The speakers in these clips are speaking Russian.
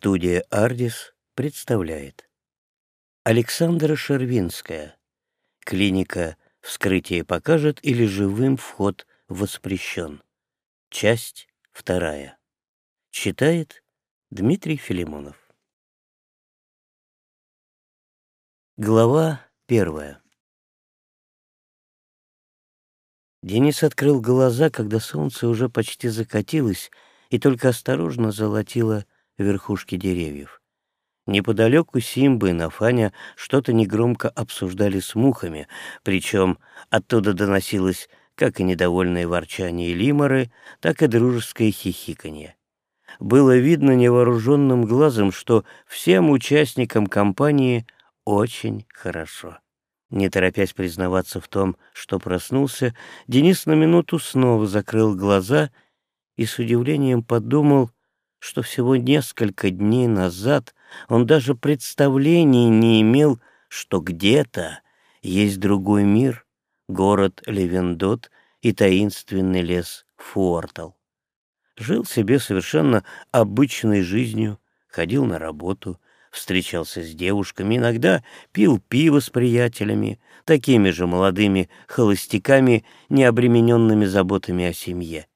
Студия «Ардис» представляет. Александра Шервинская. Клиника «Вскрытие покажет» или «Живым вход воспрещен» Часть вторая. Читает Дмитрий Филимонов. Глава первая. Денис открыл глаза, когда солнце уже почти закатилось и только осторожно золотило верхушки деревьев. Неподалеку Симба и Нафаня что-то негромко обсуждали с мухами, причем оттуда доносилось как и недовольное ворчание лиморы, так и дружеское хихиканье. Было видно невооруженным глазом, что всем участникам компании очень хорошо. Не торопясь признаваться в том, что проснулся, Денис на минуту снова закрыл глаза и с удивлением подумал, что всего несколько дней назад он даже представления не имел, что где-то есть другой мир, город Левендот и таинственный лес Фуортал. Жил себе совершенно обычной жизнью, ходил на работу, встречался с девушками, иногда пил пиво с приятелями, такими же молодыми холостяками, не обремененными заботами о семье.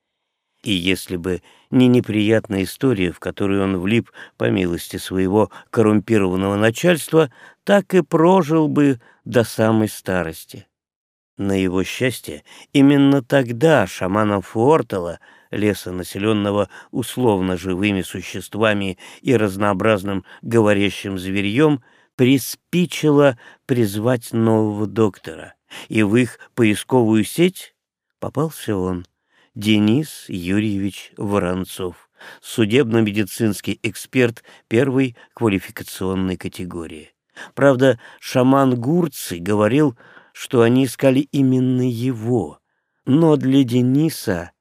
И если бы не неприятная история, в которую он влип по милости своего коррумпированного начальства, так и прожил бы до самой старости. На его счастье, именно тогда шаманам Фуортала, леса, населенного условно живыми существами и разнообразным говорящим зверьем, приспичило призвать нового доктора, и в их поисковую сеть попался он — Денис Юрьевич Воронцов, судебно-медицинский эксперт первой квалификационной категории. Правда, шаман Гурций говорил, что они искали именно его, но для Дениса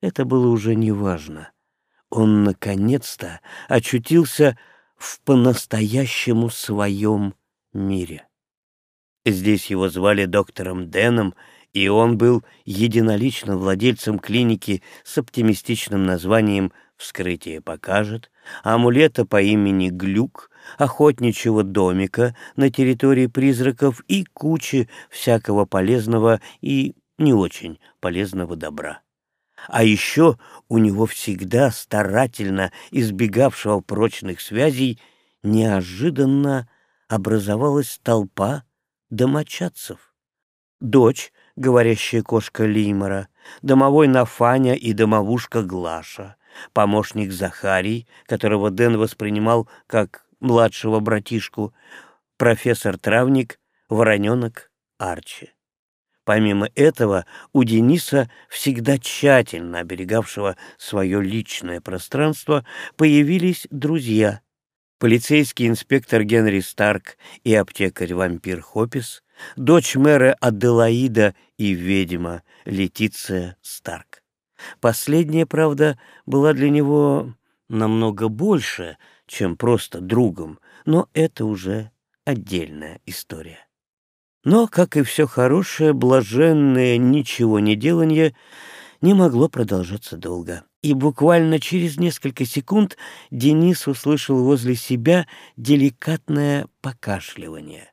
это было уже неважно. Он наконец-то очутился в по-настоящему своем мире. Здесь его звали доктором Дэном, и он был единолично владельцем клиники с оптимистичным названием «Вскрытие покажет», амулета по имени Глюк, охотничьего домика на территории призраков и кучи всякого полезного и не очень полезного добра. А еще у него всегда старательно избегавшего прочных связей неожиданно образовалась толпа домочадцев. Дочь говорящая кошка Лимора, домовой Нафаня и домовушка Глаша, помощник Захарий, которого Дэн воспринимал как младшего братишку, профессор-травник, вороненок Арчи. Помимо этого, у Дениса, всегда тщательно оберегавшего свое личное пространство, появились друзья. Полицейский инспектор Генри Старк и аптекарь-вампир Хопис, дочь мэра Аделаида и ведьма Летиция Старк. Последняя, правда, была для него намного больше, чем просто другом, но это уже отдельная история. Но, как и все хорошее, блаженное ничего не деланье не могло продолжаться долго. И буквально через несколько секунд Денис услышал возле себя деликатное покашливание.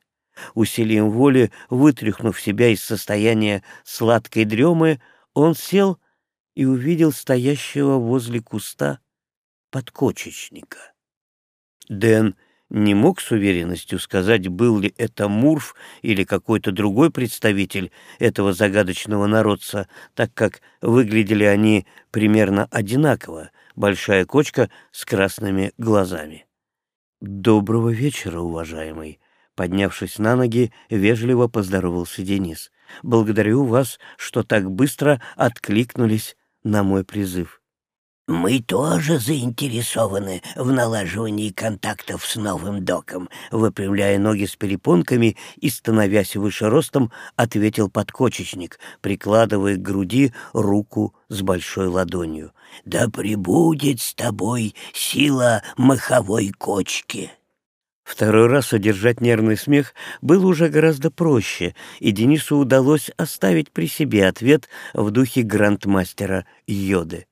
Усилием воли, вытряхнув себя из состояния сладкой дремы, он сел и увидел стоящего возле куста подкочечника. Дэн не мог с уверенностью сказать, был ли это Мурф или какой-то другой представитель этого загадочного народца, так как выглядели они примерно одинаково, большая кочка с красными глазами. «Доброго вечера, уважаемый!» Поднявшись на ноги, вежливо поздоровался Денис. «Благодарю вас, что так быстро откликнулись на мой призыв». «Мы тоже заинтересованы в налаживании контактов с новым доком», выпрямляя ноги с перепонками и становясь выше ростом, ответил подкочечник, прикладывая к груди руку с большой ладонью. «Да пребудет с тобой сила маховой кочки». Второй раз удержать нервный смех было уже гораздо проще, и Денису удалось оставить при себе ответ в духе грандмастера Йоды.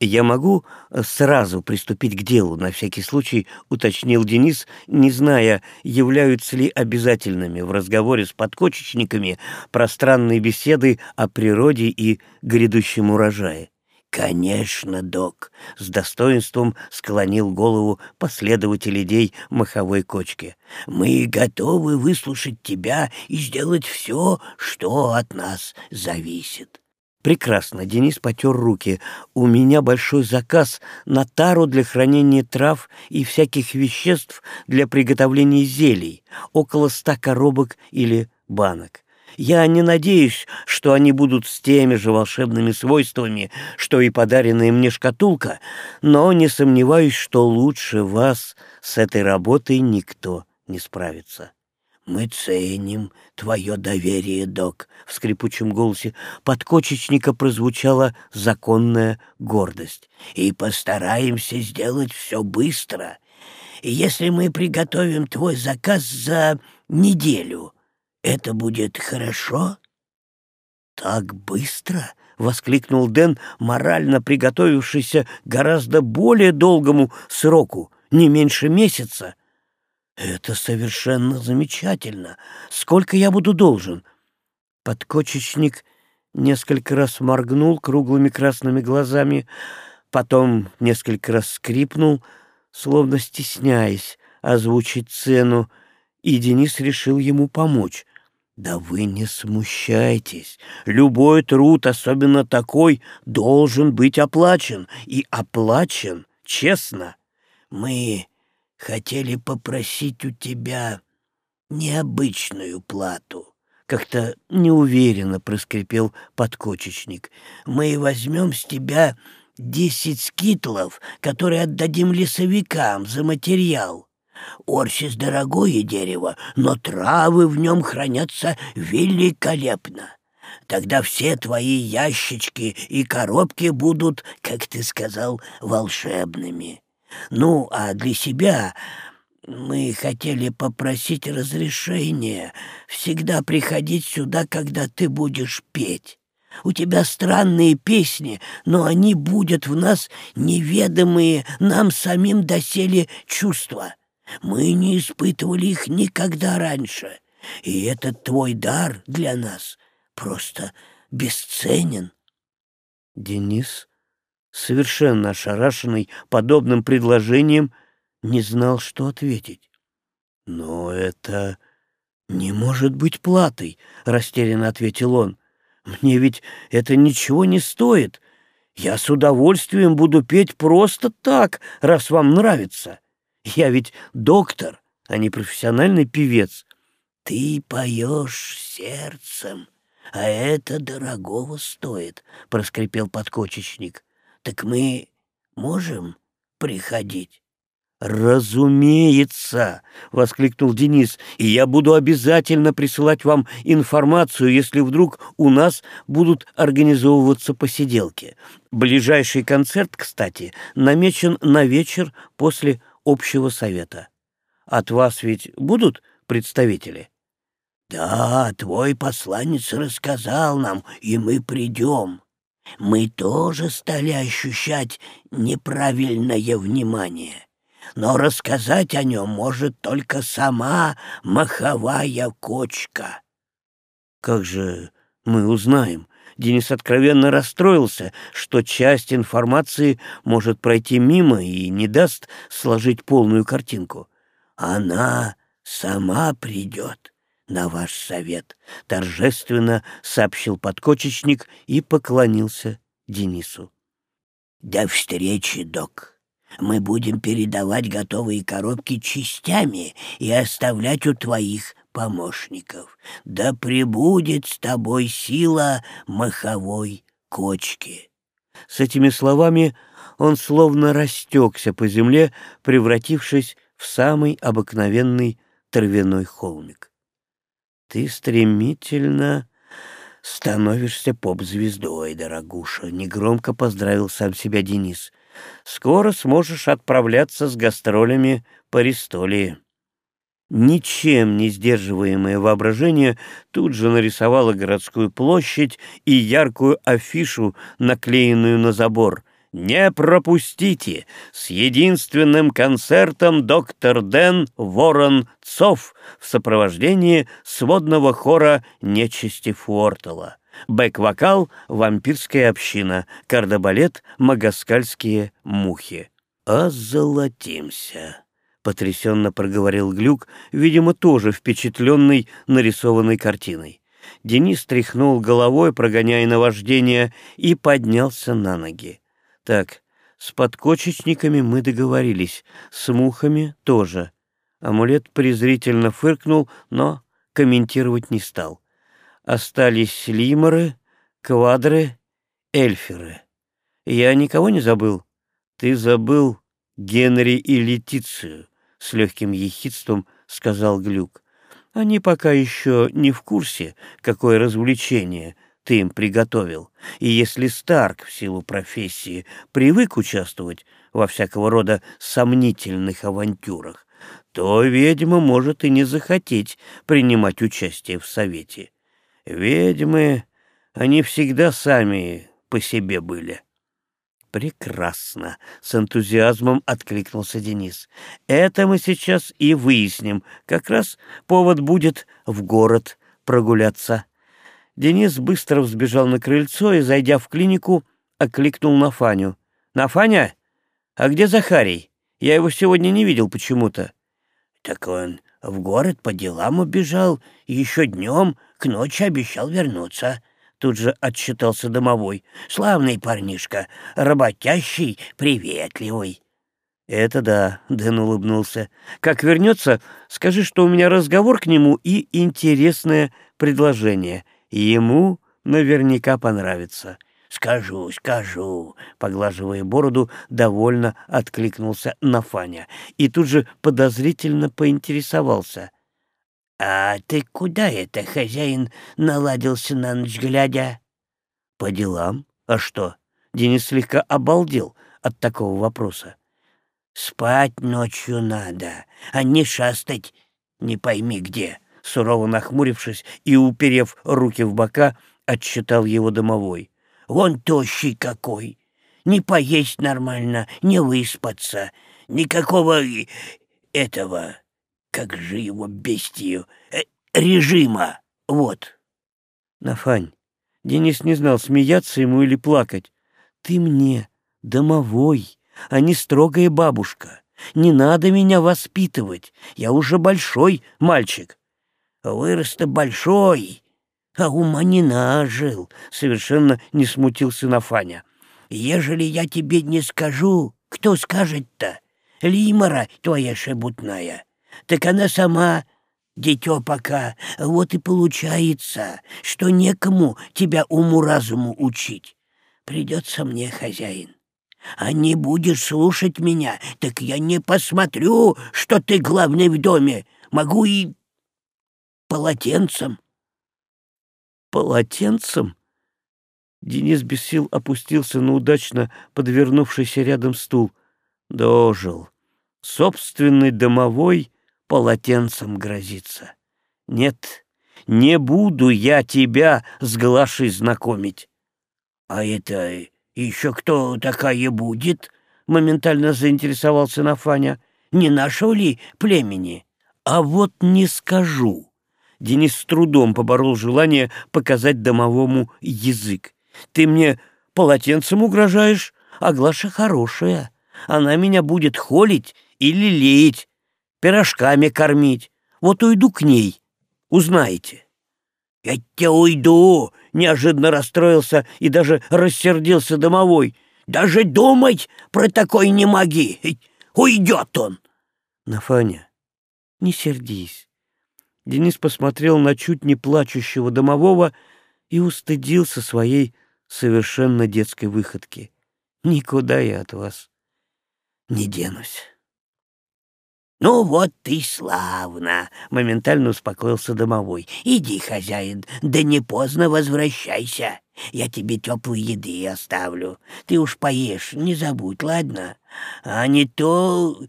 «Я могу э, сразу приступить к делу», — на всякий случай уточнил Денис, не зная, являются ли обязательными в разговоре с подкочечниками пространные беседы о природе и грядущем урожае. «Конечно, док», — с достоинством склонил голову последователь идей маховой кочки. «Мы готовы выслушать тебя и сделать все, что от нас зависит». Прекрасно, Денис потер руки. У меня большой заказ на тару для хранения трав и всяких веществ для приготовления зелий, около ста коробок или банок. Я не надеюсь, что они будут с теми же волшебными свойствами, что и подаренная мне шкатулка, но не сомневаюсь, что лучше вас с этой работой никто не справится. «Мы ценим твое доверие, док», — в скрипучем голосе подкочечника прозвучала законная гордость. «И постараемся сделать все быстро. Если мы приготовим твой заказ за неделю, это будет хорошо?» «Так быстро?» — воскликнул Дэн, морально приготовившийся гораздо более долгому сроку, не меньше месяца. «Это совершенно замечательно. Сколько я буду должен?» Подкочечник несколько раз моргнул круглыми красными глазами, потом несколько раз скрипнул, словно стесняясь озвучить цену, и Денис решил ему помочь. «Да вы не смущайтесь. Любой труд, особенно такой, должен быть оплачен, и оплачен честно. Мы хотели попросить у тебя необычную плату. Как-то неуверенно проскрипел подкочечник. Мы возьмем с тебя десять скитлов, которые отдадим лесовикам за материал. Орсис — дорогое дерево, но травы в нем хранятся великолепно. Тогда все твои ящички и коробки будут, как ты сказал, волшебными. Ну, а для себя мы хотели попросить разрешения всегда приходить сюда, когда ты будешь петь. У тебя странные песни, но они будут в нас неведомые нам самим доселе чувства. Мы не испытывали их никогда раньше, и этот твой дар для нас просто бесценен. Денис совершенно ошарашенный подобным предложением, не знал, что ответить. «Но это не может быть платой», — растерянно ответил он. «Мне ведь это ничего не стоит. Я с удовольствием буду петь просто так, раз вам нравится. Я ведь доктор, а не профессиональный певец». «Ты поешь сердцем, а это дорогого стоит», — проскрипел подкочечник так мы можем приходить?» «Разумеется!» — воскликнул Денис. «И я буду обязательно присылать вам информацию, если вдруг у нас будут организовываться посиделки. Ближайший концерт, кстати, намечен на вечер после общего совета. От вас ведь будут представители?» «Да, твой посланец рассказал нам, и мы придем мы тоже стали ощущать неправильное внимание. Но рассказать о нем может только сама маховая кочка. Как же мы узнаем? Денис откровенно расстроился, что часть информации может пройти мимо и не даст сложить полную картинку. Она сама придет на ваш совет», — торжественно сообщил подкочечник и поклонился Денису. «До встречи, док. Мы будем передавать готовые коробки частями и оставлять у твоих помощников. Да пребудет с тобой сила маховой кочки». С этими словами он словно растекся по земле, превратившись в самый обыкновенный травяной холмик. Ты стремительно становишься поп-звездой, дорогуша, — негромко поздравил сам себя Денис. Скоро сможешь отправляться с гастролями по Ристолии. Ничем не сдерживаемое воображение тут же нарисовало городскую площадь и яркую афишу, наклеенную на забор. не пропустите с единственным концертом доктор Дэн Ворон Цов в сопровождении сводного хора нечисти Фуортала. Бэк-вокал «Вампирская община», кардебалет «Магаскальские мухи». «Озолотимся», — потрясенно проговорил Глюк, видимо, тоже впечатленный нарисованной картиной. Денис тряхнул головой, прогоняя наваждение, и поднялся на ноги. Так, с подкочечниками мы договорились, с мухами тоже. Амулет презрительно фыркнул, но комментировать не стал. Остались лиморы, квадры, эльферы. Я никого не забыл. Ты забыл Генри и Летицию, с легким ехидством сказал Глюк. Они пока еще не в курсе, какое развлечение — ты им приготовил. И если Старк в силу профессии привык участвовать во всякого рода сомнительных авантюрах, то ведьма может и не захотеть принимать участие в совете. Ведьмы, они всегда сами по себе были. «Прекрасно!» — с энтузиазмом откликнулся Денис. «Это мы сейчас и выясним. Как раз повод будет в город прогуляться». Денис быстро взбежал на крыльцо и, зайдя в клинику, окликнул Нафаню. «Нафаня? А где Захарий? Я его сегодня не видел почему-то». «Так он в город по делам убежал, еще днем к ночи обещал вернуться». Тут же отчитался домовой. «Славный парнишка, работящий, приветливый». «Это да», — Дэн улыбнулся. «Как вернется, скажи, что у меня разговор к нему и интересное предложение. Ему наверняка понравится. «Скажу, скажу», — поглаживая бороду, довольно откликнулся Нафаня и тут же подозрительно поинтересовался. «А ты куда это, хозяин, наладился на ночь глядя?» «По делам. А что?» Денис слегка обалдел от такого вопроса. «Спать ночью надо, а не шастать не пойми где», сурово нахмурившись и уперев руки в бока, отчитал его домовой. «Вон тощий какой! Не поесть нормально, не выспаться, никакого этого, как же его бестию, э, режима, вот!» Нафань, Денис не знал, смеяться ему или плакать. «Ты мне домовой, а не строгая бабушка. Не надо меня воспитывать, я уже большой мальчик. Вырос-то большой, а ума не нажил, — совершенно не смутился Нафаня. Ежели я тебе не скажу, кто скажет-то? Лимора твоя шебутная. Так она сама, дитё пока, вот и получается, что некому тебя уму-разуму учить. Придется мне, хозяин. А не будешь слушать меня, так я не посмотрю, что ты главный в доме. Могу и полотенцем. Полотенцем? Денис без сил опустился на удачно подвернувшийся рядом стул. Дожил. Собственный домовой полотенцем грозится. Нет, не буду я тебя с Глашей знакомить. — А это еще кто такая будет? — моментально заинтересовался Нафаня. — Не нашего ли племени? — А вот не скажу. Денис с трудом поборол желание показать домовому язык. «Ты мне полотенцем угрожаешь, а Глаша хорошая. Она меня будет холить или леять, пирожками кормить. Вот уйду к ней, узнаете». «Я тебя уйду!» — неожиданно расстроился и даже рассердился домовой. «Даже думать про такой не моги! Уйдет он!» «Нафаня, не сердись. Денис посмотрел на чуть не плачущего домового и устыдился своей совершенно детской выходки. «Никуда я от вас не денусь». «Ну вот ты славно!» — моментально успокоился домовой. «Иди, хозяин, да не поздно возвращайся. Я тебе теплой еды оставлю. Ты уж поешь, не забудь, ладно? А не то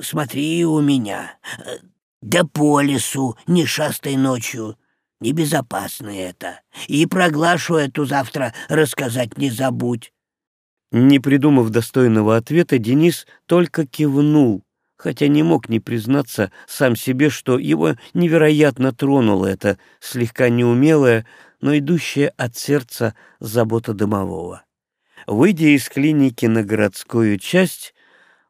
смотри у меня. Да по лесу не шастай ночью. Небезопасно это. И проглашу эту завтра рассказать не забудь. Не придумав достойного ответа, Денис только кивнул, хотя не мог не признаться сам себе, что его невероятно тронула эта слегка неумелая, но идущая от сердца забота домового. Выйдя из клиники на городскую часть,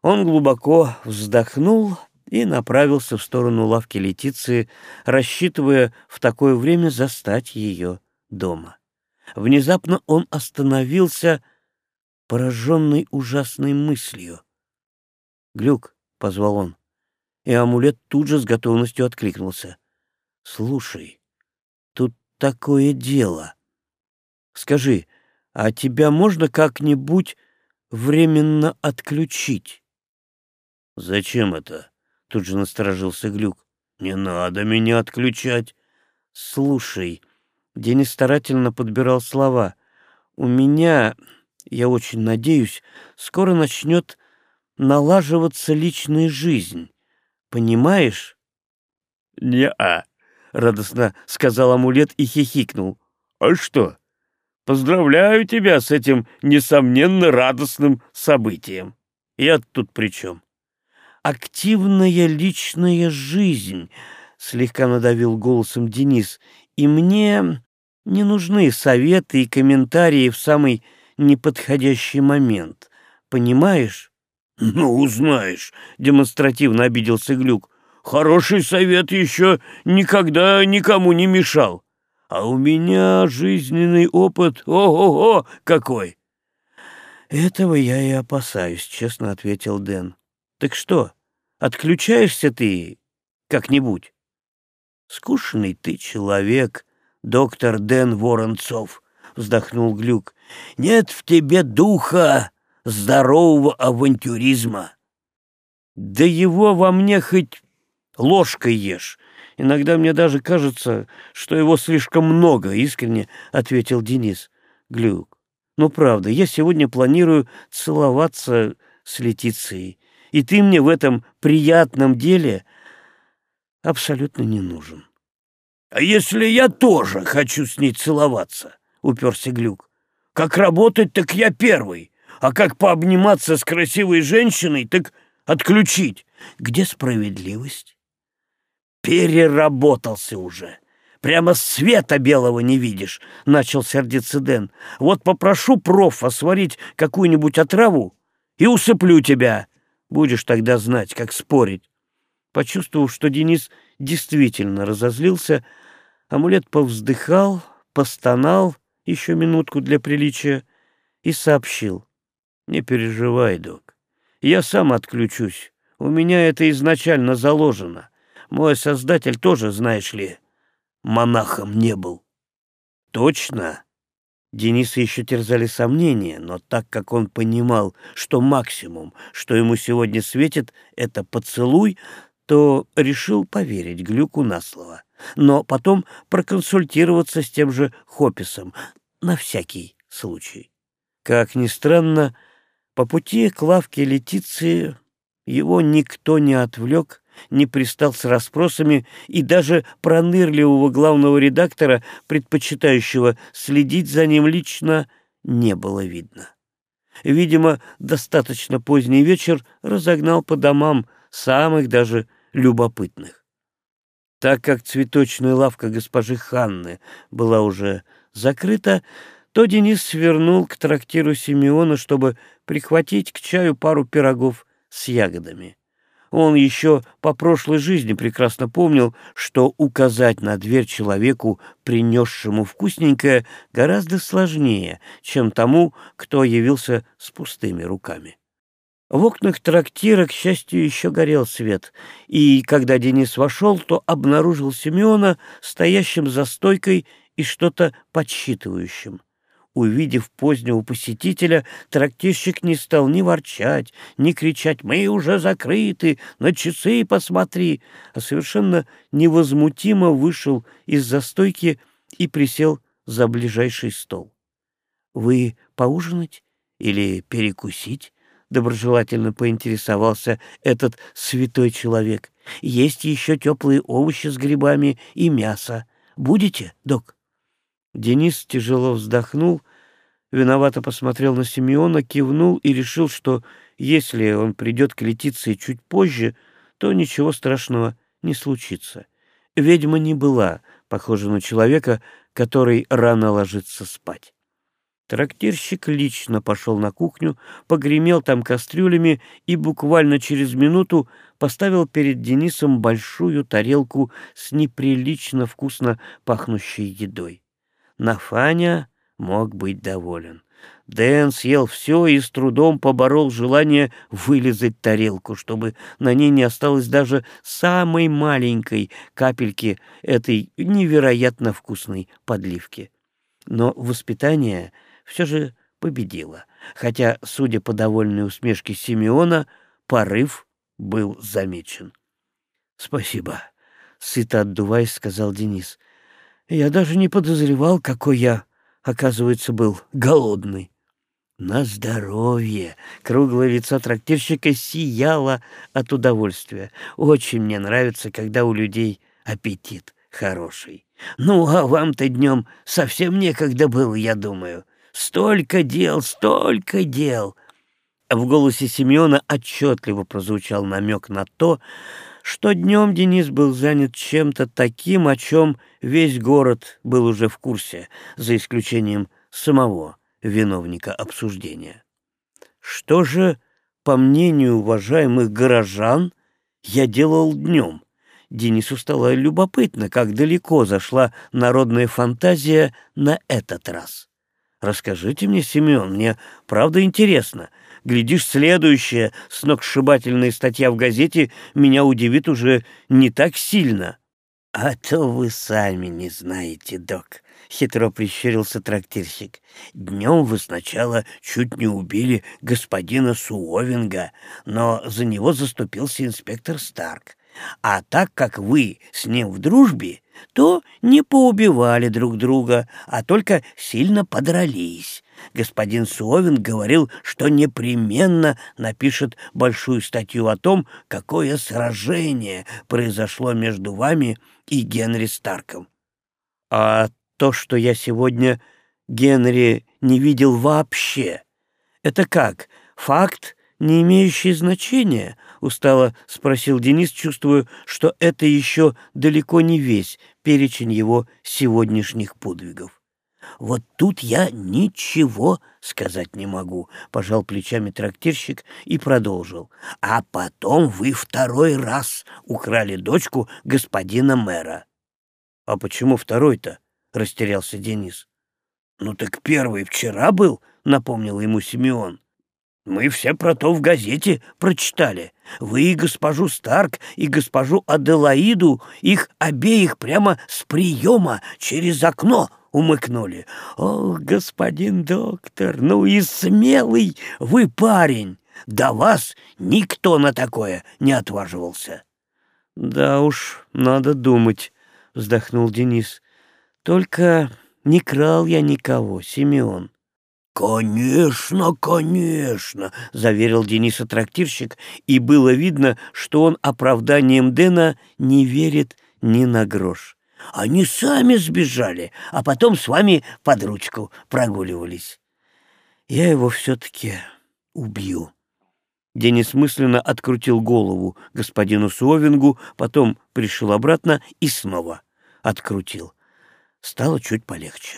он глубоко вздохнул и направился в сторону лавки Летиции, рассчитывая в такое время застать ее дома. Внезапно он остановился, пораженный ужасной мыслью. «Глюк», — позвал он, и амулет тут же с готовностью откликнулся. «Слушай, тут такое дело. Скажи, а тебя можно как-нибудь временно отключить?» «Зачем это?» — тут же насторожился Глюк. «Не надо меня отключать». «Слушай», — Денис старательно подбирал слова, — «у меня, я очень надеюсь, скоро начнет налаживаться личная жизнь. Понимаешь?» «Не-а», — радостно сказал амулет и хихикнул. «А что? Поздравляю тебя с этим, несомненно, радостным событием. Я тут при чем?» активная личная жизнь», — слегка надавил голосом Денис, «и мне не нужны советы и комментарии в самый неподходящий момент. Понимаешь?» «Ну, узнаешь», — демонстративно обиделся Глюк. «Хороший совет еще никогда никому не мешал. А у меня жизненный опыт, ого-го, какой!» «Этого я и опасаюсь», — честно ответил Дэн. «Так что, Отключаешься ты как-нибудь? Скучный ты человек, доктор Дэн Воронцов, вздохнул Глюк. Нет в тебе духа здорового авантюризма. Да его во мне хоть ложкой ешь. Иногда мне даже кажется, что его слишком много, искренне ответил Денис. Глюк, ну правда, я сегодня планирую целоваться с Летицией и ты мне в этом приятном деле абсолютно не нужен. — А если я тоже хочу с ней целоваться? — уперся Глюк. — Как работать, так я первый, а как пообниматься с красивой женщиной, так отключить. Где справедливость? Переработался уже. Прямо света белого не видишь, — начал сердиться Дэн. Вот попрошу профа сварить какую-нибудь отраву и усыплю тебя. Будешь тогда знать, как спорить. Почувствовав, что Денис действительно разозлился, амулет повздыхал, постонал еще минутку для приличия и сообщил. «Не переживай, док. Я сам отключусь. У меня это изначально заложено. Мой создатель тоже, знаешь ли, монахом не был». «Точно?» Дениса еще терзали сомнения, но так как он понимал, что максимум, что ему сегодня светит, это поцелуй, то решил поверить Глюку на слово, но потом проконсультироваться с тем же Хописом на всякий случай. Как ни странно, по пути к лавке Летиции его никто не отвлек, не пристал с расспросами и даже пронырливого главного редактора, предпочитающего следить за ним лично, не было видно. Видимо, достаточно поздний вечер разогнал по домам самых даже любопытных. Так как цветочная лавка госпожи Ханны была уже закрыта, то Денис свернул к трактиру Симеона, чтобы прихватить к чаю пару пирогов с ягодами. Он еще по прошлой жизни прекрасно помнил, что указать на дверь человеку, принесшему вкусненькое, гораздо сложнее, чем тому, кто явился с пустыми руками. В окнах трактира, к счастью, еще горел свет, и когда Денис вошел, то обнаружил Семена стоящим за стойкой и что-то подсчитывающим. Увидев позднего посетителя, трактирщик не стал ни ворчать, ни кричать «Мы уже закрыты, на часы посмотри!», а совершенно невозмутимо вышел из застойки и присел за ближайший стол. «Вы поужинать или перекусить?» — доброжелательно поинтересовался этот святой человек. «Есть еще теплые овощи с грибами и мясо. Будете, док?» Денис тяжело вздохнул виновато посмотрел на Симеона, кивнул и решил, что если он придет к Летиции чуть позже, то ничего страшного не случится. Ведьма не была похожа на человека, который рано ложится спать. Трактирщик лично пошел на кухню, погремел там кастрюлями и буквально через минуту поставил перед Денисом большую тарелку с неприлично вкусно пахнущей едой. Нафаня мог быть доволен. Дэн съел все и с трудом поборол желание вылезать тарелку, чтобы на ней не осталось даже самой маленькой капельки этой невероятно вкусной подливки. Но воспитание все же победило, хотя, судя по довольной усмешке Симеона, порыв был замечен. — Спасибо, — сыто отдуваясь, сказал Денис. — Я даже не подозревал, какой я, оказывается, был голодный. «На здоровье!» — круглое лицо трактирщика сияло от удовольствия. «Очень мне нравится, когда у людей аппетит хороший. Ну, а вам-то днем совсем некогда было, я думаю. Столько дел, столько дел!» В голосе Семена отчетливо прозвучал намек на то, что днем Денис был занят чем-то таким, о чем весь город был уже в курсе, за исключением самого виновника обсуждения. Что же, по мнению уважаемых горожан, я делал днем? Денису стало любопытно, как далеко зашла народная фантазия на этот раз. Расскажите мне, Семен, мне правда интересно. Глядишь, следующая сногсшибательная статья в газете меня удивит уже не так сильно. — А то вы сами не знаете, док, — хитро прищурился трактирщик. «Днем вы сначала чуть не убили господина Суовинга, но за него заступился инспектор Старк. А так как вы с ним в дружбе, то не поубивали друг друга, а только сильно подрались. Господин Суовин говорил, что непременно напишет большую статью о том, какое сражение произошло между вами и Генри Старком. — А то, что я сегодня Генри не видел вообще. Это как, факт, не имеющий значения? Устало спросил Денис, чувствуя, что это еще далеко не весь перечень его сегодняшних подвигов. «Вот тут я ничего сказать не могу», — пожал плечами трактирщик и продолжил. «А потом вы второй раз украли дочку господина мэра». «А почему второй-то?» растерялся Денис. «Ну так первый вчера был», — напомнил ему Симеон. «Мы все про то в газете прочитали. Вы и госпожу Старк, и госпожу Аделаиду, их обеих прямо с приема через окно умыкнули. Ох, господин доктор, ну и смелый вы парень! До вас никто на такое не отваживался». «Да уж, надо думать», — вздохнул Денис. Только не крал я никого, Симеон. «Конечно, конечно!» — заверил Дениса трактирщик, и было видно, что он оправданием Дэна не верит ни на грош. «Они сами сбежали, а потом с вами под ручку прогуливались. Я его все-таки убью». Денис мысленно открутил голову господину Суовингу, потом пришел обратно и снова открутил. Стало чуть полегче.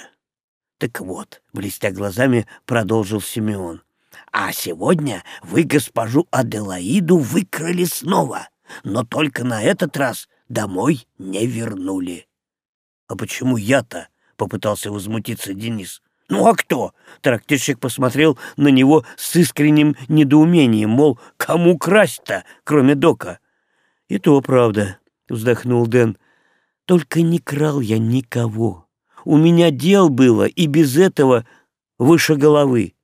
Так вот, блестя глазами, продолжил Симеон. А сегодня вы госпожу Аделаиду выкрали снова, но только на этот раз домой не вернули. А почему я-то? Попытался возмутиться Денис. «Ну а кто?» — трактирщик посмотрел на него с искренним недоумением, мол, кому красть-то, кроме Дока? «И то правда», — вздохнул Дэн. Только не крал я никого. У меня дел было и без этого выше головы.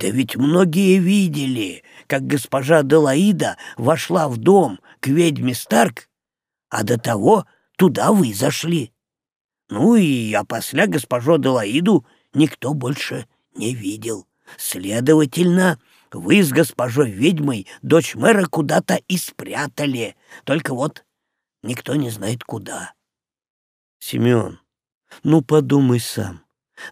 Да ведь многие видели, как госпожа Делаида вошла в дом к ведьме Старк, а до того туда вы зашли. Ну и опосля госпожу Делаиду никто больше не видел. Следовательно, вы с госпожой ведьмой дочь мэра куда-то и спрятали, только вот никто не знает куда. Семен, ну подумай сам.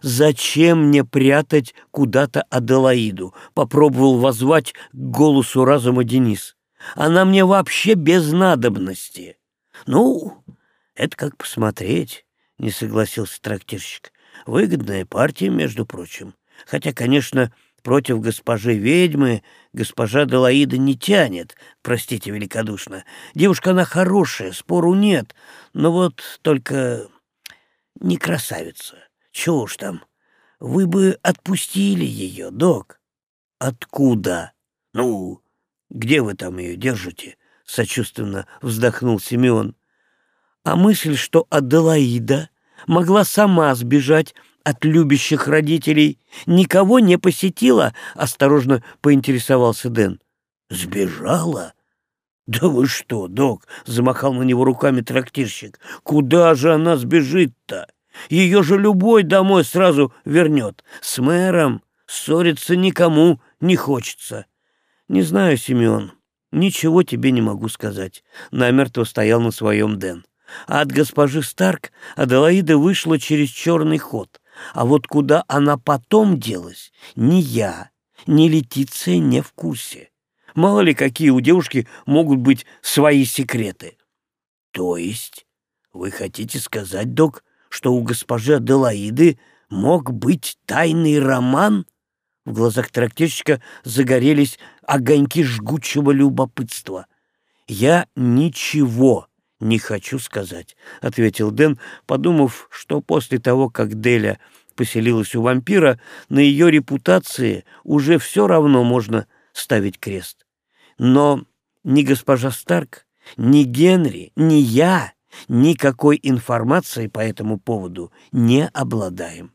Зачем мне прятать куда-то Аделаиду? Попробовал возвать к голосу разума Денис. Она мне вообще без надобности. Ну, это как посмотреть, не согласился трактирщик. Выгодная партия, между прочим. Хотя, конечно, против госпожи ведьмы госпожа Делаида не тянет, простите великодушно. Девушка она хорошая, спору нет, но вот только не красавица. Чего уж там. Вы бы отпустили ее, док. Откуда? Ну, где вы там ее держите? Сочувственно вздохнул Симеон. А мысль, что Аделаида могла сама сбежать от любящих родителей, никого не посетила, осторожно поинтересовался Дэн. Сбежала? Да вы что, док, замахал на него руками трактирщик. Куда же она сбежит-то? Ее же любой домой сразу вернет. С мэром ссориться никому не хочется. Не знаю, Семен, ничего тебе не могу сказать. Намертво стоял на своем Дэн. А от госпожи Старк Аделаида вышла через черный ход. А вот куда она потом делась, ни я, ни Летиция не в курсе. Мало ли, какие у девушки могут быть свои секреты. То есть вы хотите сказать, док, что у госпожи Аделаиды мог быть тайный роман? В глазах трактирщика загорелись огоньки жгучего любопытства. «Я ничего не хочу сказать», — ответил Дэн, подумав, что после того, как Деля поселилась у вампира, на ее репутации уже все равно можно ставить крест. Но ни госпожа Старк, ни Генри, ни я никакой информации по этому поводу не обладаем.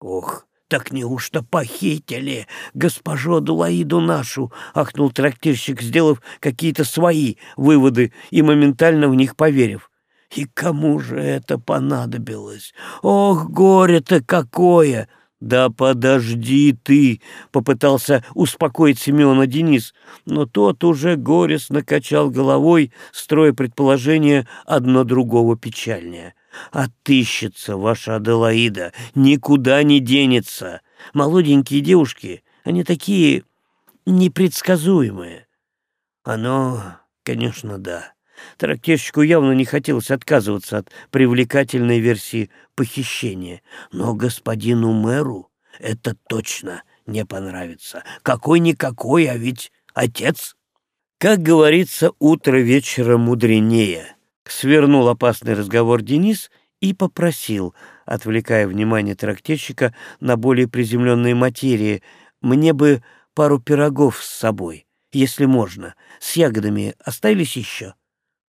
Ох, так неужто похитили госпожу Дулаиду нашу? Ахнул трактирщик, сделав какие-то свои выводы и моментально в них поверив. И кому же это понадобилось? Ох, горе-то какое! «Да подожди ты!» — попытался успокоить Семена Денис, но тот уже горестно качал головой, строя предположение одно другого печальнее. «Отыщется ваша Аделаида, никуда не денется. Молоденькие девушки, они такие непредсказуемые». «Оно, конечно, да». Трактирщику явно не хотелось отказываться от привлекательной версии похищения, но господину мэру это точно не понравится. Какой-никакой, а ведь отец. Как говорится, утро вечера мудренее. Свернул опасный разговор Денис и попросил, отвлекая внимание трактирщика на более приземленные материи, мне бы пару пирогов с собой, если можно. С ягодами остались еще?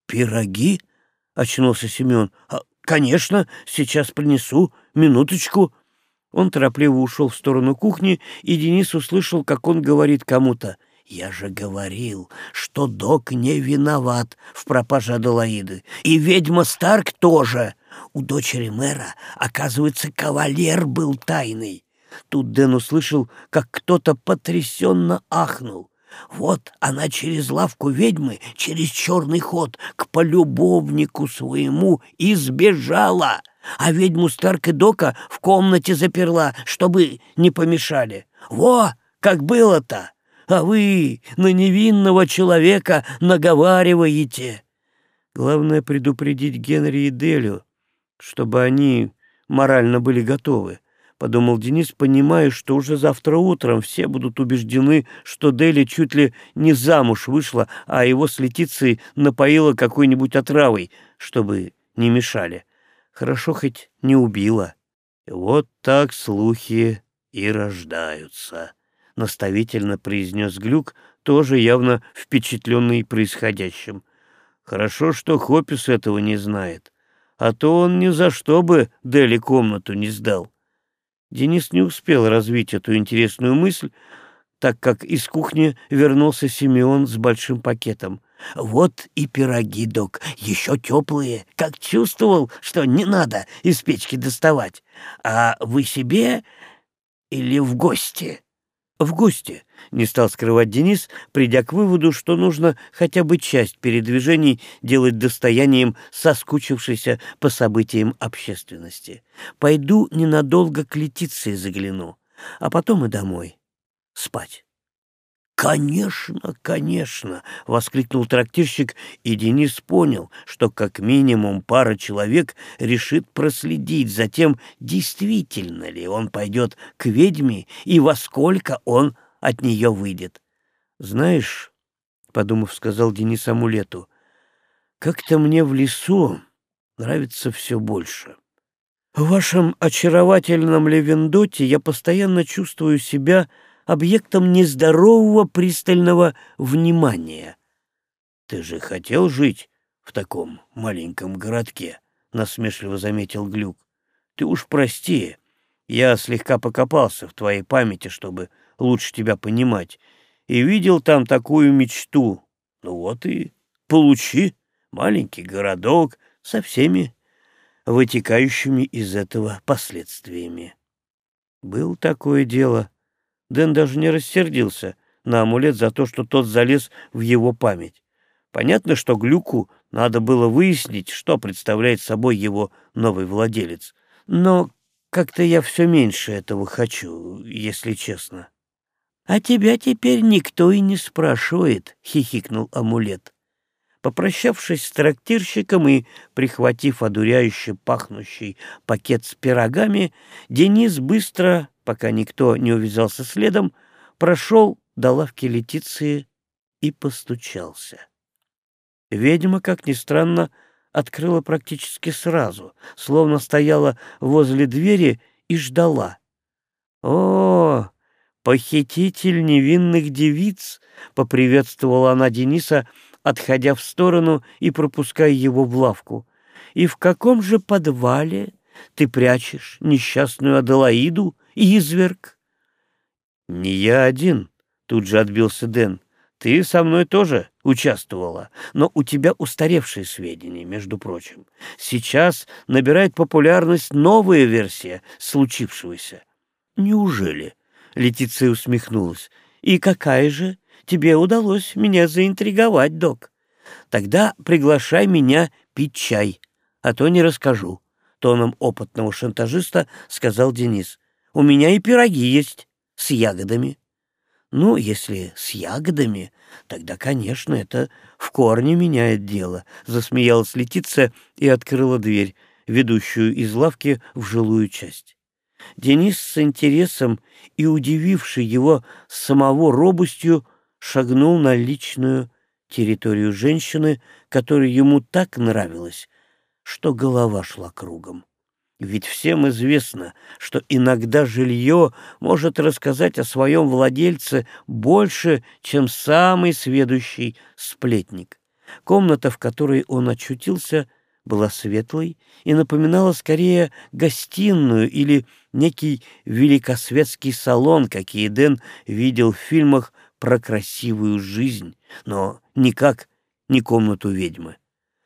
«Пироги?» — очнулся Семен. «А, «Конечно, сейчас принесу. Минуточку». Он торопливо ушел в сторону кухни, и Денис услышал, как он говорит кому-то. «Я же говорил, что док не виноват в пропаже Аделаиды. И ведьма Старк тоже. У дочери мэра, оказывается, кавалер был тайный». Тут Дэн услышал, как кто-то потрясенно ахнул. Вот она через лавку ведьмы, через черный ход к полюбовнику своему избежала, а ведьму Старк и Дока в комнате заперла, чтобы не помешали. Во, как было-то! А вы на невинного человека наговариваете. Главное предупредить Генри и Делю, чтобы они морально были готовы. — подумал Денис, понимая, что уже завтра утром все будут убеждены, что Дели чуть ли не замуж вышла, а его с Летицией напоила какой-нибудь отравой, чтобы не мешали. Хорошо хоть не убила. Вот так слухи и рождаются, — наставительно произнес Глюк, тоже явно впечатленный происходящим. Хорошо, что Хопис этого не знает, а то он ни за что бы Дели комнату не сдал. Денис не успел развить эту интересную мысль, так как из кухни вернулся Симеон с большим пакетом. «Вот и пироги, док, еще теплые. Как чувствовал, что не надо из печки доставать. А вы себе или в гости?» В гости, не стал скрывать Денис, придя к выводу, что нужно хотя бы часть передвижений делать достоянием соскучившейся по событиям общественности. Пойду ненадолго к Летиции загляну, а потом и домой. Спать. «Конечно, конечно!» — воскликнул трактирщик, и Денис понял, что как минимум пара человек решит проследить за тем, действительно ли он пойдет к ведьме и во сколько он от нее выйдет. «Знаешь, — подумав, сказал Денис амулету, — как-то мне в лесу нравится все больше. В вашем очаровательном Левендоте я постоянно чувствую себя объектом нездорового пристального внимания. «Ты же хотел жить в таком маленьком городке?» — насмешливо заметил Глюк. «Ты уж прости, я слегка покопался в твоей памяти, чтобы лучше тебя понимать, и видел там такую мечту. Ну вот и получи маленький городок со всеми вытекающими из этого последствиями. Был такое дело, Дэн даже не рассердился на амулет за то, что тот залез в его память. Понятно, что Глюку надо было выяснить, что представляет собой его новый владелец. Но как-то я все меньше этого хочу, если честно. — А тебя теперь никто и не спрашивает, — хихикнул амулет. Попрощавшись с трактирщиком и прихватив одуряюще пахнущий пакет с пирогами, Денис быстро пока никто не увязался следом, прошел до лавки Летиции и постучался. Ведьма, как ни странно, открыла практически сразу, словно стояла возле двери и ждала. «О, похититель невинных девиц!» — поприветствовала она Дениса, отходя в сторону и пропуская его в лавку. «И в каком же подвале ты прячешь несчастную Аделаиду изверг. «Не я один», — тут же отбился Дэн. «Ты со мной тоже участвовала, но у тебя устаревшие сведения, между прочим. Сейчас набирает популярность новая версия случившегося». «Неужели?» — Летиция усмехнулась. «И какая же? Тебе удалось меня заинтриговать, док. Тогда приглашай меня пить чай, а то не расскажу», — тоном опытного шантажиста сказал Денис. У меня и пироги есть с ягодами. Ну, если с ягодами, тогда, конечно, это в корне меняет дело, засмеялась Летиция и открыла дверь, ведущую из лавки в жилую часть. Денис с интересом и удививший его самого робостью шагнул на личную территорию женщины, которая ему так нравилась, что голова шла кругом. Ведь всем известно, что иногда жилье может рассказать о своем владельце больше, чем самый сведущий сплетник. Комната, в которой он очутился, была светлой и напоминала скорее гостиную или некий великосветский салон, какие Дэн видел в фильмах про красивую жизнь, но никак не комнату ведьмы.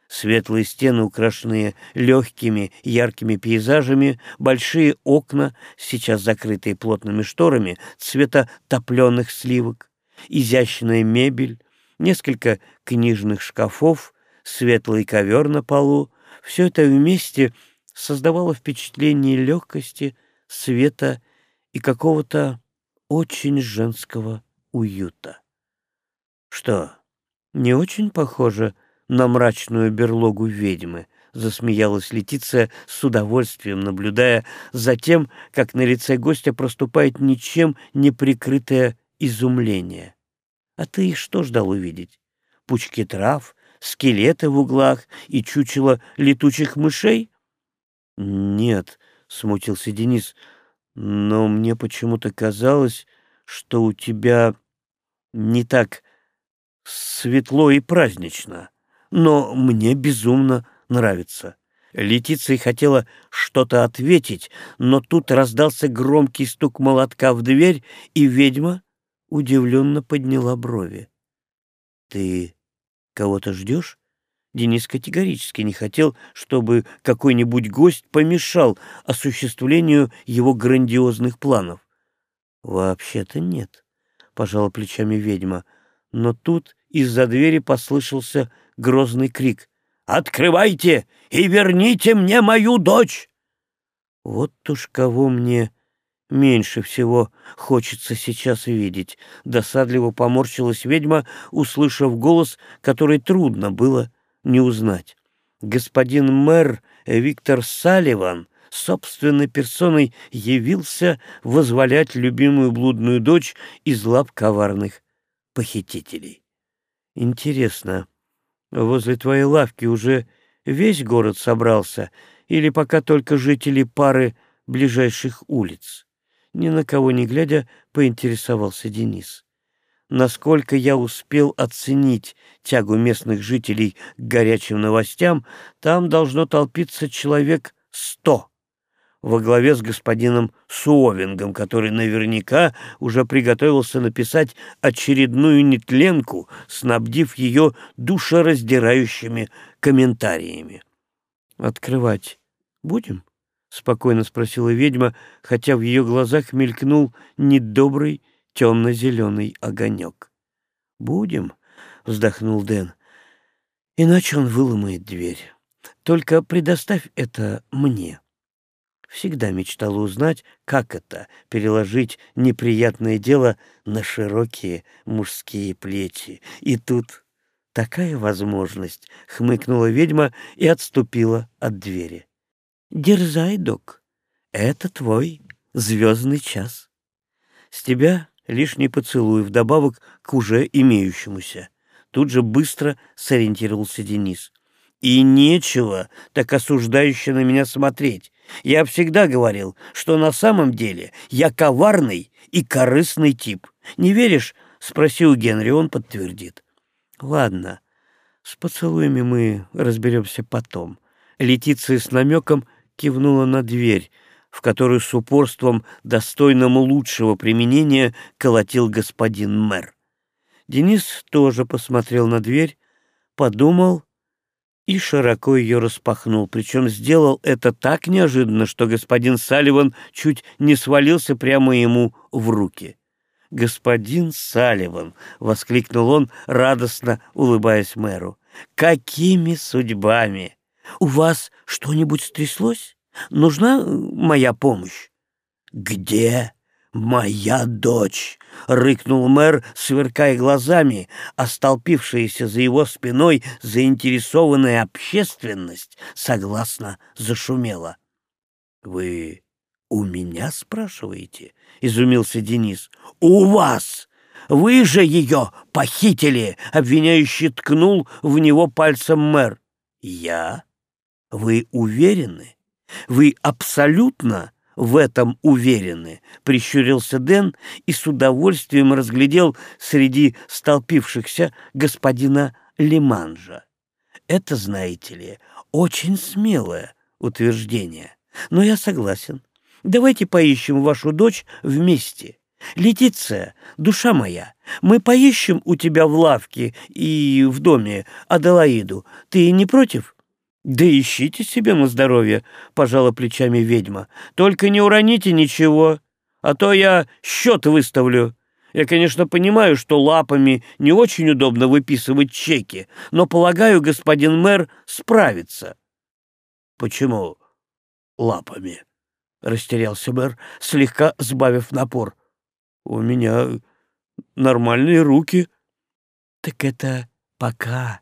Светлые стены, украшенные легкими яркими пейзажами, большие окна, сейчас закрытые плотными шторами, цвета топленых сливок, изящная мебель, несколько книжных шкафов, светлый ковер на полу — все это вместе создавало впечатление легкости, света и какого-то очень женского уюта. Что, не очень похоже на мрачную берлогу ведьмы, засмеялась Летиция с удовольствием, наблюдая за тем, как на лице гостя проступает ничем не прикрытое изумление. А ты что ждал увидеть? Пучки трав, скелеты в углах и чучело летучих мышей? Нет, смутился Денис, но мне почему-то казалось, что у тебя не так светло и празднично но мне безумно нравится». Летиция хотела что-то ответить, но тут раздался громкий стук молотка в дверь, и ведьма удивленно подняла брови. «Ты кого-то ждешь?» Денис категорически не хотел, чтобы какой-нибудь гость помешал осуществлению его грандиозных планов. «Вообще-то нет», — пожала плечами ведьма. Но тут из-за двери послышался грозный крик. «Открывайте и верните мне мою дочь!» Вот уж кого мне меньше всего хочется сейчас видеть. Досадливо поморщилась ведьма, услышав голос, который трудно было не узнать. Господин мэр Виктор Салливан собственной персоной явился возволять любимую блудную дочь из лап коварных похитителей. Интересно, возле твоей лавки уже весь город собрался или пока только жители пары ближайших улиц? Ни на кого не глядя, поинтересовался Денис. Насколько я успел оценить тягу местных жителей к горячим новостям, там должно толпиться человек сто во главе с господином Суовингом, который наверняка уже приготовился написать очередную нетленку, снабдив ее душераздирающими комментариями. «Открывать будем?» — спокойно спросила ведьма, хотя в ее глазах мелькнул недобрый темно-зеленый огонек. «Будем», — вздохнул Дэн, — «иначе он выломает дверь. Только предоставь это мне». Всегда мечтала узнать, как это — переложить неприятное дело на широкие мужские плечи. И тут такая возможность, — хмыкнула ведьма и отступила от двери. Дерзай, док, это твой звездный час. С тебя лишний поцелуй вдобавок к уже имеющемуся. Тут же быстро сориентировался Денис. И нечего так осуждающе на меня смотреть. Я всегда говорил, что на самом деле я коварный и корыстный тип. Не веришь? Спроси у Генри, он подтвердит. Ладно, с поцелуями мы разберемся потом. Летиция с намеком кивнула на дверь, в которую с упорством, достойным лучшего применения, колотил господин мэр. Денис тоже посмотрел на дверь, подумал и широко ее распахнул, причем сделал это так неожиданно, что господин Салливан чуть не свалился прямо ему в руки. «Господин Салливан!» — воскликнул он, радостно улыбаясь мэру. «Какими судьбами! У вас что-нибудь стряслось? Нужна моя помощь?» «Где моя дочь?» — рыкнул мэр, сверкая глазами, а столпившаяся за его спиной заинтересованная общественность согласно зашумела. — Вы у меня спрашиваете? — изумился Денис. — У вас! Вы же ее похитили! — обвиняющий ткнул в него пальцем мэр. — Я? Вы уверены? Вы абсолютно в этом уверены, — прищурился Дэн и с удовольствием разглядел среди столпившихся господина Лиманжа. Это, знаете ли, очень смелое утверждение, но я согласен. Давайте поищем вашу дочь вместе. Летиция, душа моя, мы поищем у тебя в лавке и в доме Аделаиду. Ты не против?» «Да ищите себе на здоровье», — пожала плечами ведьма. «Только не уроните ничего, а то я счет выставлю. Я, конечно, понимаю, что лапами не очень удобно выписывать чеки, но, полагаю, господин мэр справится». «Почему лапами?» — растерялся мэр, слегка сбавив напор. «У меня нормальные руки». «Так это пока», —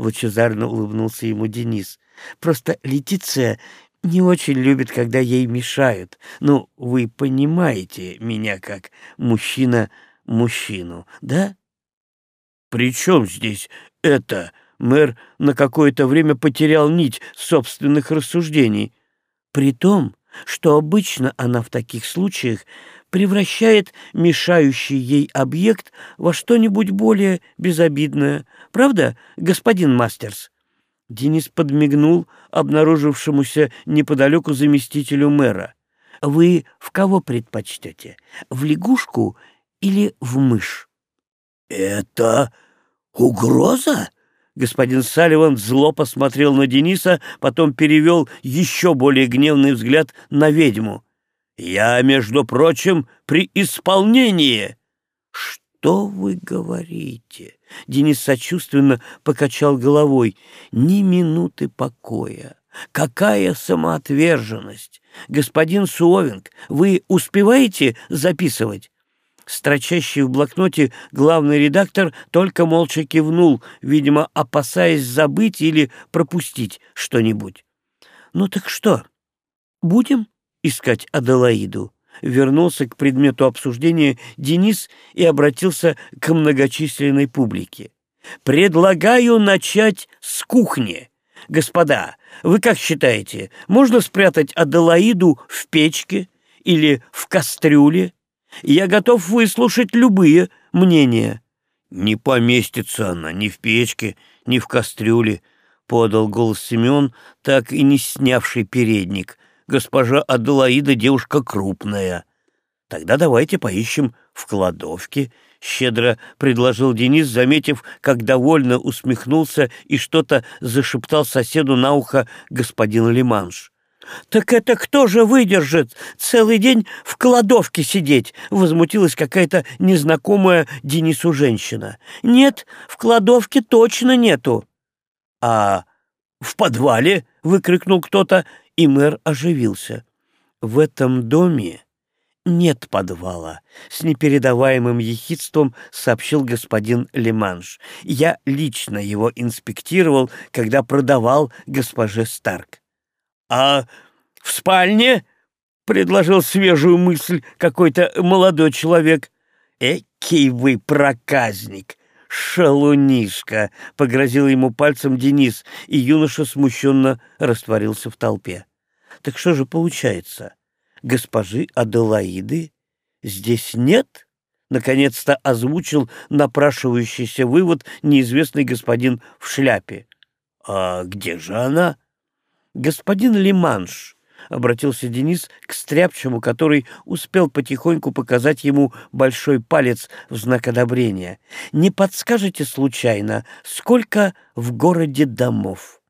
лучезарно улыбнулся ему Денис. Просто Летиция не очень любит, когда ей мешают. Ну, вы понимаете меня как мужчина мужчину, да? При чем здесь это? Мэр на какое-то время потерял нить собственных рассуждений. При том, что обычно она в таких случаях превращает мешающий ей объект во что-нибудь более безобидное. Правда, господин Мастерс? Денис подмигнул обнаружившемуся неподалеку заместителю мэра. «Вы в кого предпочтете? В лягушку или в мышь?» «Это угроза?» Господин Салливан зло посмотрел на Дениса, потом перевел еще более гневный взгляд на ведьму. «Я, между прочим, при исполнении!» что вы говорите?» Денис сочувственно покачал головой. «Ни минуты покоя. Какая самоотверженность! Господин Суовинг, вы успеваете записывать?» Строчащий в блокноте главный редактор только молча кивнул, видимо, опасаясь забыть или пропустить что-нибудь. «Ну так что, будем искать Аделаиду?» Вернулся к предмету обсуждения Денис и обратился к многочисленной публике. «Предлагаю начать с кухни. Господа, вы как считаете, можно спрятать Аделаиду в печке или в кастрюле? Я готов выслушать любые мнения». «Не поместится она ни в печке, ни в кастрюле», — подал голос Семен, так и не снявший передник. «Госпожа Аделаида девушка крупная». «Тогда давайте поищем в кладовке», — щедро предложил Денис, заметив, как довольно усмехнулся и что-то зашептал соседу на ухо господин Лиманш. «Так это кто же выдержит целый день в кладовке сидеть?» — возмутилась какая-то незнакомая Денису женщина. «Нет, в кладовке точно нету». «А в подвале?» — выкрикнул кто-то, и мэр оживился. «В этом доме нет подвала», — с непередаваемым ехидством сообщил господин Леманш. «Я лично его инспектировал, когда продавал госпоже Старк». «А в спальне?» — предложил свежую мысль какой-то молодой человек. «Экий вы проказник!» «Шалунишка!» — погрозил ему пальцем Денис, и юноша смущенно растворился в толпе. «Так что же получается? Госпожи Аделаиды здесь нет?» Наконец-то озвучил напрашивающийся вывод неизвестный господин в шляпе. «А где же она?» «Господин Лиманш», — обратился Денис к стряпчему, который успел потихоньку показать ему большой палец в знак одобрения, «не подскажете случайно, сколько в городе домов?»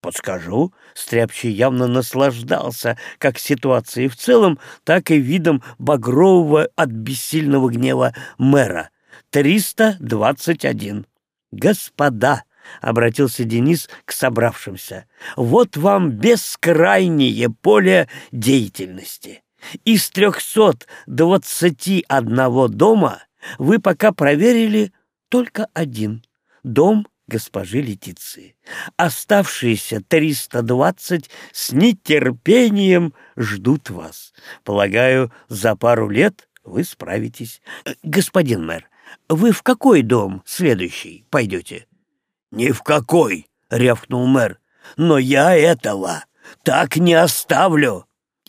«Подскажу», — Стряпчий явно наслаждался как ситуацией в целом, так и видом багрового от бессильного гнева мэра. «Триста двадцать один». «Господа!» — обратился Денис к собравшимся. «Вот вам бескрайнее поле деятельности. Из трехсот двадцати одного дома вы пока проверили только один — дом госпожи Летиции. Оставшиеся триста двадцать с нетерпением ждут вас. Полагаю, за пару лет вы справитесь. Господин мэр, вы в какой дом следующий пойдете?» «Ни в какой!» — рявкнул мэр. «Но я этого так не оставлю!»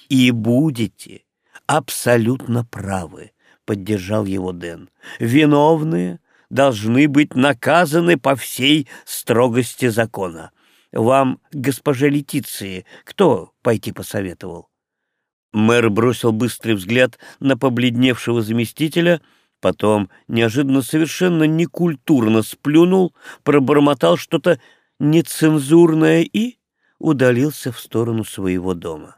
«И будете абсолютно правы», — поддержал его Дэн. «Виновные должны быть наказаны по всей строгости закона. Вам, госпоже Летиции, кто пойти посоветовал?» Мэр бросил быстрый взгляд на побледневшего заместителя — Потом неожиданно совершенно некультурно сплюнул, пробормотал что-то нецензурное и удалился в сторону своего дома.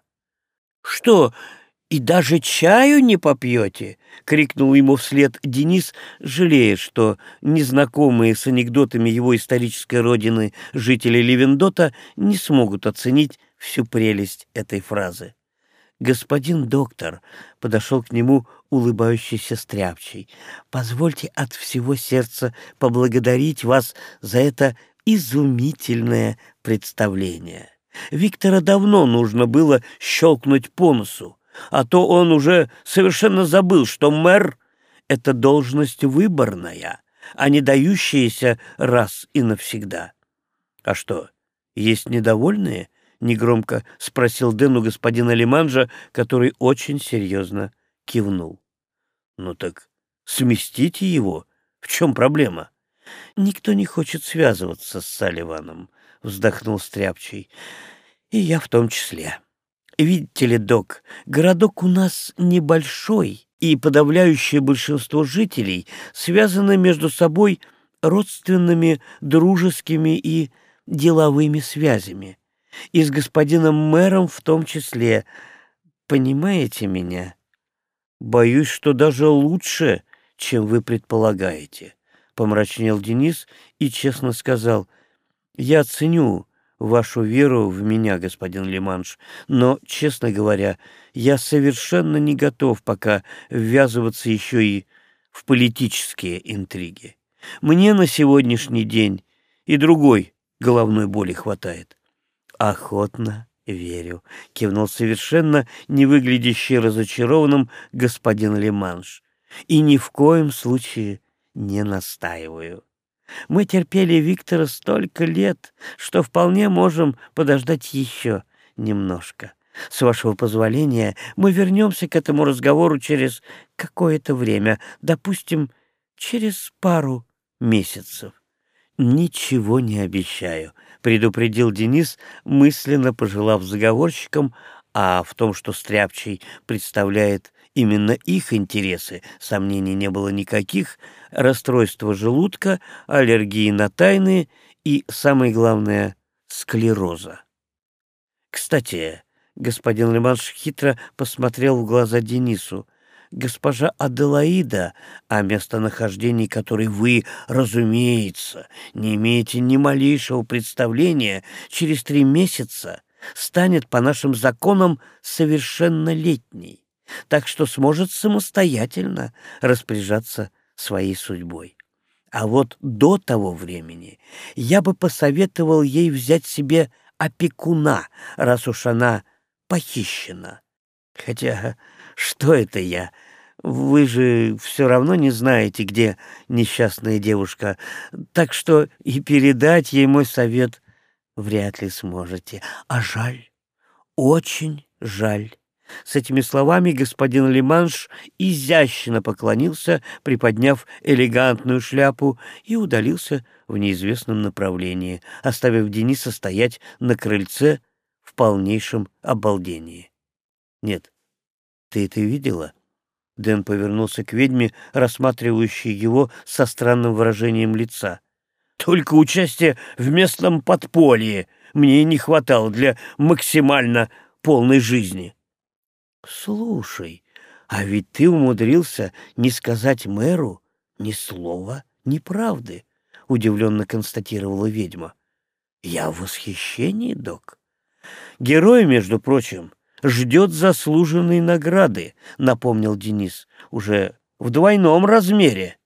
«Что, и даже чаю не попьете?» — крикнул ему вслед Денис, жалея, что незнакомые с анекдотами его исторической родины жители Левендота не смогут оценить всю прелесть этой фразы. «Господин доктор», — подошел к нему улыбающийся стряпчий, — «позвольте от всего сердца поблагодарить вас за это изумительное представление. Виктора давно нужно было щелкнуть по носу, а то он уже совершенно забыл, что мэр — это должность выборная, а не дающаяся раз и навсегда. А что, есть недовольные?» негромко спросил Дэн господина Лиманжа, который очень серьезно кивнул. Ну так сместите его. В чем проблема? Никто не хочет связываться с Салливаном, вздохнул Стряпчий. И я в том числе. Видите ли, док, городок у нас небольшой, и подавляющее большинство жителей связаны между собой родственными, дружескими и деловыми связями и с господином мэром в том числе. Понимаете меня? Боюсь, что даже лучше, чем вы предполагаете», — помрачнел Денис и честно сказал, «Я ценю вашу веру в меня, господин Лиманш, но, честно говоря, я совершенно не готов пока ввязываться еще и в политические интриги. Мне на сегодняшний день и другой головной боли хватает». «Охотно верю», — кивнул совершенно не выглядящий разочарованным господин Лиманш. «И ни в коем случае не настаиваю. Мы терпели Виктора столько лет, что вполне можем подождать еще немножко. С вашего позволения мы вернемся к этому разговору через какое-то время, допустим, через пару месяцев. Ничего не обещаю, предупредил Денис, мысленно пожелав заговорщикам, а в том, что Стряпчий представляет именно их интересы, сомнений не было никаких, расстройство желудка, аллергии на тайны и, самое главное, склероза. Кстати, господин Леманш хитро посмотрел в глаза Денису. Госпожа Аделаида, о местонахождении которой вы, разумеется, не имеете ни малейшего представления, через три месяца станет по нашим законам совершеннолетней, так что сможет самостоятельно распоряжаться своей судьбой. А вот до того времени я бы посоветовал ей взять себе опекуна, раз уж она похищена. Хотя, что это я? Вы же все равно не знаете, где несчастная девушка, так что и передать ей мой совет вряд ли сможете. А жаль, очень жаль. С этими словами господин Лиманш изящно поклонился, приподняв элегантную шляпу, и удалился в неизвестном направлении, оставив Дениса стоять на крыльце в полнейшем обалдении. «Нет, ты это видела?» Дэн повернулся к ведьме, рассматривающей его со странным выражением лица. «Только участие в местном подполье мне не хватало для максимально полной жизни». «Слушай, а ведь ты умудрился не сказать мэру ни слова, ни правды», — удивленно констатировала ведьма. «Я в восхищении, док. Герой, между прочим, ждет заслуженной награды», — напомнил Денис, — «уже в двойном размере».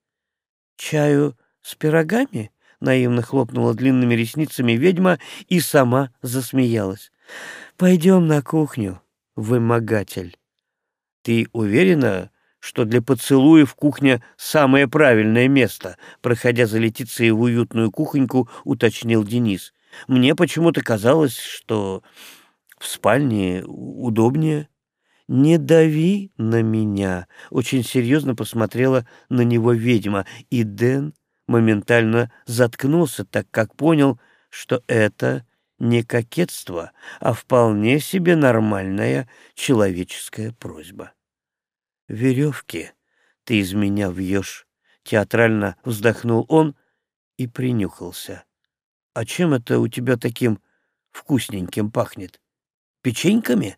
«Чаю с пирогами?» — наивно хлопнула длинными ресницами ведьма и сама засмеялась. «Пойдем на кухню» вымогатель. Ты уверена, что для поцелуев кухня — самое правильное место? Проходя за Летицией в уютную кухоньку, уточнил Денис. Мне почему-то казалось, что в спальне удобнее. «Не дави на меня!» — очень серьезно посмотрела на него ведьма, и Дэн моментально заткнулся, так как понял, что это не кокетство, а вполне себе нормальная человеческая просьба. «Веревки ты из меня вьешь», — театрально вздохнул он и принюхался. «А чем это у тебя таким вкусненьким пахнет? Печеньками?»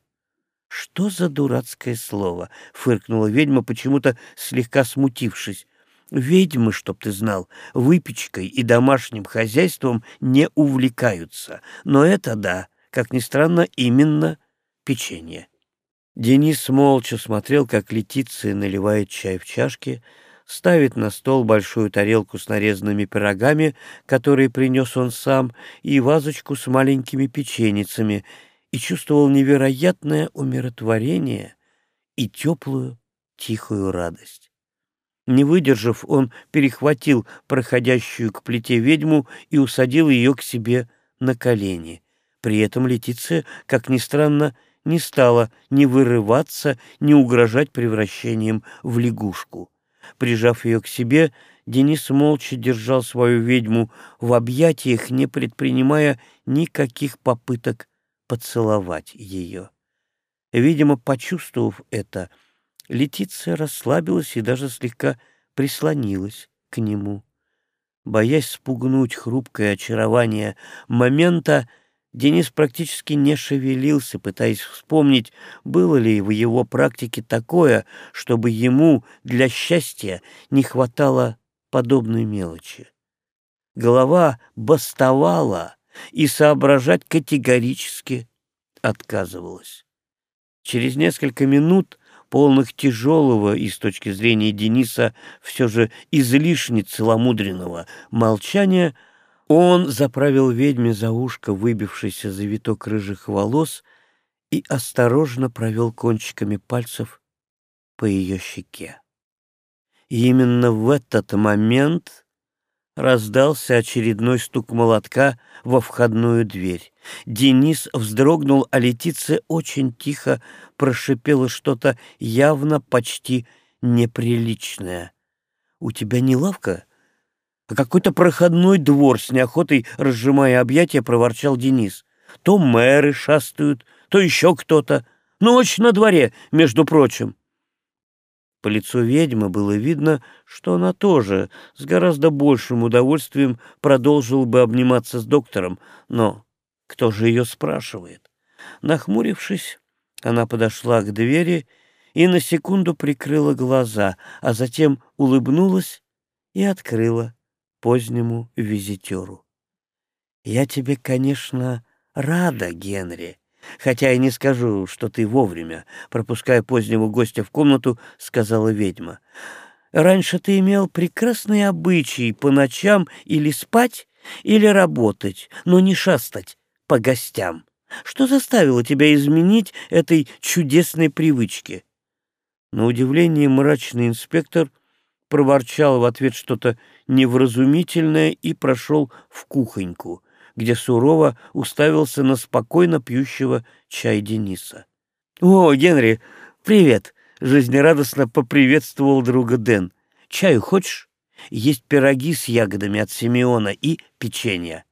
«Что за дурацкое слово?» — фыркнула ведьма, почему-то слегка смутившись. Ведьмы, чтоб ты знал, выпечкой и домашним хозяйством не увлекаются. Но это да, как ни странно, именно печенье. Денис молча смотрел, как Летиция наливает чай в чашки, ставит на стол большую тарелку с нарезанными пирогами, которые принес он сам, и вазочку с маленькими печеницами, и чувствовал невероятное умиротворение и теплую, тихую радость. Не выдержав, он перехватил проходящую к плите ведьму и усадил ее к себе на колени. При этом Летиция, как ни странно, не стала ни вырываться, ни угрожать превращением в лягушку. Прижав ее к себе, Денис молча держал свою ведьму в объятиях, не предпринимая никаких попыток поцеловать ее. Видимо, почувствовав это, Летиция расслабилась и даже слегка прислонилась к нему. Боясь спугнуть хрупкое очарование момента, Денис практически не шевелился, пытаясь вспомнить, было ли в его практике такое, чтобы ему для счастья не хватало подобной мелочи. Голова бастовала и соображать категорически отказывалась. Через несколько минут, полных тяжелого и с точки зрения Дениса все же излишне целомудренного молчания, он заправил ведьме за ушко выбившийся завиток рыжих волос и осторожно провел кончиками пальцев по ее щеке. И именно в этот момент раздался очередной стук молотка во входную дверь. Денис вздрогнул, а Летиция очень тихо прошипела что-то явно почти неприличное. «У тебя не лавка?» а какой-то проходной двор с неохотой, разжимая объятия, проворчал Денис. То мэры шастают, то еще кто-то. Ночь на дворе, между прочим. По лицу ведьмы было видно, что она тоже с гораздо большим удовольствием продолжила бы обниматься с доктором, но кто же ее спрашивает? Нахмурившись, она подошла к двери и на секунду прикрыла глаза, а затем улыбнулась и открыла позднему визитеру. «Я тебе, конечно, рада, Генри, хотя и не скажу, что ты вовремя, пропуская позднего гостя в комнату, сказала ведьма. Раньше ты имел прекрасные обычаи по ночам или спать, или работать, но не шастать по гостям. Что заставило тебя изменить этой чудесной привычке?» На удивление мрачный инспектор проворчал в ответ что-то невразумительное и прошел в кухоньку, где сурово уставился на спокойно пьющего чай Дениса. «О, Генри, привет!» — жизнерадостно поприветствовал друга Дэн. «Чаю хочешь? Есть пироги с ягодами от Симеона и печенье.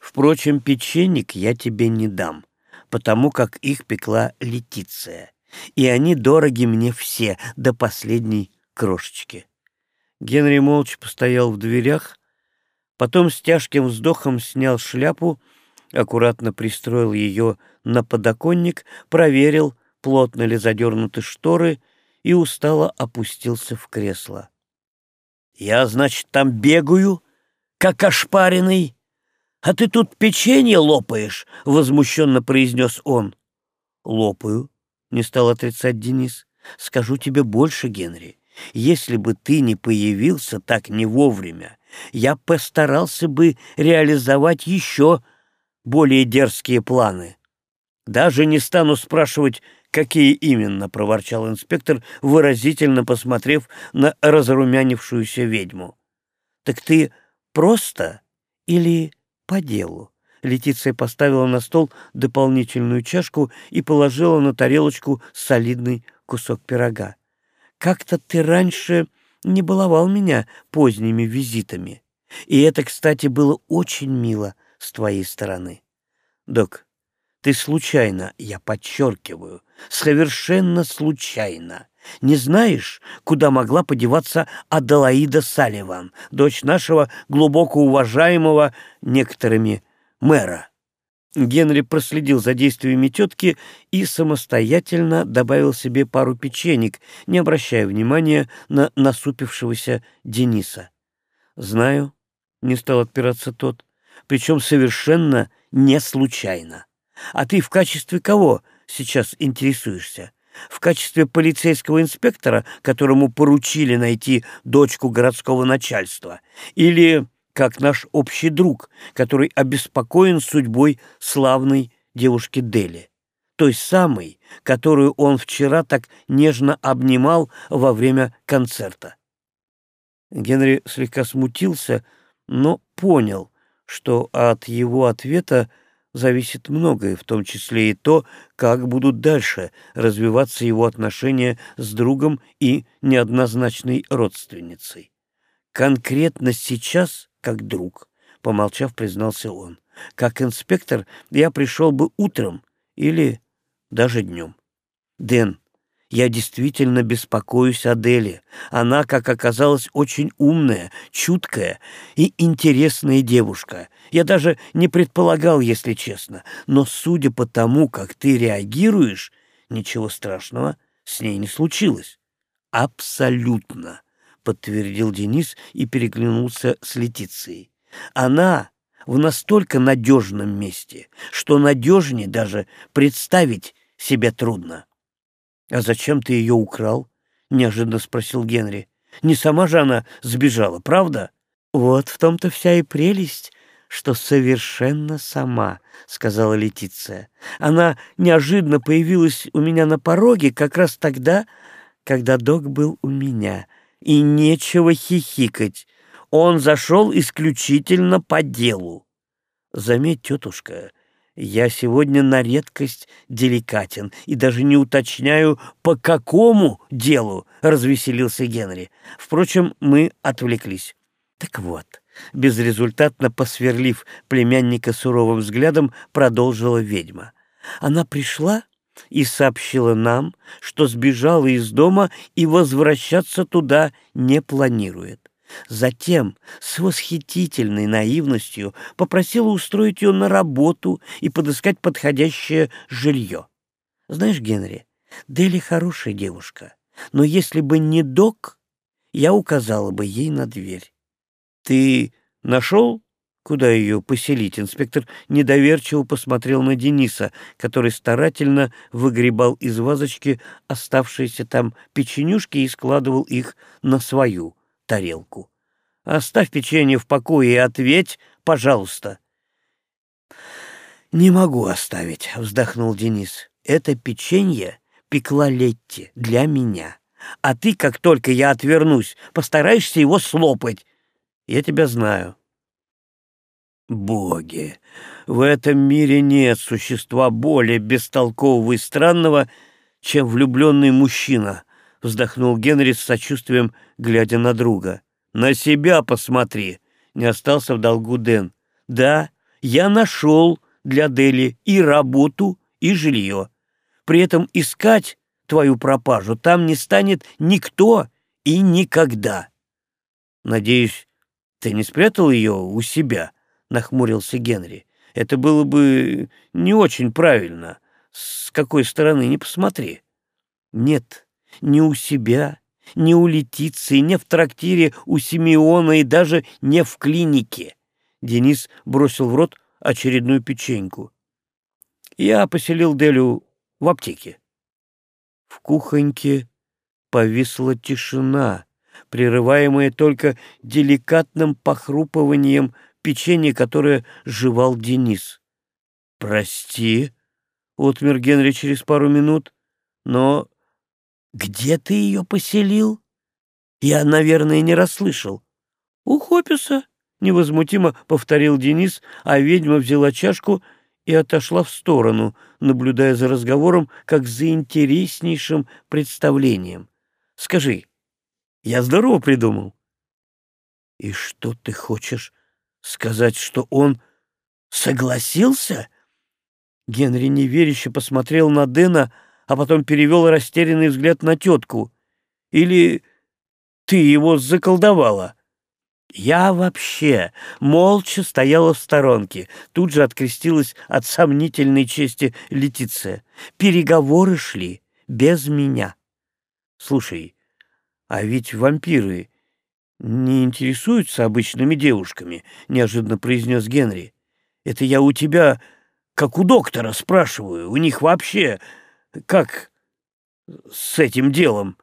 Впрочем, печенек я тебе не дам, потому как их пекла Летиция, и они дороги мне все до последней крошечки». Генри молча постоял в дверях, потом с тяжким вздохом снял шляпу, аккуратно пристроил ее на подоконник, проверил, плотно ли задернуты шторы, и устало опустился в кресло. «Я, значит, там бегаю, как ошпаренный, а ты тут печенье лопаешь?» — возмущенно произнес он. «Лопаю», — не стал отрицать Денис. «Скажу тебе больше, Генри. Если бы ты не появился так не вовремя, я постарался бы реализовать еще более дерзкие планы. Даже не стану спрашивать, какие именно, — проворчал инспектор, выразительно посмотрев на разрумянившуюся ведьму. — Так ты просто или по делу? Летиция поставила на стол дополнительную чашку и положила на тарелочку солидный кусок пирога. Как-то ты раньше не баловал меня поздними визитами. И это, кстати, было очень мило с твоей стороны. Док, ты случайно, я подчеркиваю, совершенно случайно, не знаешь, куда могла подеваться Аделаида Салливан, дочь нашего глубоко уважаемого некоторыми мэра? Генри проследил за действиями тетки и самостоятельно добавил себе пару печенек, не обращая внимания на насупившегося Дениса. «Знаю», — не стал отпираться тот, — «причем совершенно не случайно. А ты в качестве кого сейчас интересуешься? В качестве полицейского инспектора, которому поручили найти дочку городского начальства? Или как наш общий друг, который обеспокоен судьбой славной девушки Дели, той самой, которую он вчера так нежно обнимал во время концерта. Генри слегка смутился, но понял, что от его ответа зависит многое, в том числе и то, как будут дальше развиваться его отношения с другом и неоднозначной родственницей. Конкретно сейчас как друг, — помолчав, признался он. Как инспектор я пришел бы утром или даже днем. Дэн, Я действительно беспокоюсь о Деле. Она, как оказалось, очень умная, чуткая и интересная девушка. Я даже не предполагал, если честно. Но судя по тому, как ты реагируешь, ничего страшного с ней не случилось. Абсолютно, подтвердил Денис и переглянулся с Летицией. Она в настолько надежном месте, что надежнее даже представить себе трудно. «А зачем ты ее украл?» — неожиданно спросил Генри. «Не сама же она сбежала, правда?» «Вот в том-то вся и прелесть, что совершенно сама», — сказала Летиция. «Она неожиданно появилась у меня на пороге как раз тогда, когда док был у меня. И нечего хихикать. Он зашел исключительно по делу. Заметь, тетушка, я сегодня на редкость деликатен и даже не уточняю, по какому делу, — развеселился Генри. Впрочем, мы отвлеклись. Так вот, безрезультатно посверлив племянника суровым взглядом, продолжила ведьма. Она пришла и сообщила нам, что сбежала из дома и возвращаться туда не планирует. Затем с восхитительной наивностью попросила устроить ее на работу и подыскать подходящее жилье. Знаешь, Генри, Дели хорошая девушка, но если бы не док, я указала бы ей на дверь. Ты нашел, куда ее поселить? Инспектор недоверчиво посмотрел на Дениса, который старательно выгребал из вазочки оставшиеся там печенюшки и складывал их на свою тарелку. Оставь печенье в покое и ответь, пожалуйста. «Не могу оставить», — вздохнул Денис. «Это печенье пекла Летти для меня. А ты, как только я отвернусь, постараешься его слопать. Я тебя знаю». «Боги! В этом мире нет существа более бестолкового и странного, чем влюбленный мужчина», — вздохнул Генри с сочувствием, глядя на друга. «На себя посмотри!» — не остался в долгу Дэн. «Да, я нашел для Дели и работу, и жилье. При этом искать твою пропажу там не станет никто и никогда». «Надеюсь, ты не спрятал ее у себя?» — нахмурился Генри. «Это было бы не очень правильно. С какой стороны не посмотри». «Нет, не у себя, не у Летиции, не в трактире у Симеона и даже не в клинике. Денис бросил в рот очередную печеньку. Я поселил Делю в аптеке. В кухоньке повисла тишина, прерываемая только деликатным похрупыванием печенья, которое жевал Денис. «Прости», — отмер Генри через пару минут, — «но где ты ее поселил? Я, наверное, не расслышал. У Хописа, невозмутимо повторил Денис, а ведьма взяла чашку и отошла в сторону, наблюдая за разговором как за интереснейшим представлением. Скажи, я здорово придумал? И что ты хочешь сказать, что он согласился? Генри неверяще посмотрел на Дэна, а потом перевел растерянный взгляд на тетку. «Или ты его заколдовала?» Я вообще молча стояла в сторонке, тут же открестилась от сомнительной чести Летиция. Переговоры шли без меня. Слушай, а ведь вампиры не интересуются обычными девушками, неожиданно произнес Генри. Это я у тебя, как у доктора, спрашиваю. У них вообще как с этим делом?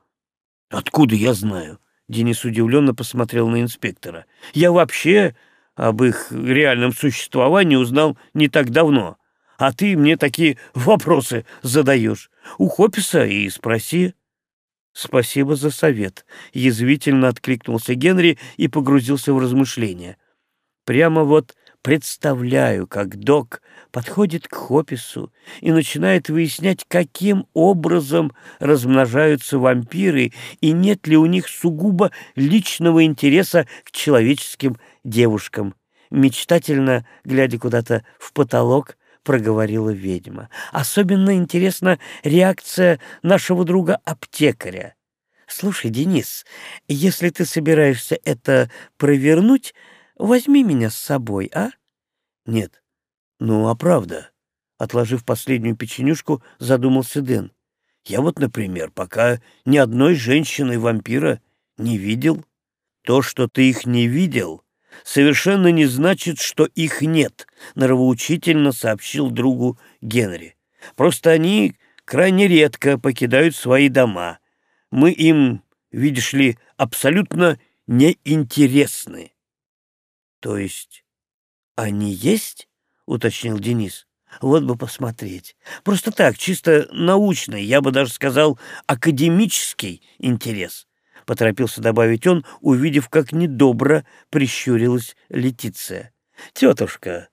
Откуда я знаю? Денис удивленно посмотрел на инспектора. Я вообще об их реальном существовании узнал не так давно. А ты мне такие вопросы задаешь. У Хописа и спроси. Спасибо за совет. Язвительно откликнулся Генри и погрузился в размышления. Прямо вот представляю, как док подходит к Хопису и начинает выяснять, каким образом размножаются вампиры и нет ли у них сугубо личного интереса к человеческим девушкам. Мечтательно, глядя куда-то в потолок, — проговорила ведьма. «Особенно интересна реакция нашего друга-аптекаря. Слушай, Денис, если ты собираешься это провернуть, возьми меня с собой, а?» «Нет. Ну, а правда?» Отложив последнюю печенюшку, задумался Дэн. «Я вот, например, пока ни одной женщины-вампира не видел. То, что ты их не видел, совершенно не значит, что их нет», — нравоучительно сообщил другу Генри. «Просто они крайне редко покидают свои дома. Мы им, видишь ли, абсолютно неинтересны». «То есть они есть?» — уточнил Денис. «Вот бы посмотреть. Просто так, чисто научный, я бы даже сказал, академический интерес поторопился добавить он, увидев, как недобро прищурилась Летиция. «Тетушка,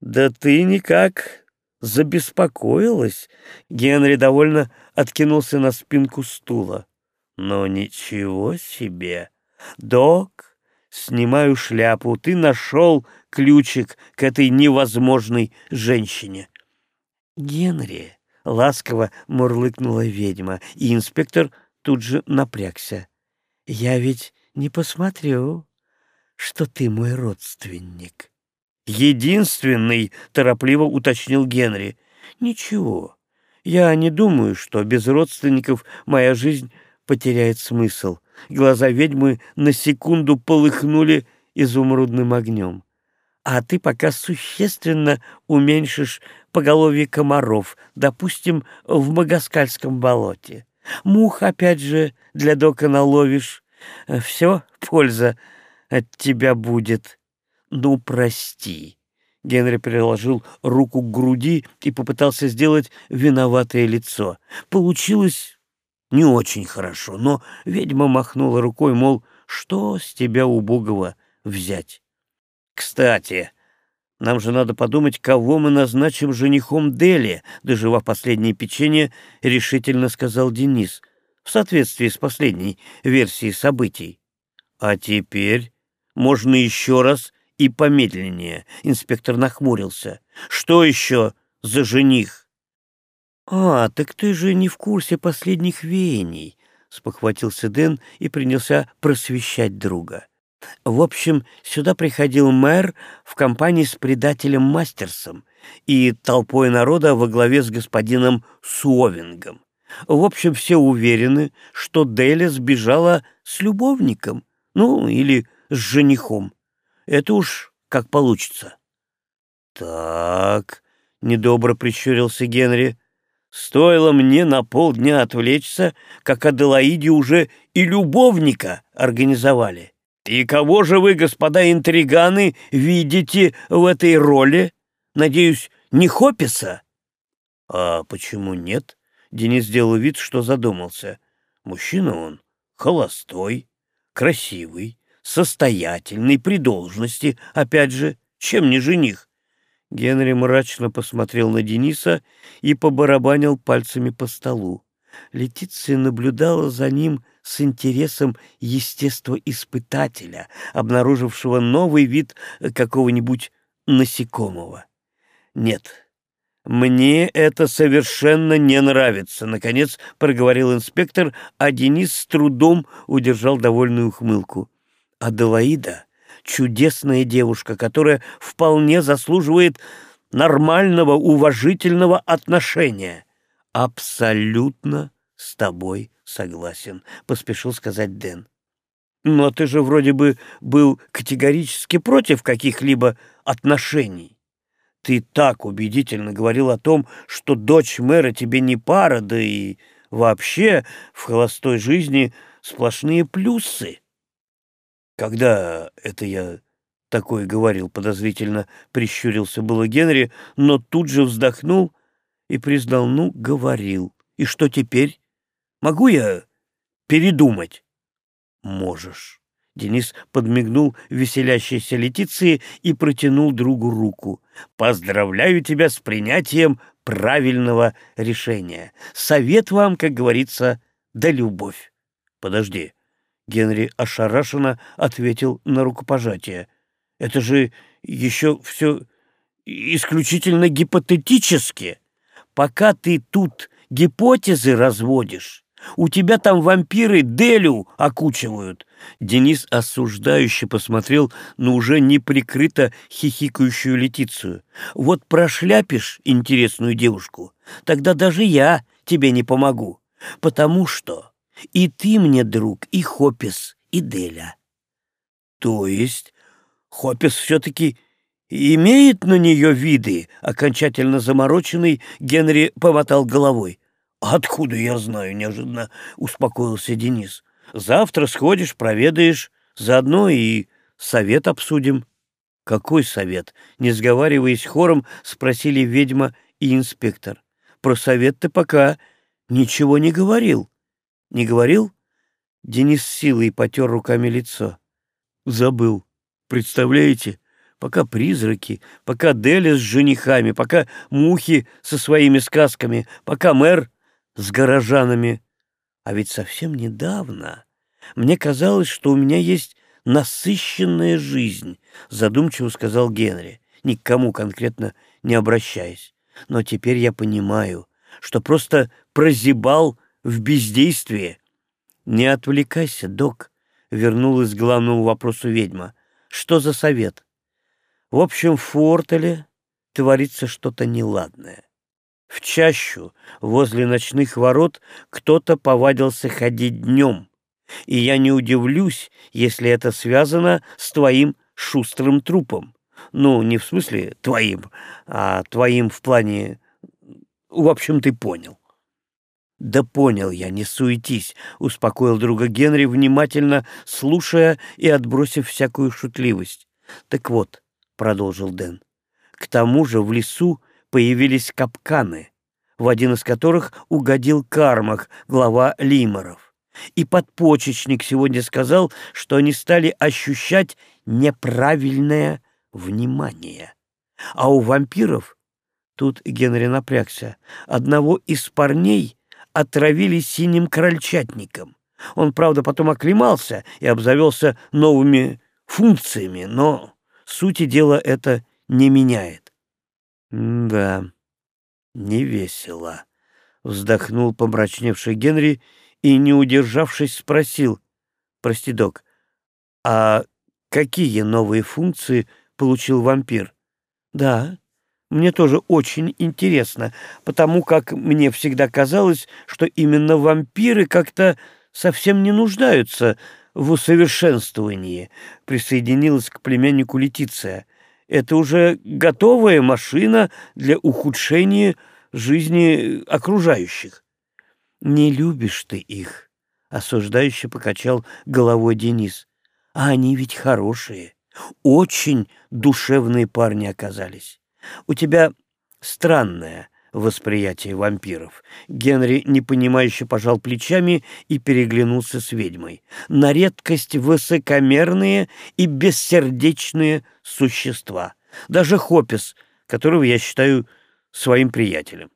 да ты никак забеспокоилась?» Генри довольно откинулся на спинку стула. «Но ничего себе! Док, снимаю шляпу, ты нашел ключик к этой невозможной женщине!» «Генри!» — ласково мурлыкнула ведьма, и инспектор тут же напрягся. Я ведь не посмотрю, что ты мой родственник. Единственный, торопливо уточнил Генри. Ничего. Я не думаю, что без родственников моя жизнь потеряет смысл. Глаза ведьмы на секунду полыхнули изумрудным огнем. А ты пока существенно уменьшишь поголовье комаров, допустим, в Магаскальском болоте. Мух, опять же, для дока наловишь. Все, польза от тебя будет. Ну, прости. Генри приложил руку к груди и попытался сделать виноватое лицо. Получилось не очень хорошо, но ведьма махнула рукой, мол, что с тебя убогого взять. Кстати, нам же надо подумать, кого мы назначим женихом Дели, доживав последнее печенье, решительно сказал Денис, в соответствии с последней версией событий. А теперь можно еще раз и помедленнее. Инспектор нахмурился. Что еще за жених? А, так ты же не в курсе последних веяний, спохватился Дэн и принялся просвещать друга. В общем, сюда приходил мэр в компании с предателем Мастерсом и толпой народа во главе с господином Суовингом. В общем, все уверены, что Деля сбежала с любовником, ну, или с женихом. Это уж как получится. «Так», — недобро прищурился Генри, — «стоило мне на полдня отвлечься, как Аделаиде уже и любовника организовали». И кого же вы, господа интриганы, видите в этой роли? Надеюсь, не Хописа? А почему нет? Денис сделал вид, что задумался. Мужчина он холостой, красивый, состоятельный, при должности, опять же, чем не жених. Генри мрачно посмотрел на Дениса и побарабанил пальцами по столу. Летиция наблюдала за ним с интересом естествоиспытателя, обнаружившего новый вид какого-нибудь насекомого. «Нет, мне это совершенно не нравится», — наконец проговорил инспектор, а Денис с трудом удержал довольную ухмылку. «Аделаида — чудесная девушка, которая вполне заслуживает нормального, уважительного отношения. Абсолютно с тобой согласен», — поспешил сказать Дэн. «Но ты же вроде бы был категорически против каких-либо отношений. Ты так убедительно говорил о том, что дочь мэра тебе не пара, да и вообще в холостой жизни сплошные плюсы». «Когда это я такое говорил?» — подозрительно прищурился было Генри, но тут же вздохнул и признал, ну, говорил. «И что теперь?» Могу я передумать?» «Можешь». Денис подмигнул веселящейся Летиции и протянул другу руку. «Поздравляю тебя с принятием правильного решения. Совет вам, как говорится, да любовь». «Подожди». Генри ошарашенно ответил на рукопожатие. «Это же еще все исключительно гипотетически. Пока ты тут гипотезы разводишь, у тебя там вампиры Делю окучивают. Денис осуждающе посмотрел на уже неприкрыто хихикающую Летицию. Вот прошляпишь интересную девушку, тогда даже я тебе не помогу, потому что и ты мне друг, и Хопис, и Деля. То есть Хопис все-таки имеет на нее виды, окончательно замороченный Генри помотал головой. «Откуда я знаю?» — неожиданно успокоился Денис. «Завтра сходишь, проведаешь, заодно и совет обсудим». «Какой совет?» — не сговариваясь хором, спросили ведьма и инспектор. «Про совет ты пока ничего не говорил». «Не говорил?» Денис силой потер руками лицо. «Забыл. Представляете?» пока призраки, пока Деля с женихами, пока мухи со своими сказками, пока мэр с горожанами. А ведь совсем недавно мне казалось, что у меня есть насыщенная жизнь, задумчиво сказал Генри, никому конкретно не обращаясь. Но теперь я понимаю, что просто прозябал в бездействии. Не отвлекайся, док, вернулась к главному вопросу ведьма. Что за совет? В общем, в Фортеле творится что-то неладное. В чащу возле ночных ворот кто-то повадился ходить днем, и я не удивлюсь, если это связано с твоим шустрым трупом. Ну, не в смысле твоим, а твоим в плане... В общем, ты понял. «Да понял я, не суетись», — успокоил друга Генри, внимательно слушая и отбросив всякую шутливость. «Так вот», — продолжил Дэн, — «к тому же в лесу появились капканы, в один из которых угодил Кармах, глава Лиморов. И подпочечник сегодня сказал, что они стали ощущать неправильное внимание. А у вампиров, тут Генри напрягся, одного из парней отравили синим крольчатником. Он, правда, потом оклемался и обзавелся новыми функциями, но сути дела это не меняет. «Да, не весело», — вздохнул помрачневший Генри и, не удержавшись, спросил. «Прости, док, а какие новые функции получил вампир?» «Да, мне тоже очень интересно, потому как мне всегда казалось, что именно вампиры как-то совсем не нуждаются в усовершенствовании», — присоединилась к племяннику Летиция. Это уже готовая машина для ухудшения жизни окружающих. Не любишь ты их, — осуждающе покачал головой Денис. А они ведь хорошие, очень душевные парни оказались. У тебя странная восприятие вампиров. Генри непонимающе пожал плечами и переглянулся с ведьмой. На редкость высокомерные и бессердечные существа. Даже Хопис, которого я считаю своим приятелем.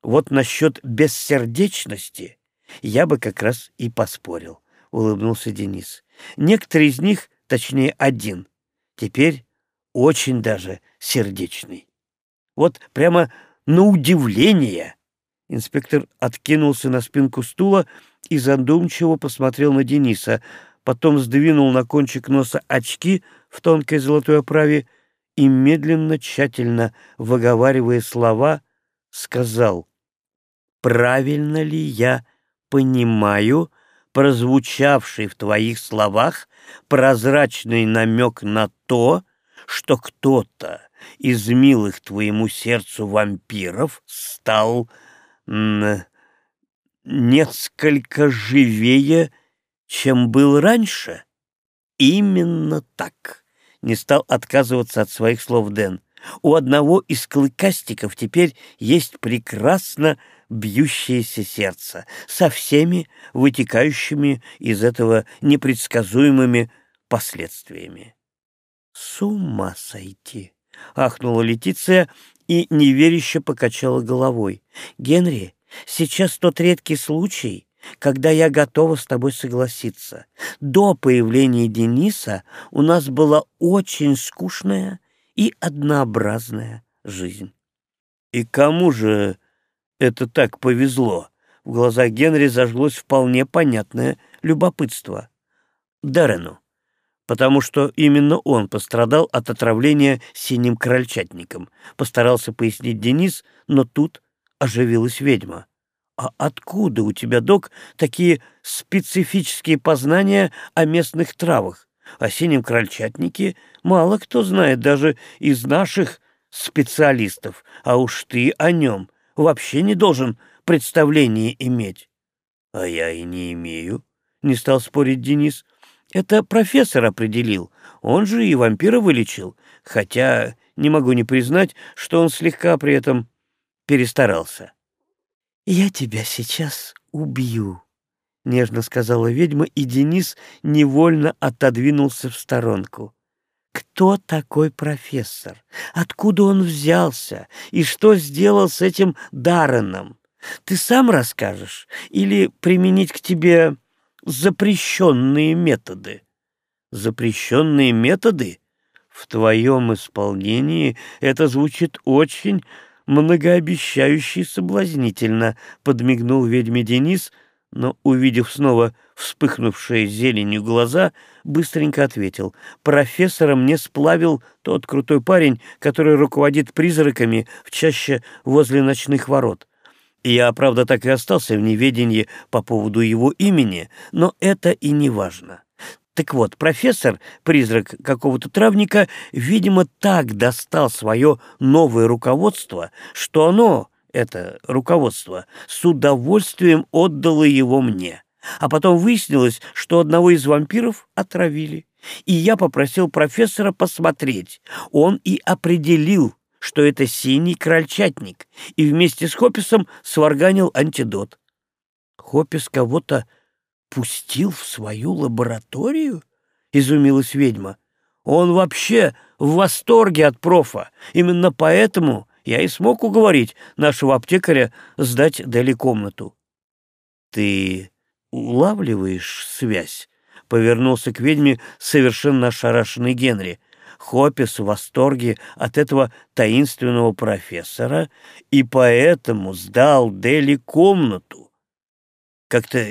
Вот насчет бессердечности я бы как раз и поспорил, — улыбнулся Денис. Некоторые из них, точнее один, теперь очень даже сердечный. Вот прямо на удивление. Инспектор откинулся на спинку стула и задумчиво посмотрел на Дениса, потом сдвинул на кончик носа очки в тонкой золотой оправе и, медленно, тщательно выговаривая слова, сказал, «Правильно ли я понимаю прозвучавший в твоих словах прозрачный намек на то, что кто-то из милых твоему сердцу вампиров стал несколько живее, чем был раньше. Именно так. Не стал отказываться от своих слов Дэн. У одного из клыкастиков теперь есть прекрасно бьющееся сердце со всеми вытекающими из этого непредсказуемыми последствиями. С ума сойти! — ахнула Летиция и неверяще покачала головой. «Генри, сейчас тот редкий случай, когда я готова с тобой согласиться. До появления Дениса у нас была очень скучная и однообразная жизнь. И кому же это так повезло? В глазах Генри зажглось вполне понятное любопытство. Даррену, потому что именно он пострадал от отравления синим крольчатником, постарался пояснить Денис, но тут оживилась ведьма. «А откуда у тебя, док, такие специфические познания о местных травах? О синем крольчатнике мало кто знает, даже из наших специалистов, а уж ты о нем вообще не должен представление иметь». «А я и не имею», — не стал спорить Денис. «Это профессор определил, он же и вампира вылечил, хотя не могу не признать, что он слегка при этом перестарался». «Я тебя сейчас убью», — нежно сказала ведьма, и Денис невольно отодвинулся в сторонку. «Кто такой профессор? Откуда он взялся? И что сделал с этим Дарреном? Ты сам расскажешь? Или применить к тебе запрещенные методы?» «Запрещенные методы?» В твоем исполнении это звучит очень многообещающе и соблазнительно, — подмигнул ведьме Денис, но, увидев снова вспыхнувшие зеленью глаза, быстренько ответил. «Профессора мне сплавил тот крутой парень, который руководит призраками в чаще возле ночных ворот. Я, правда, так и остался в неведении по поводу его имени, но это и не важно. Так вот, профессор, призрак какого-то травника, видимо, так достал свое новое руководство, что оно, это руководство, с удовольствием отдало его мне. А потом выяснилось, что одного из вампиров отравили. И я попросил профессора посмотреть. Он и определил, что это синий крольчатник, и вместе с Хописом сварганил антидот. Хопис кого-то пустил в свою лабораторию?» — изумилась ведьма. «Он вообще в восторге от профа. Именно поэтому я и смог уговорить нашего аптекаря сдать Дели комнату». «Ты улавливаешь связь?» — повернулся к ведьме совершенно ошарашенный Генри. Хопис в восторге от этого таинственного профессора и поэтому сдал Дели комнату. Как-то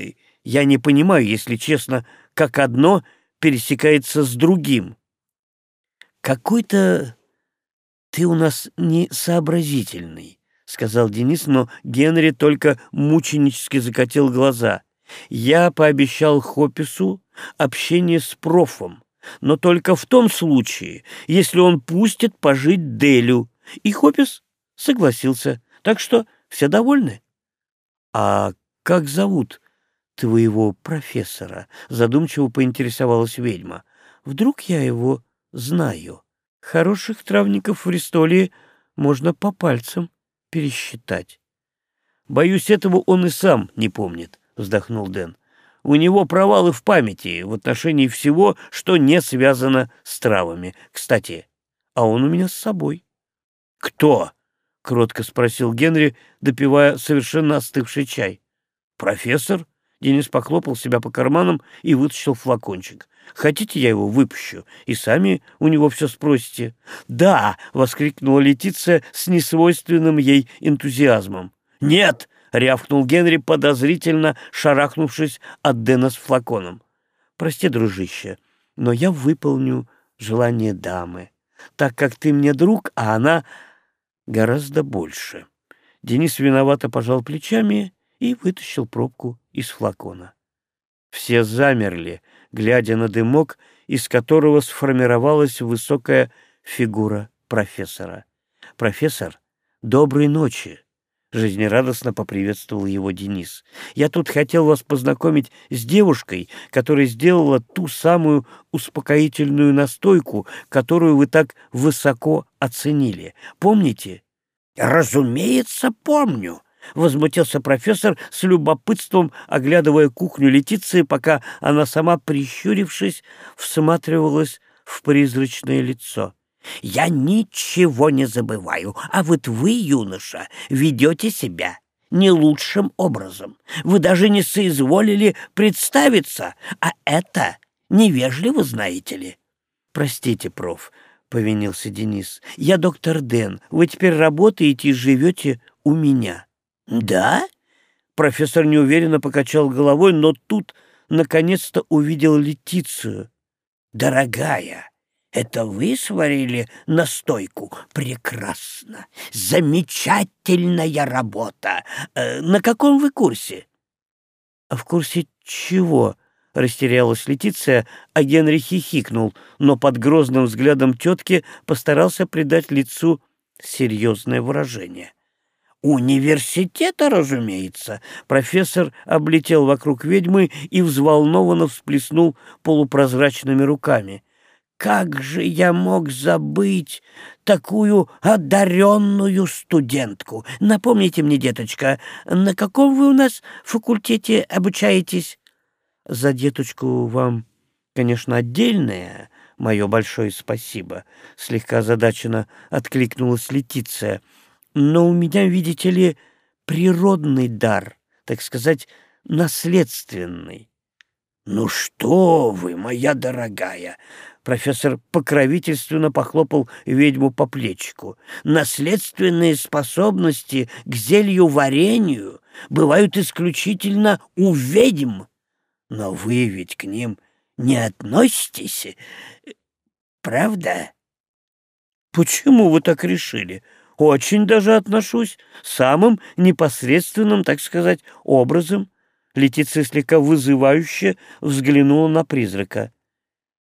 я не понимаю, если честно, как одно пересекается с другим. Какой-то ты у нас несообразительный, сказал Денис, но Генри только мученически закатил глаза. Я пообещал Хопису общение с профом, но только в том случае, если он пустит пожить Делю. И Хопис согласился, так что все довольны. А как зовут твоего профессора?» — задумчиво поинтересовалась ведьма. «Вдруг я его знаю? Хороших травников в Ристолии можно по пальцам пересчитать». «Боюсь, этого он и сам не помнит», — вздохнул Дэн. «У него провалы в памяти в отношении всего, что не связано с травами. Кстати, а он у меня с собой». «Кто?» — кротко спросил Генри, допивая совершенно остывший чай. «Профессор?» Денис похлопал себя по карманам и вытащил флакончик. «Хотите, я его выпущу, и сами у него все спросите?» «Да!» — воскликнула Летиция с несвойственным ей энтузиазмом. «Нет!» — рявкнул Генри, подозрительно шарахнувшись от Дэна с флаконом. «Прости, дружище, но я выполню желание дамы, так как ты мне друг, а она гораздо больше». Денис виновато пожал плечами и вытащил пробку из флакона. Все замерли, глядя на дымок, из которого сформировалась высокая фигура профессора. «Профессор, доброй ночи!» — жизнерадостно поприветствовал его Денис. «Я тут хотел вас познакомить с девушкой, которая сделала ту самую успокоительную настойку, которую вы так высоко оценили. Помните?» «Разумеется, помню», — возмутился профессор с любопытством, оглядывая кухню Летиции, пока она сама, прищурившись, всматривалась в призрачное лицо. «Я ничего не забываю, а вот вы, юноша, ведете себя не лучшим образом. Вы даже не соизволили представиться, а это невежливо, знаете ли». «Простите, проф», — повинился Денис. «Я доктор Дэн. Вы теперь работаете и живете у меня». «Да?» Профессор неуверенно покачал головой, но тут наконец-то увидел Летицию. «Дорогая, это вы сварили настойку? Прекрасно! Замечательная работа! Э, на каком вы курсе?» «А в курсе чего?» — растерялась Летиция, а Генри хихикнул, но под грозным взглядом тетки постарался придать лицу серьезное выражение. «Университета, разумеется!» Профессор облетел вокруг ведьмы и взволнованно всплеснул полупрозрачными руками. «Как же я мог забыть такую одаренную студентку? Напомните мне, деточка, на каком вы у нас факультете обучаетесь?» За деточку вам, конечно, отдельное мое большое спасибо, — слегка озадаченно откликнулась Летиция. Но у меня, видите ли, природный дар, так сказать, наследственный. «Ну что вы, моя дорогая!» Профессор покровительственно похлопал ведьму по плечику. «Наследственные способности к зелью варенью бывают исключительно у ведьм. Но вы ведь к ним не относитесь, правда? Почему вы так решили? Очень даже отношусь, самым непосредственным, так сказать, образом. Летиция слегка вызывающе взглянула на призрака.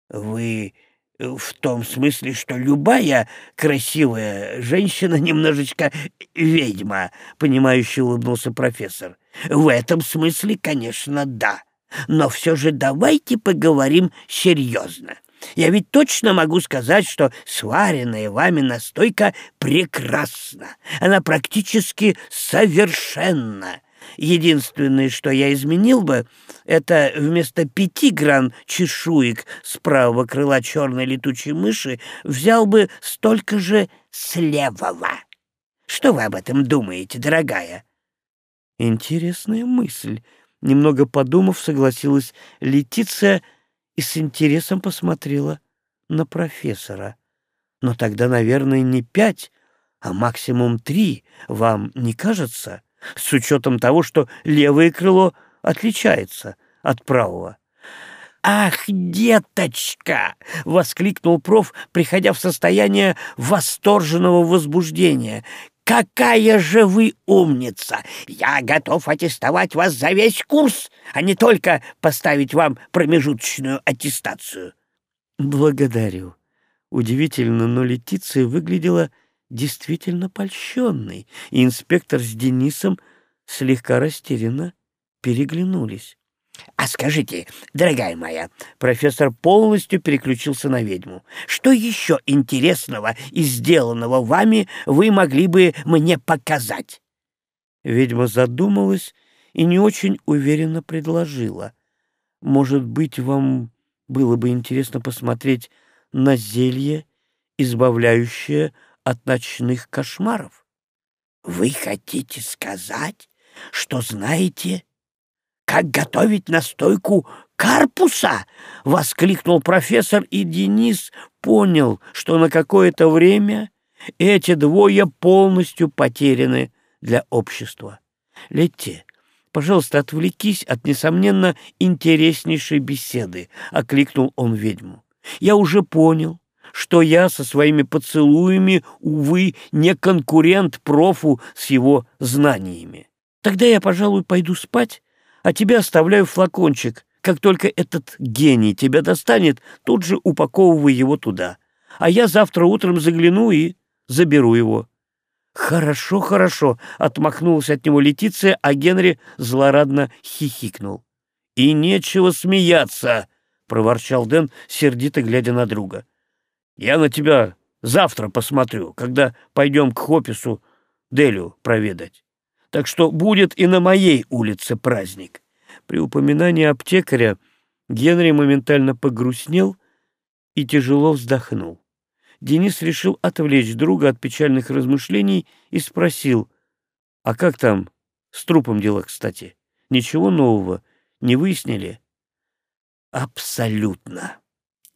Вы в том смысле, что любая красивая женщина немножечко ведьма, понимающе улыбнулся профессор. В этом смысле, конечно, да. Но все же давайте поговорим серьезно. Я ведь точно могу сказать, что сваренная вами настойка прекрасна. Она практически совершенна. Единственное, что я изменил бы, это вместо пяти гран чешуек с правого крыла черной летучей мыши взял бы столько же с левого. Что вы об этом думаете, дорогая? Интересная мысль, Немного подумав, согласилась Летиция и с интересом посмотрела на профессора. Но тогда, наверное, не пять, а максимум три, вам не кажется? С учетом того, что левое крыло отличается от правого. «Ах, деточка!» — воскликнул проф, приходя в состояние восторженного возбуждения. Какая же вы умница! Я готов аттестовать вас за весь курс, а не только поставить вам промежуточную аттестацию. Благодарю. Удивительно, но Летиция выглядела действительно польщенной, и инспектор с Денисом слегка растерянно переглянулись. «А скажите, дорогая моя...» Профессор полностью переключился на ведьму. «Что еще интересного и сделанного вами вы могли бы мне показать?» Ведьма задумалась и не очень уверенно предложила. «Может быть, вам было бы интересно посмотреть на зелье, избавляющее от ночных кошмаров?» «Вы хотите сказать, что знаете как готовить настойку карпуса!» — воскликнул профессор, и Денис понял, что на какое-то время эти двое полностью потеряны для общества. Летте, пожалуйста, отвлекись от, несомненно, интереснейшей беседы», — окликнул он ведьму. «Я уже понял, что я со своими поцелуями, увы, не конкурент профу с его знаниями. Тогда я, пожалуй, пойду спать, а тебе оставляю флакончик. Как только этот гений тебя достанет, тут же упаковывай его туда. А я завтра утром загляну и заберу его». «Хорошо, хорошо», — отмахнулась от него Летиция, а Генри злорадно хихикнул. «И нечего смеяться», — проворчал Дэн, сердито глядя на друга. «Я на тебя завтра посмотрю, когда пойдем к Хопису Делю проведать» так что будет и на моей улице праздник. При упоминании аптекаря Генри моментально погрустнел и тяжело вздохнул. Денис решил отвлечь друга от печальных размышлений и спросил, «А как там с трупом дела, кстати? Ничего нового не выяснили?» «Абсолютно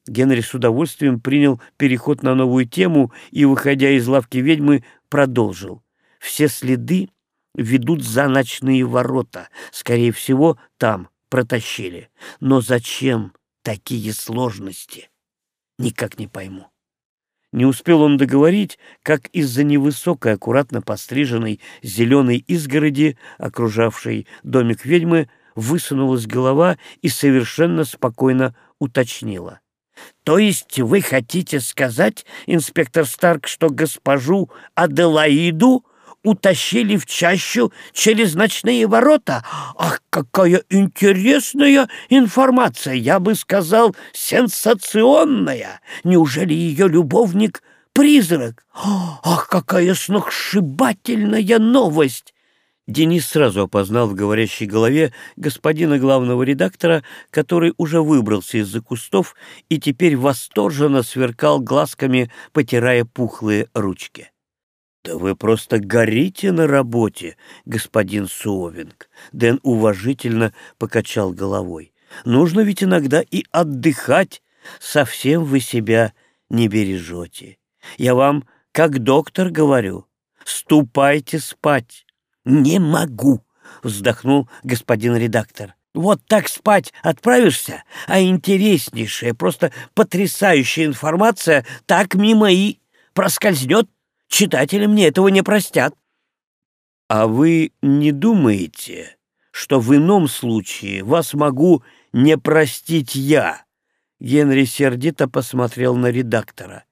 Генри с удовольствием принял переход на новую тему и, выходя из лавки ведьмы, продолжил. Все следы ведут за ночные ворота. Скорее всего, там протащили. Но зачем такие сложности? Никак не пойму. Не успел он договорить, как из-за невысокой, аккуратно постриженной зеленой изгороди, окружавшей домик ведьмы, высунулась голова и совершенно спокойно уточнила. «То есть вы хотите сказать, инспектор Старк, что госпожу Аделаиду утащили в чащу через ночные ворота. Ах, какая интересная информация! Я бы сказал, сенсационная! Неужели ее любовник — призрак? Ах, какая сногсшибательная новость! Денис сразу опознал в говорящей голове господина главного редактора, который уже выбрался из-за кустов и теперь восторженно сверкал глазками, потирая пухлые ручки. «Да вы просто горите на работе, господин Суовинг!» Дэн уважительно покачал головой. «Нужно ведь иногда и отдыхать. Совсем вы себя не бережете. Я вам, как доктор, говорю, ступайте спать». «Не могу!» — вздохнул господин редактор. «Вот так спать отправишься, а интереснейшая, просто потрясающая информация так мимо и проскользнет Читатели мне этого не простят. А вы не думаете, что в ином случае вас могу не простить я? Генри сердито посмотрел на редактора.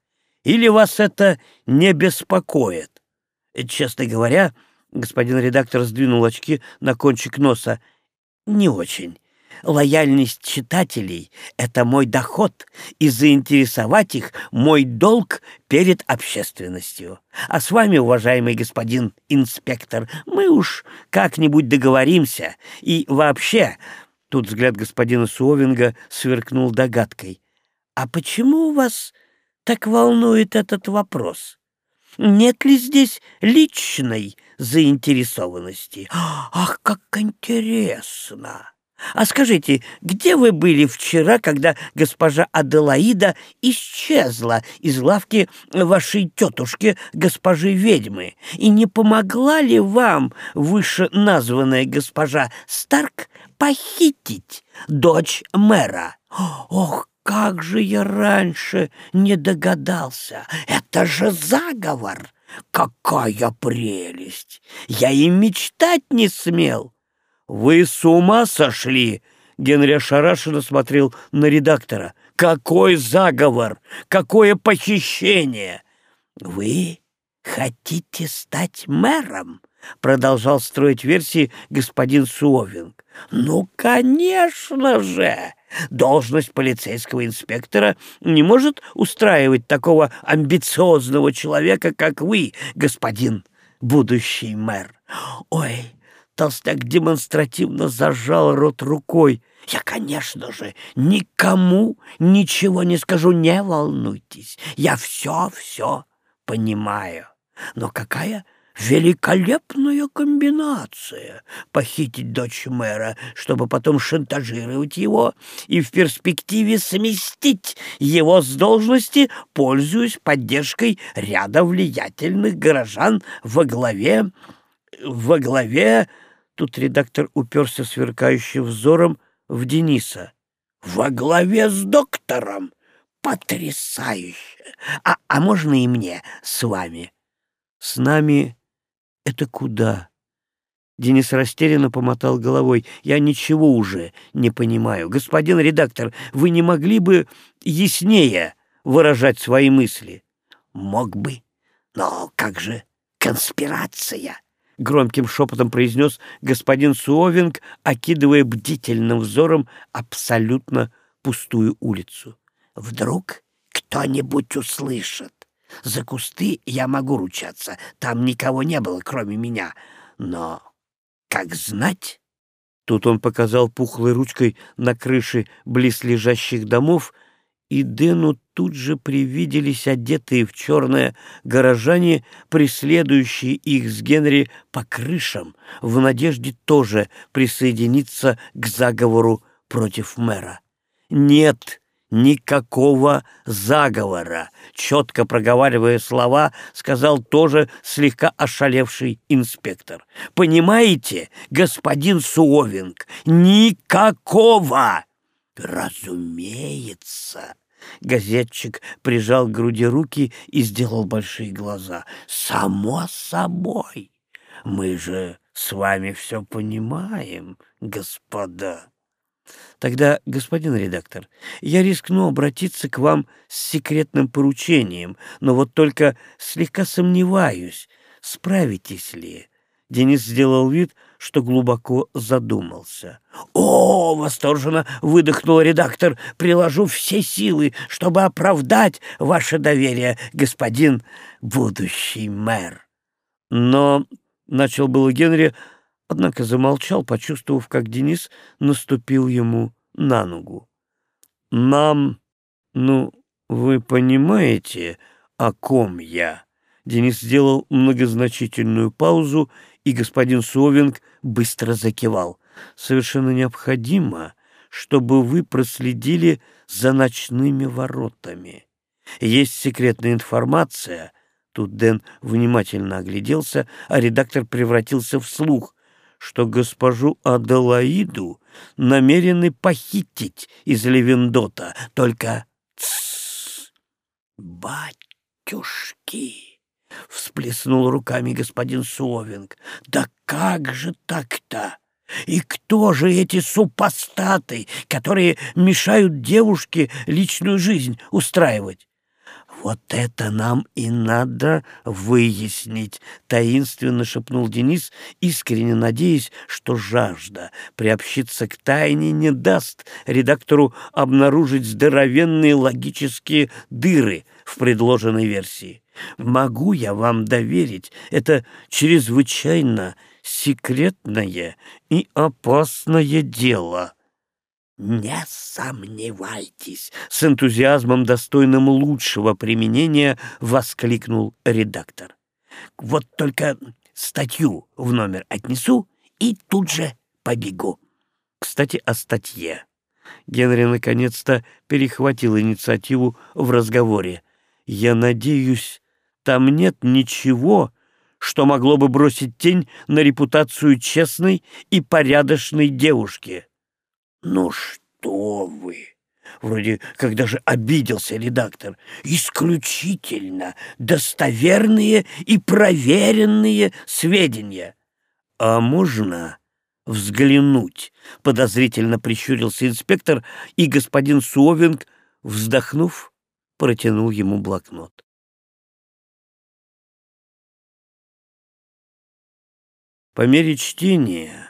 Или вас это не беспокоит? Честно говоря, господин редактор сдвинул очки на кончик носа. Не очень. Лояльность читателей — это мой доход, и заинтересовать их — мой долг перед общественностью. А с вами, уважаемый господин инспектор, мы уж как-нибудь договоримся. И вообще, тут взгляд господина Суовинга сверкнул догадкой. А почему вас так волнует этот вопрос? Нет ли здесь личной заинтересованности? Ах, как интересно! А скажите, где вы были вчера, когда госпожа Аделаида исчезла из лавки вашей тетушки, госпожи ведьмы? И не помогла ли вам вышеназванная госпожа Старк похитить дочь мэра? Ох, как же я раньше не догадался! Это же заговор! Какая прелесть! Я и мечтать не смел!» «Вы с ума сошли?» Генри ошарашенно смотрел на редактора. «Какой заговор? Какое похищение?» «Вы хотите стать мэром?» Продолжал строить версии господин Суовинг. «Ну, конечно же! Должность полицейского инспектора не может устраивать такого амбициозного человека, как вы, господин будущий мэр. Ой, Толстяк демонстративно зажал рот рукой. «Я, конечно же, никому ничего не скажу, не волнуйтесь. Я все-все понимаю. Но какая великолепная комбинация — похитить дочь мэра, чтобы потом шантажировать его и в перспективе сместить его с должности, пользуясь поддержкой ряда влиятельных горожан во главе... во главе Тут редактор уперся сверкающим взором в Дениса. «Во главе с доктором! Потрясающе! А, а можно и мне с вами?» «С нами это куда?» Денис растерянно помотал головой. «Я ничего уже не понимаю. Господин редактор, вы не могли бы яснее выражать свои мысли?» «Мог бы. Но как же конспирация?» громким шепотом произнес господин Суовинг, окидывая бдительным взором абсолютно пустую улицу. «Вдруг кто-нибудь услышит. За кусты я могу ручаться, там никого не было, кроме меня. Но, как знать...» Тут он показал пухлой ручкой на крыши близлежащих домов — и Дэну тут же привиделись одетые в черное горожане, преследующие их с Генри по крышам, в надежде тоже присоединиться к заговору против мэра. Нет никакого заговора, четко проговаривая слова, сказал тоже слегка ошалевший инспектор. Понимаете, господин Суовинг, никакого! Разумеется. Газетчик прижал к груди руки и сделал большие глаза. Само собой. Мы же с вами все понимаем, господа. Тогда, господин редактор, я рискну обратиться к вам с секретным поручением, но вот только слегка сомневаюсь, справитесь ли. Денис сделал вид, что глубоко задумался. «О!» — восторженно выдохнул редактор. «Приложу все силы, чтобы оправдать ваше доверие, господин будущий мэр». Но, — начал было Генри, — однако замолчал, почувствовав, как Денис наступил ему на ногу. «Нам, ну, вы понимаете, о ком я?» Денис сделал многозначительную паузу, и господин Совинг быстро закивал. «Совершенно необходимо, чтобы вы проследили за ночными воротами. Есть секретная информация». Тут Дэн внимательно огляделся, а редактор превратился в слух что госпожу Аделаиду намерены похитить из Левендота. Только... Батюшки! — всплеснул руками господин Суовинг. «Да как же так-то? И кто же эти супостаты, которые мешают девушке личную жизнь устраивать? «Вот это нам и надо выяснить», — таинственно шепнул Денис, искренне надеясь, что жажда приобщиться к тайне не даст редактору обнаружить здоровенные логические дыры в предложенной версии. «Могу я вам доверить это чрезвычайно секретное и опасное дело?» «Не сомневайтесь!» — с энтузиазмом, достойным лучшего применения, воскликнул редактор. «Вот только статью в номер отнесу и тут же побегу». Кстати, о статье. Генри наконец-то перехватил инициативу в разговоре. «Я надеюсь, там нет ничего, что могло бы бросить тень на репутацию честной и порядочной девушки». «Ну что вы!» Вроде как даже обиделся редактор. «Исключительно достоверные и проверенные сведения». «А можно взглянуть?» — подозрительно прищурился инспектор, и господин Суовинг, вздохнув, протянул ему блокнот. По мере чтения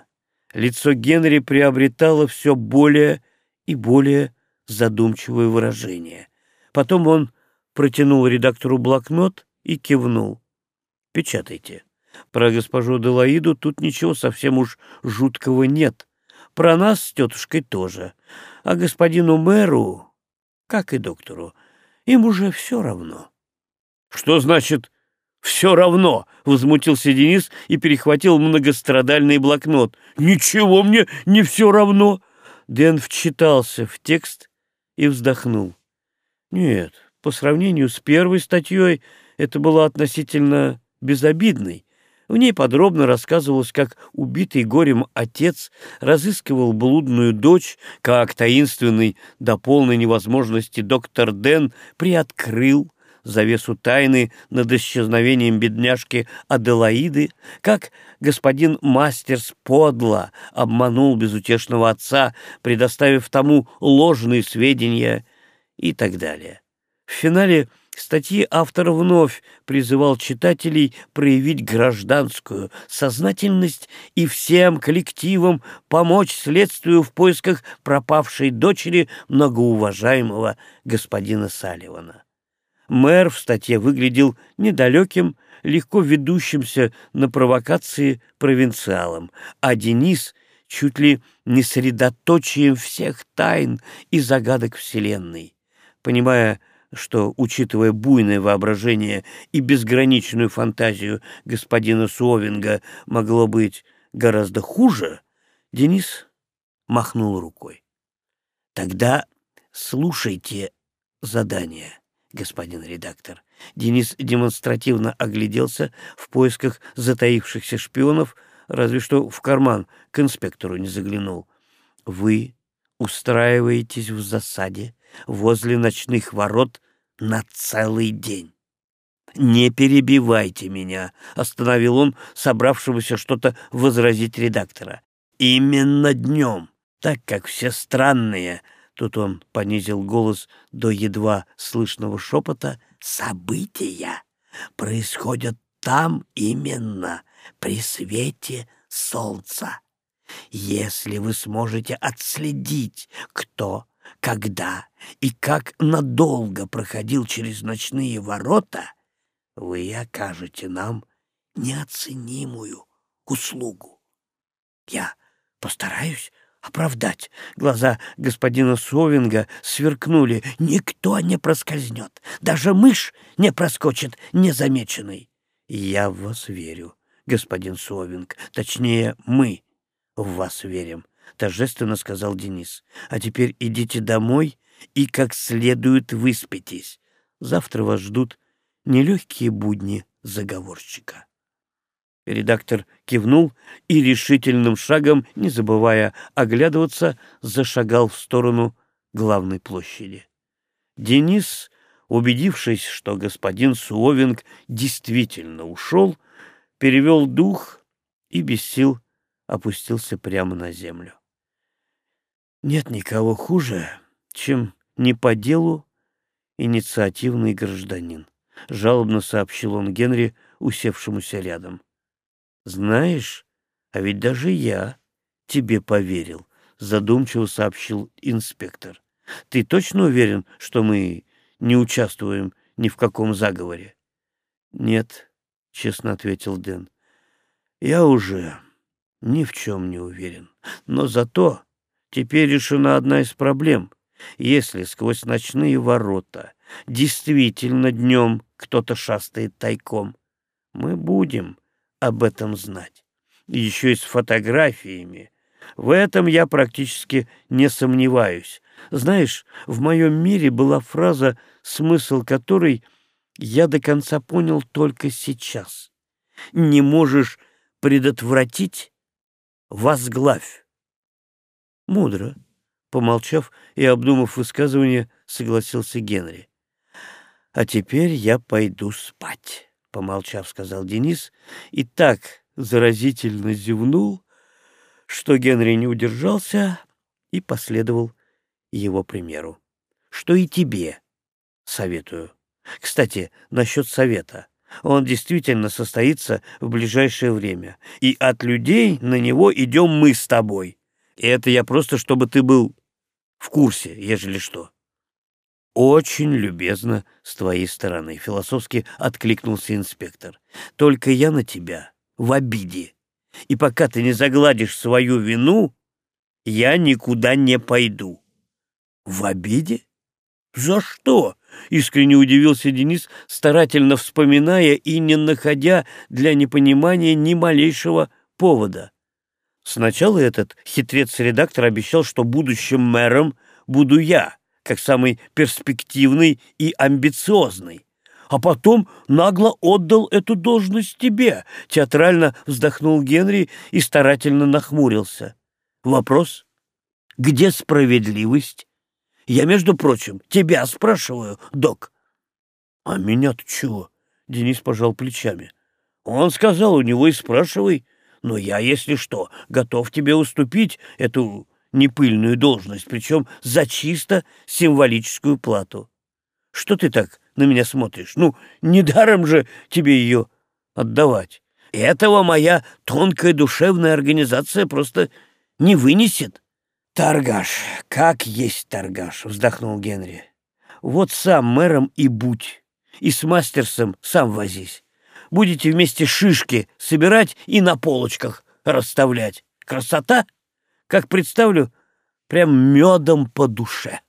лицо Генри приобретало все более и более задумчивое выражение. Потом он протянул редактору блокнот и кивнул. «Печатайте. Про госпожу Делаиду тут ничего совсем уж жуткого нет. Про нас с тетушкой тоже. А господину мэру, как и доктору, им уже все равно». «Что значит «Все равно!» — возмутился Денис и перехватил многострадальный блокнот. «Ничего мне не все равно!» Дэн вчитался в текст и вздохнул. «Нет, по сравнению с первой статьей это было относительно безобидной. В ней подробно рассказывалось, как убитый горем отец разыскивал блудную дочь, как таинственный до полной невозможности доктор Дэн приоткрыл завесу тайны над исчезновением бедняжки Аделаиды, как господин Мастерс подло обманул безутешного отца, предоставив тому ложные сведения и так далее. В финале статьи автор вновь призывал читателей проявить гражданскую сознательность и всем коллективам помочь следствию в поисках пропавшей дочери многоуважаемого господина Салливана. Мэр в статье выглядел недалеким, легко ведущимся на провокации провинциалом, а Денис чуть ли не средоточием всех тайн и загадок Вселенной. Понимая, что, учитывая буйное воображение и безграничную фантазию господина Суовинга, могло быть гораздо хуже, Денис махнул рукой. Тогда Слушайте задание, господин редактор. Денис демонстративно огляделся в поисках затаившихся шпионов, разве что в карман к инспектору не заглянул. Вы устраиваетесь в засаде возле ночных ворот на целый день. «Не перебивайте меня», — остановил он собравшегося что-то возразить редактора. «Именно днем, так как все странные...» Тут он понизил голос до едва слышного шепота. «События происходят там именно, при свете солнца. Если вы сможете отследить, кто, когда и как надолго проходил через ночные ворота, вы окажете нам неоценимую услугу. Я постараюсь оправдать. Глаза господина Совинга сверкнули. Никто не проскользнет, даже мышь не проскочит незамеченной. Я в вас верю, господин Совинг, точнее, мы в вас верим, торжественно сказал Денис. А теперь идите домой и как следует выспитесь. Завтра вас ждут нелегкие будни заговорщика. Редактор кивнул и решительным шагом, не забывая оглядываться, зашагал в сторону главной площади. Денис, убедившись, что господин Суовинг действительно ушел, перевел дух и без сил опустился прямо на землю. Нет никого хуже, чем не по делу инициативный гражданин. — жалобно сообщил он Генри, усевшемуся рядом. «Знаешь, а ведь даже я тебе поверил», — задумчиво сообщил инспектор. «Ты точно уверен, что мы не участвуем ни в каком заговоре?» «Нет», — честно ответил Дэн. «Я уже ни в чем не уверен. Но зато теперь решена одна из проблем. Если сквозь ночные ворота действительно днем кто-то шастает тайком. Мы будем об этом знать. Еще и с фотографиями. В этом я практически не сомневаюсь. Знаешь, в моем мире была фраза, смысл которой я до конца понял только сейчас. Не можешь предотвратить — возглавь. Мудро. Помолчав и обдумав высказывание, согласился Генри. «А теперь я пойду спать», — помолчав, сказал Денис, и так заразительно зевнул, что Генри не удержался и последовал его примеру. «Что и тебе советую. Кстати, насчет совета. Он действительно состоится в ближайшее время, и от людей на него идем мы с тобой. И это я просто, чтобы ты был в курсе, ежели что». «Очень любезно с твоей стороны», — философски откликнулся инспектор. «Только я на тебя в обиде. И пока ты не загладишь свою вину, я никуда не пойду». «В обиде? За что?» — искренне удивился Денис, старательно вспоминая и не находя для непонимания ни малейшего повода. Сначала этот хитрец-редактор обещал, что будущим мэром буду я — как самый перспективный и амбициозный. А потом нагло отдал эту должность тебе, театрально вздохнул Генри и старательно нахмурился. Вопрос? Где справедливость? Я, между прочим, тебя спрашиваю, док. А меня-то чего? Денис пожал плечами. Он сказал, у него и спрашивай. Но я, если что, готов тебе уступить эту непыльную должность, причем за чисто символическую плату. Что ты так на меня смотришь? Ну, недаром же тебе ее отдавать. Этого моя тонкая душевная организация просто не вынесет. Торгаш, как есть торгаш, вздохнул Генри. Вот сам мэром и будь, и с мастерсом сам возись. Будете вместе шишки собирать и на полочках расставлять. Красота? Как представлю, прям медом по душе.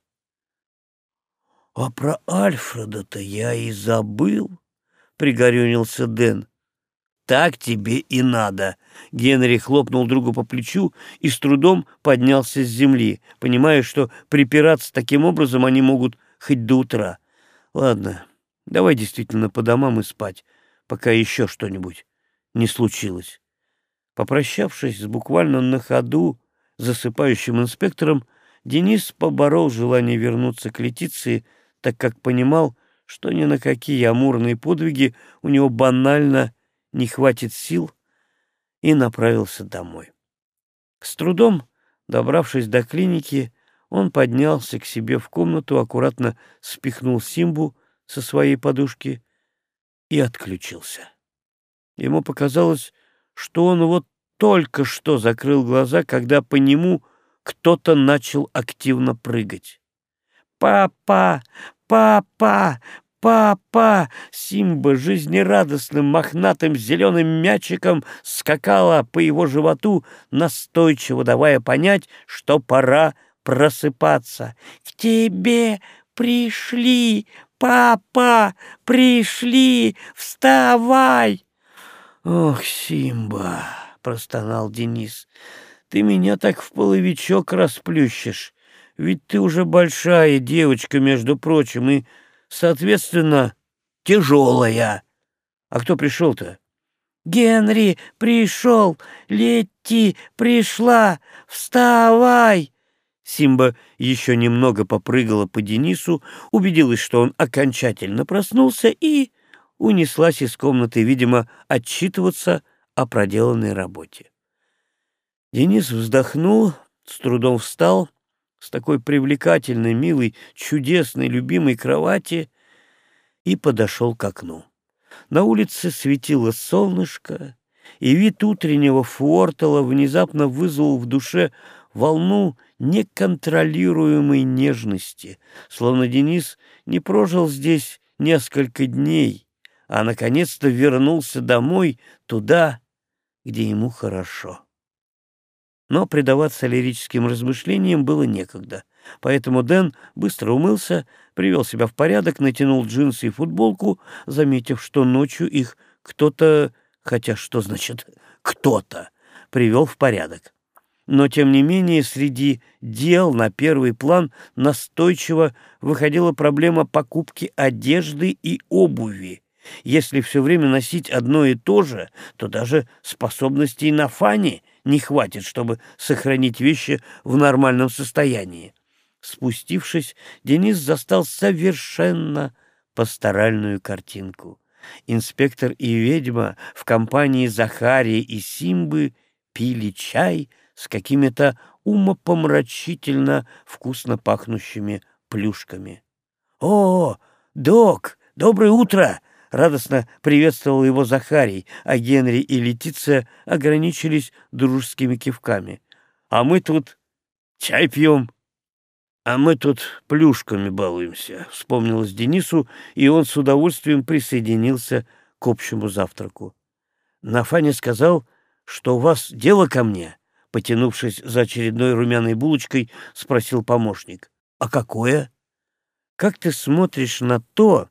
— А про Альфреда-то я и забыл, — пригорюнился Дэн. — так тебе и надо. Генри хлопнул другу по плечу и с трудом поднялся с земли, понимая, что припираться таким образом они могут хоть до утра. Ладно, давай действительно по домам и спать, пока еще что-нибудь не случилось. Попрощавшись с буквально на ходу засыпающим инспектором, Денис поборол желание вернуться к Летиции, так как понимал, что ни на какие амурные подвиги у него банально не хватит сил, и направился домой. С трудом, добравшись до клиники, он поднялся к себе в комнату, аккуратно спихнул Симбу со своей подушки и отключился. Ему показалось, что он вот только что закрыл глаза, когда по нему кто-то начал активно прыгать. «Папа! Папа! «Папа!» Симба жизнерадостным мохнатым зеленым мячиком скакала по его животу, настойчиво давая понять, что пора просыпаться. «К тебе пришли! Папа! Пришли! Вставай!» «Ох, Симба!» — простонал Денис. «Ты меня так в половичок расплющишь. Ведь ты уже большая девочка, между прочим, и соответственно, тяжелая. А кто пришел-то? Генри пришел, Летти пришла, вставай! Симба еще немного попрыгала по Денису, убедилась, что он окончательно проснулся и унеслась из комнаты, видимо, отчитываться о проделанной работе. Денис вздохнул, с трудом встал — с такой привлекательной, милой, чудесной, любимой кровати и подошел к окну. На улице светило солнышко, и вид утреннего фуортала внезапно вызвал в душе волну неконтролируемой нежности, словно Денис не прожил здесь несколько дней, а наконец-то вернулся домой, туда, где ему хорошо. Но предаваться лирическим размышлениям было некогда. Поэтому Дэн быстро умылся, привел себя в порядок, натянул джинсы и футболку, заметив, что ночью их кто-то, хотя что значит «кто-то», привел в порядок. Но, тем не менее, среди дел на первый план настойчиво выходила проблема покупки одежды и обуви. Если все время носить одно и то же, то даже способностей на фане не хватит, чтобы сохранить вещи в нормальном состоянии. Спустившись, Денис застал совершенно пасторальную картинку. Инспектор и ведьма в компании Захария и Симбы пили чай с какими-то умопомрачительно вкусно пахнущими плюшками. «О, док, доброе утро!» Радостно приветствовал его Захарий, а Генри и Летиция ограничились дружескими кивками. «А мы тут чай пьем». «А мы тут плюшками балуемся», — вспомнилось Денису, и он с удовольствием присоединился к общему завтраку. Нафаня сказал, что у вас дело ко мне, — потянувшись за очередной румяной булочкой, спросил помощник. «А какое?» «Как ты смотришь на то,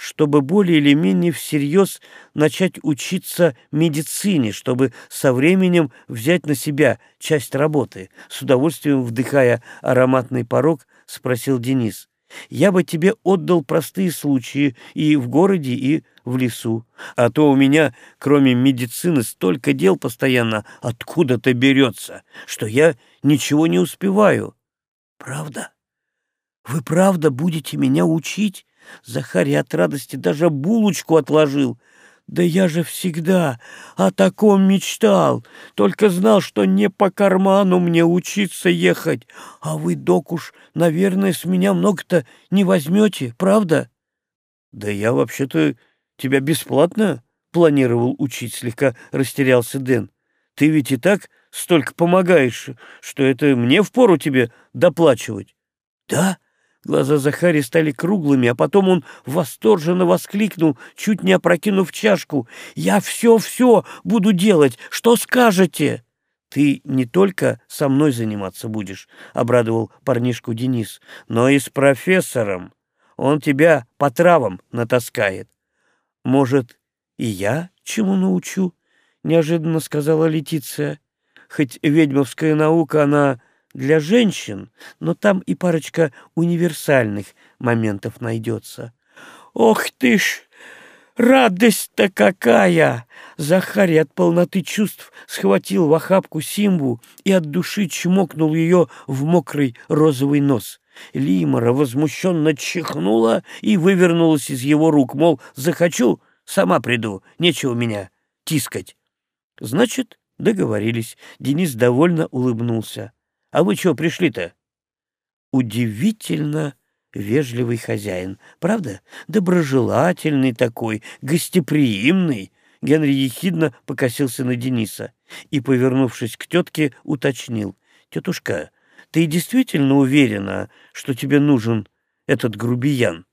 чтобы более или менее всерьез начать учиться медицине, чтобы со временем взять на себя часть работы. С удовольствием вдыхая ароматный порог, спросил Денис. Я бы тебе отдал простые случаи и в городе, и в лесу. А то у меня, кроме медицины, столько дел постоянно откуда-то берется, что я ничего не успеваю. Правда? Вы правда будете меня учить? Захарий от радости даже булочку отложил. Да я же всегда о таком мечтал, только знал, что не по карману мне учиться ехать. А вы, док, уж, наверное, с меня много-то не возьмете, правда? Да я вообще-то тебя бесплатно планировал учить, слегка растерялся Дэн. Ты ведь и так столько помогаешь, что это мне впору тебе доплачивать. Да? — Глаза Захари стали круглыми, а потом он восторженно воскликнул, чуть не опрокинув чашку. «Я все-все буду делать! Что скажете?» «Ты не только со мной заниматься будешь», — обрадовал парнишку Денис, «но и с профессором. Он тебя по травам натаскает. Может, и я чему научу», — неожиданно сказала Летиция. «Хоть ведьмовская наука, она для женщин, но там и парочка универсальных моментов найдется». «Ох ты ж! Радость-то какая!» Захарий от полноты чувств схватил в охапку Симву и от души чмокнул ее в мокрый розовый нос. Лимора возмущенно чихнула и вывернулась из его рук, мол, захочу, сама приду, нечего меня тискать. Значит, договорились. Денис довольно улыбнулся. А вы чего пришли-то? Удивительно вежливый хозяин, правда? Доброжелательный такой, гостеприимный. Генри ехидно покосился на Дениса и, повернувшись к тетке, уточнил. «Тетушка, ты действительно уверена, что тебе нужен этот грубиян?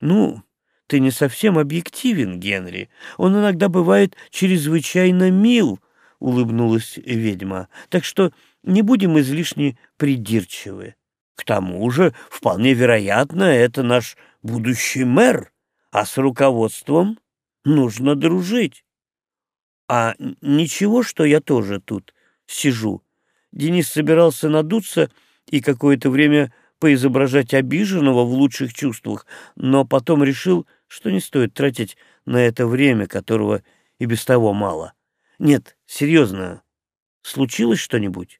Ну, ты не совсем объективен, Генри. Он иногда бывает чрезвычайно мил, — улыбнулась ведьма. Так что не будем излишне придирчивы. К тому же, вполне вероятно, это наш будущий мэр, а с руководством нужно дружить. А ничего, что я тоже тут сижу, Денис собирался надуться и какое-то время поизображать обиженного в лучших чувствах, но потом решил, что не стоит тратить на это время, которого и без того мало. Нет, серьезно, случилось что-нибудь?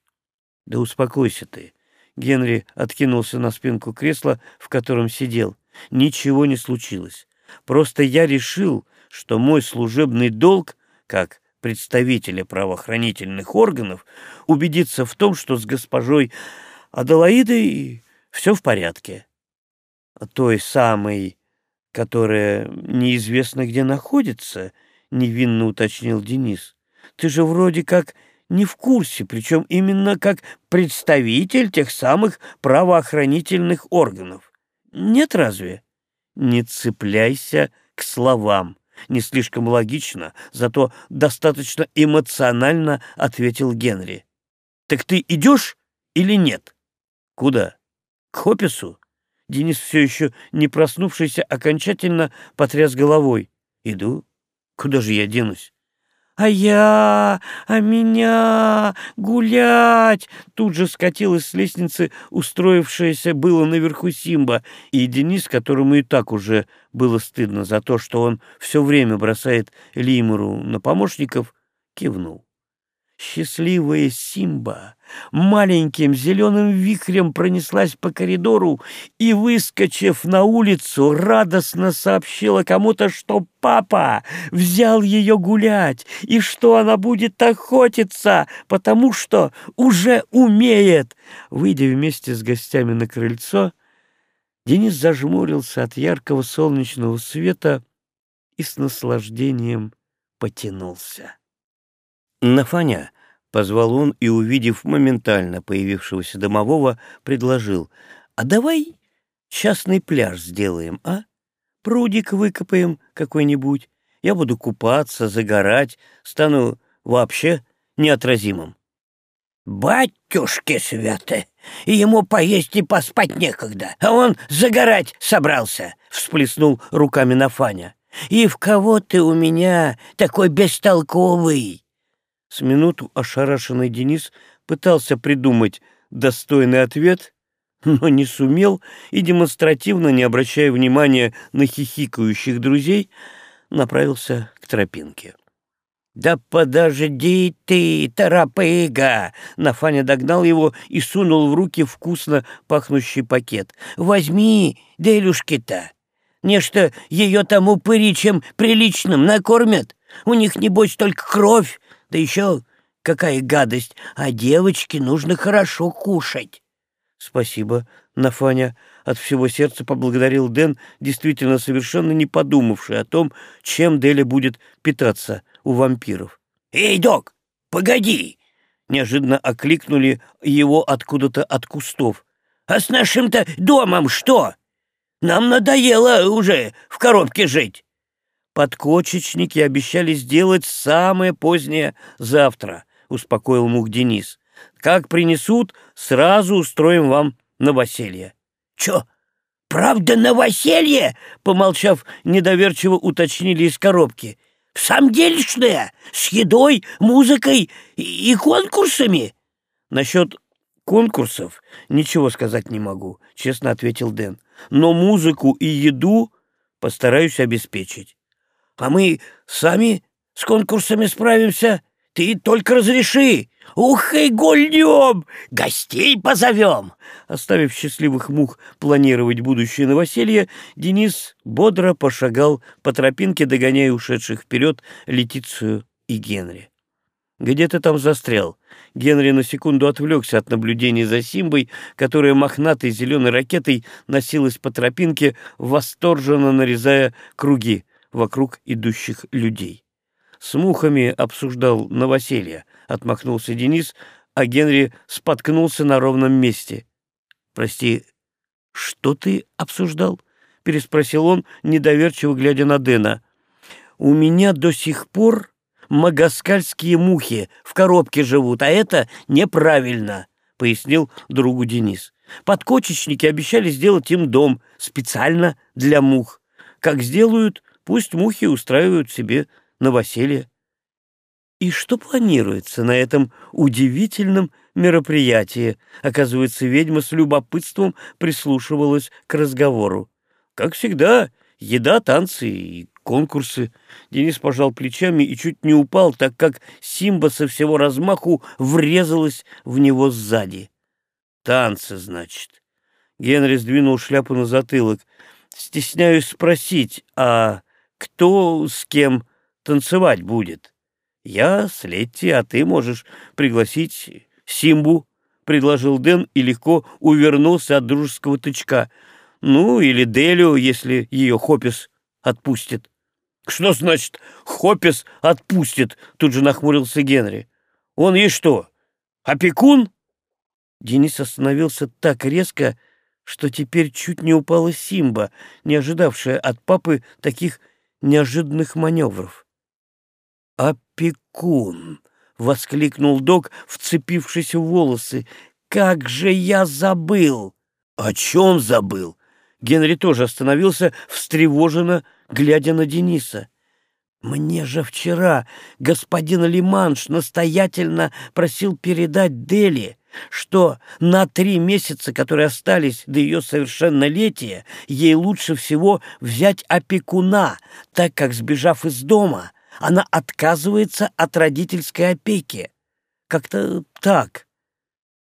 Да успокойся ты. Генри откинулся на спинку кресла, в котором сидел. Ничего не случилось. Просто я решил, что мой служебный долг, как представителя правоохранительных органов убедиться в том, что с госпожой Аделаидой все в порядке. Той самой, которая неизвестно где находится, невинно уточнил Денис. Ты же вроде как не в курсе, причем именно как представитель тех самых правоохранительных органов. Нет разве? Не цепляйся к словам не слишком логично, зато достаточно эмоционально ответил Генри. «Так ты идешь или нет?» «Куда?» «К Хопису?» Денис, все еще не проснувшийся, окончательно потряс головой. «Иду. Куда же я денусь?» «А я, а меня, гулять!» Тут же скатилась с лестницы устроившаяся было наверху Симба, и Денис, которому и так уже было стыдно за то, что он все время бросает Лимуру на помощников, кивнул. Счастливая Симба маленьким зеленым вихрем пронеслась по коридору и, выскочив на улицу, радостно сообщила кому-то, что папа взял ее гулять и что она будет охотиться, потому что уже умеет. Выйдя вместе с гостями на крыльцо, Денис зажмурился от яркого солнечного света и с наслаждением потянулся. «Нафаня!» — позвал он и, увидев моментально появившегося домового, предложил. «А давай частный пляж сделаем, а? Прудик выкопаем какой-нибудь. Я буду купаться, загорать, стану вообще неотразимым». «Батюшки святы! Ему поесть и поспать некогда, а он загорать собрался!» — всплеснул руками Нафаня. «И в кого ты у меня такой бестолковый?» С минуту ошарашенный Денис пытался придумать достойный ответ, но не сумел и, демонстративно, не обращая внимания на хихикающих друзей, направился к тропинке. «Да подожди ты, торопыга!» Нафаня догнал его и сунул в руки вкусно пахнущий пакет. «Возьми, Делюшки-то! Нечто ее тому пыричем приличным накормят. У них, небось, только кровь, да еще какая гадость, а девочке нужно хорошо кушать. Спасибо, Нафаня. От всего сердца поблагодарил Дэн, действительно совершенно не подумавший о том, чем Деля будет питаться у вампиров. «Эй, док, погоди!» Неожиданно окликнули его откуда-то от кустов. «А с нашим-то домом что? Нам надоело уже в коробке жить!» Подкочечники обещали сделать самое позднее завтра, успокоил мух Денис. Как принесут, сразу устроим вам новоселье. Чё? Правда новоселье? Помолчав, недоверчиво уточнили из коробки. Самдельшная, с едой, музыкой и конкурсами. Насчет конкурсов ничего сказать не могу, честно ответил Дэн. Но музыку и еду постараюсь обеспечить. А мы сами с конкурсами справимся. Ты только разреши. Ух и гульнем! Гостей позовем!» Оставив счастливых мух планировать будущее новоселье, Денис бодро пошагал по тропинке, догоняя ушедших вперед Летицию и Генри. «Где ты там застрял?» Генри на секунду отвлекся от наблюдений за Симбой, которая мохнатой зеленой ракетой носилась по тропинке, восторженно нарезая круги вокруг идущих людей. С мухами обсуждал новоселье, отмахнулся Денис, а Генри споткнулся на ровном месте. «Прости, что ты обсуждал?» — переспросил он, недоверчиво глядя на Дэна. «У меня до сих пор магаскальские мухи в коробке живут, а это неправильно», — пояснил другу Денис. «Подкочечники обещали сделать им дом специально для мух. Как сделают, пусть мухи устраивают себе новоселье. И что планируется на этом удивительном мероприятии? Оказывается, ведьма с любопытством прислушивалась к разговору. Как всегда, еда, танцы и конкурсы. Денис пожал плечами и чуть не упал, так как Симба со всего размаху врезалась в него сзади. Танцы, значит. Генри сдвинул шляпу на затылок. Стесняюсь спросить, а кто с кем танцевать будет? «Я с Летти, а ты можешь пригласить Симбу», — предложил Дэн и легко увернулся от дружеского тычка. «Ну, или Делю, если ее Хопис отпустит». «Что значит Хопис отпустит?» — тут же нахмурился Генри. «Он ей что, опекун?» Денис остановился так резко, что теперь чуть не упала Симба, не ожидавшая от папы таких неожиданных маневров. «Опекун!» — воскликнул док, вцепившись в волосы. «Как же я забыл!» «О чем забыл?» Генри тоже остановился, встревоженно, глядя на Дениса. «Мне же вчера господин Лиманш настоятельно просил передать Дели, что на три месяца, которые остались до ее совершеннолетия, ей лучше всего взять опекуна, так как, сбежав из дома, она отказывается от родительской опеки. Как-то так.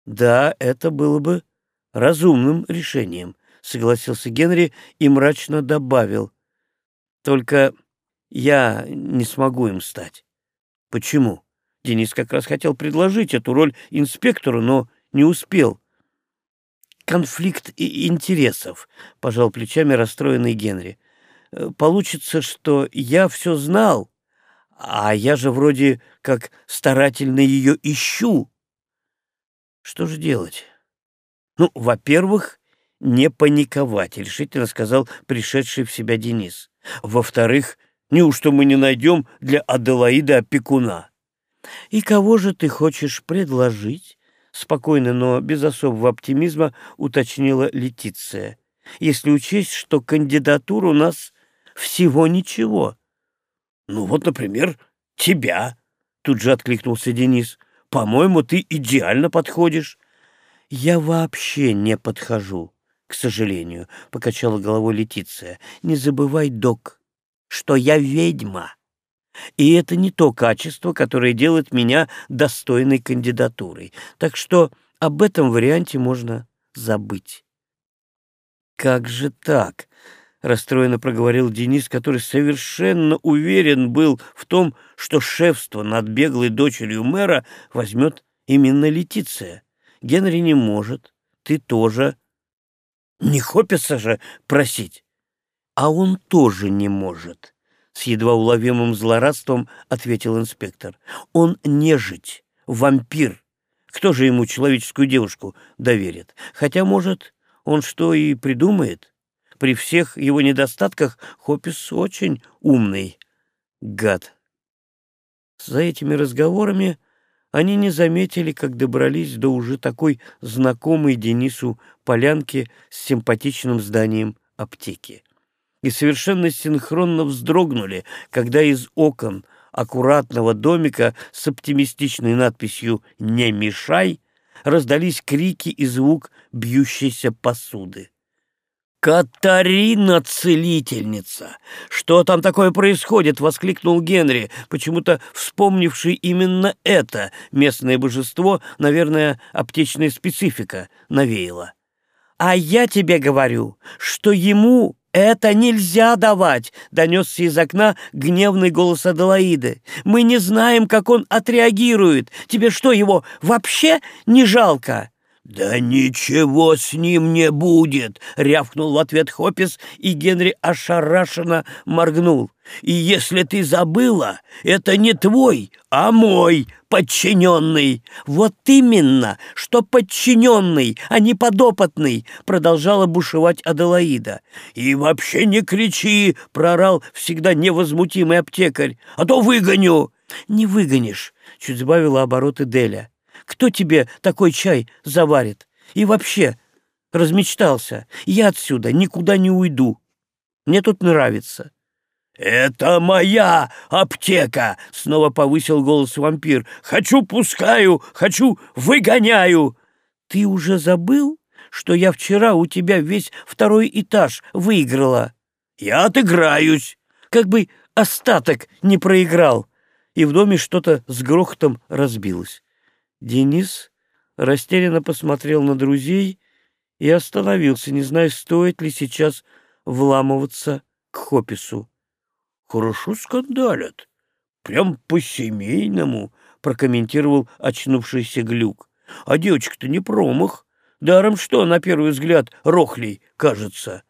Да, это было бы разумным решением, согласился Генри и мрачно добавил. Только я не смогу им стать. Почему? Денис как раз хотел предложить эту роль инспектору, но не успел. Конфликт интересов, пожал плечами расстроенный Генри. Получится, что я все знал, а я же вроде как старательно ее ищу. Что же делать? Ну, во-первых, не паниковать, решительно сказал пришедший в себя Денис. Во-вторых, неужто мы не найдем для Аделаиды опекуна? И кого же ты хочешь предложить? Спокойно, но без особого оптимизма уточнила Летиция. Если учесть, что кандидатур у нас всего ничего. «Ну вот, например, тебя», — тут же откликнулся Денис. «По-моему, ты идеально подходишь». «Я вообще не подхожу, к сожалению», — покачала головой Летиция. «Не забывай, док, что я ведьма. И это не то качество, которое делает меня достойной кандидатурой. Так что об этом варианте можно забыть». «Как же так?» расстроенно проговорил Денис, который совершенно уверен был в том, что шефство над беглой дочерью мэра возьмет именно Летиция. Генри не может, ты тоже. Не хопится же просить. А он тоже не может, с едва уловимым злорадством ответил инспектор. Он нежить, вампир. Кто же ему человеческую девушку доверит? Хотя, может, он что и придумает? При всех его недостатках Хопис очень умный гад. За этими разговорами они не заметили, как добрались до уже такой знакомой Денису полянки с симпатичным зданием аптеки. И совершенно синхронно вздрогнули, когда из окон аккуратного домика с оптимистичной надписью «Не мешай» раздались крики и звук бьющейся посуды. «Катарина-целительница! Что там такое происходит?» — воскликнул Генри, почему-то вспомнивший именно это местное божество, наверное, аптечная специфика, навеяла. «А я тебе говорю, что ему «Это нельзя давать!» — донесся из окна гневный голос Аделаиды. «Мы не знаем, как он отреагирует. Тебе что, его вообще не жалко?» «Да ничего с ним не будет!» — рявкнул в ответ Хопис, и Генри ошарашенно моргнул. «И если ты забыла, это не твой, а мой подчиненный!» «Вот именно, что подчиненный, а не подопытный!» — продолжала бушевать Аделаида. «И вообще не кричи!» — прорал всегда невозмутимый аптекарь. «А то выгоню!» «Не выгонишь!» — чуть сбавила обороты Деля. Кто тебе такой чай заварит? И вообще, размечтался. Я отсюда никуда не уйду. Мне тут нравится». «Это моя аптека!» — снова повысил голос вампир. «Хочу пускаю, хочу выгоняю!» «Ты уже забыл, что я вчера у тебя весь второй этаж выиграла?» «Я отыграюсь!» «Как бы остаток не проиграл!» И в доме что-то с грохотом разбилось. Денис растерянно посмотрел на друзей и остановился, не зная, стоит ли сейчас вламываться к Хопису. «Хорошо скандалят. Прям по-семейному», — прокомментировал очнувшийся Глюк. «А девочка-то не промах. Даром что, на первый взгляд, рохлей кажется».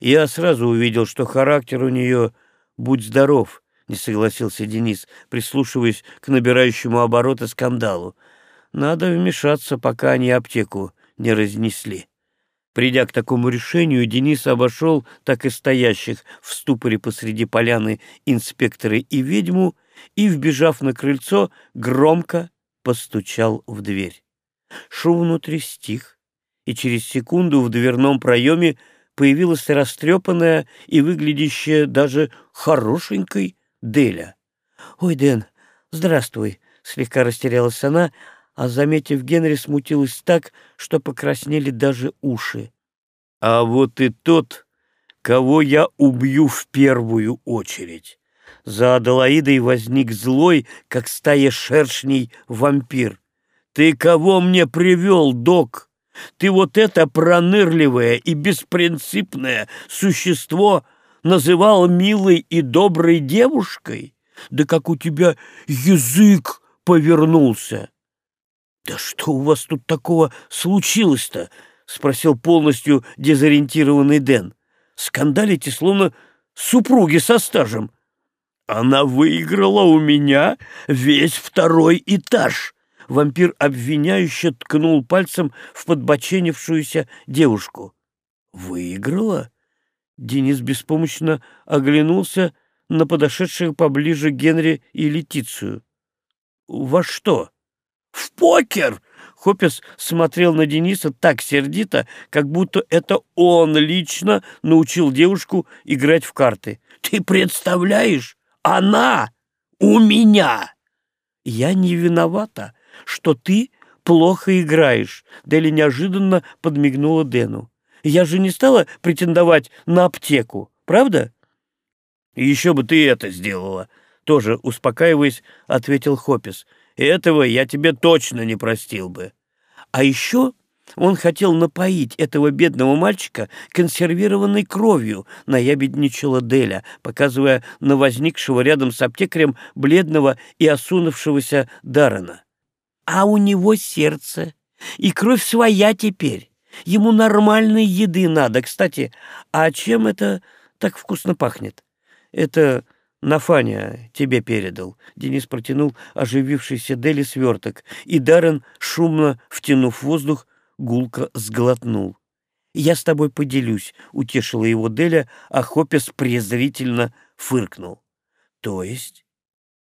Я сразу увидел, что характер у нее «будь здоров», — не согласился Денис, прислушиваясь к набирающему обороты скандалу. «Надо вмешаться, пока они аптеку не разнесли». Придя к такому решению, Денис обошел так и стоящих в ступоре посреди поляны инспектора и ведьму и, вбежав на крыльцо, громко постучал в дверь. Шум внутри стих, и через секунду в дверном проеме появилась растрепанная и выглядящая даже хорошенькой Деля. «Ой, Дэн, здравствуй!» — слегка растерялась она, а, заметив Генри, смутилась так, что покраснели даже уши. «А вот и тот, кого я убью в первую очередь!» За Аделаидой возник злой, как стая шершней, вампир. «Ты кого мне привел, док? Ты вот это пронырливое и беспринципное существо называл милой и доброй девушкой? Да как у тебя язык повернулся! — Да что у вас тут такого случилось-то? — спросил полностью дезориентированный Дэн. — Скандалите, словно супруги со стажем. Она выиграла у меня весь второй этаж. Вампир обвиняюще ткнул пальцем в подбоченившуюся девушку. «Выиграла?» Денис беспомощно оглянулся на подошедших поближе Генри и Летицию. «Во что?» «В покер!» Хоппес смотрел на Дениса так сердито, как будто это он лично научил девушку играть в карты. «Ты представляешь? Она у меня!» «Я не виновата, что ты плохо играешь», — Дели неожиданно подмигнула Дэну. Я же не стала претендовать на аптеку, правда? Еще бы ты это сделала, тоже успокаиваясь, ответил Хопис. Этого я тебе точно не простил бы. А еще он хотел напоить этого бедного мальчика консервированной кровью, наябедничала Деля, показывая на возникшего рядом с аптекарем бледного и осунувшегося Дарана. А у него сердце, и кровь своя теперь. Ему нормальной еды надо. Кстати, а чем это так вкусно пахнет? Это Нафаня тебе передал. Денис протянул оживившийся Дели сверток, и Даррен, шумно втянув воздух, гулко сглотнул. «Я с тобой поделюсь», — утешила его Деля, а Хопес презрительно фыркнул. «То есть?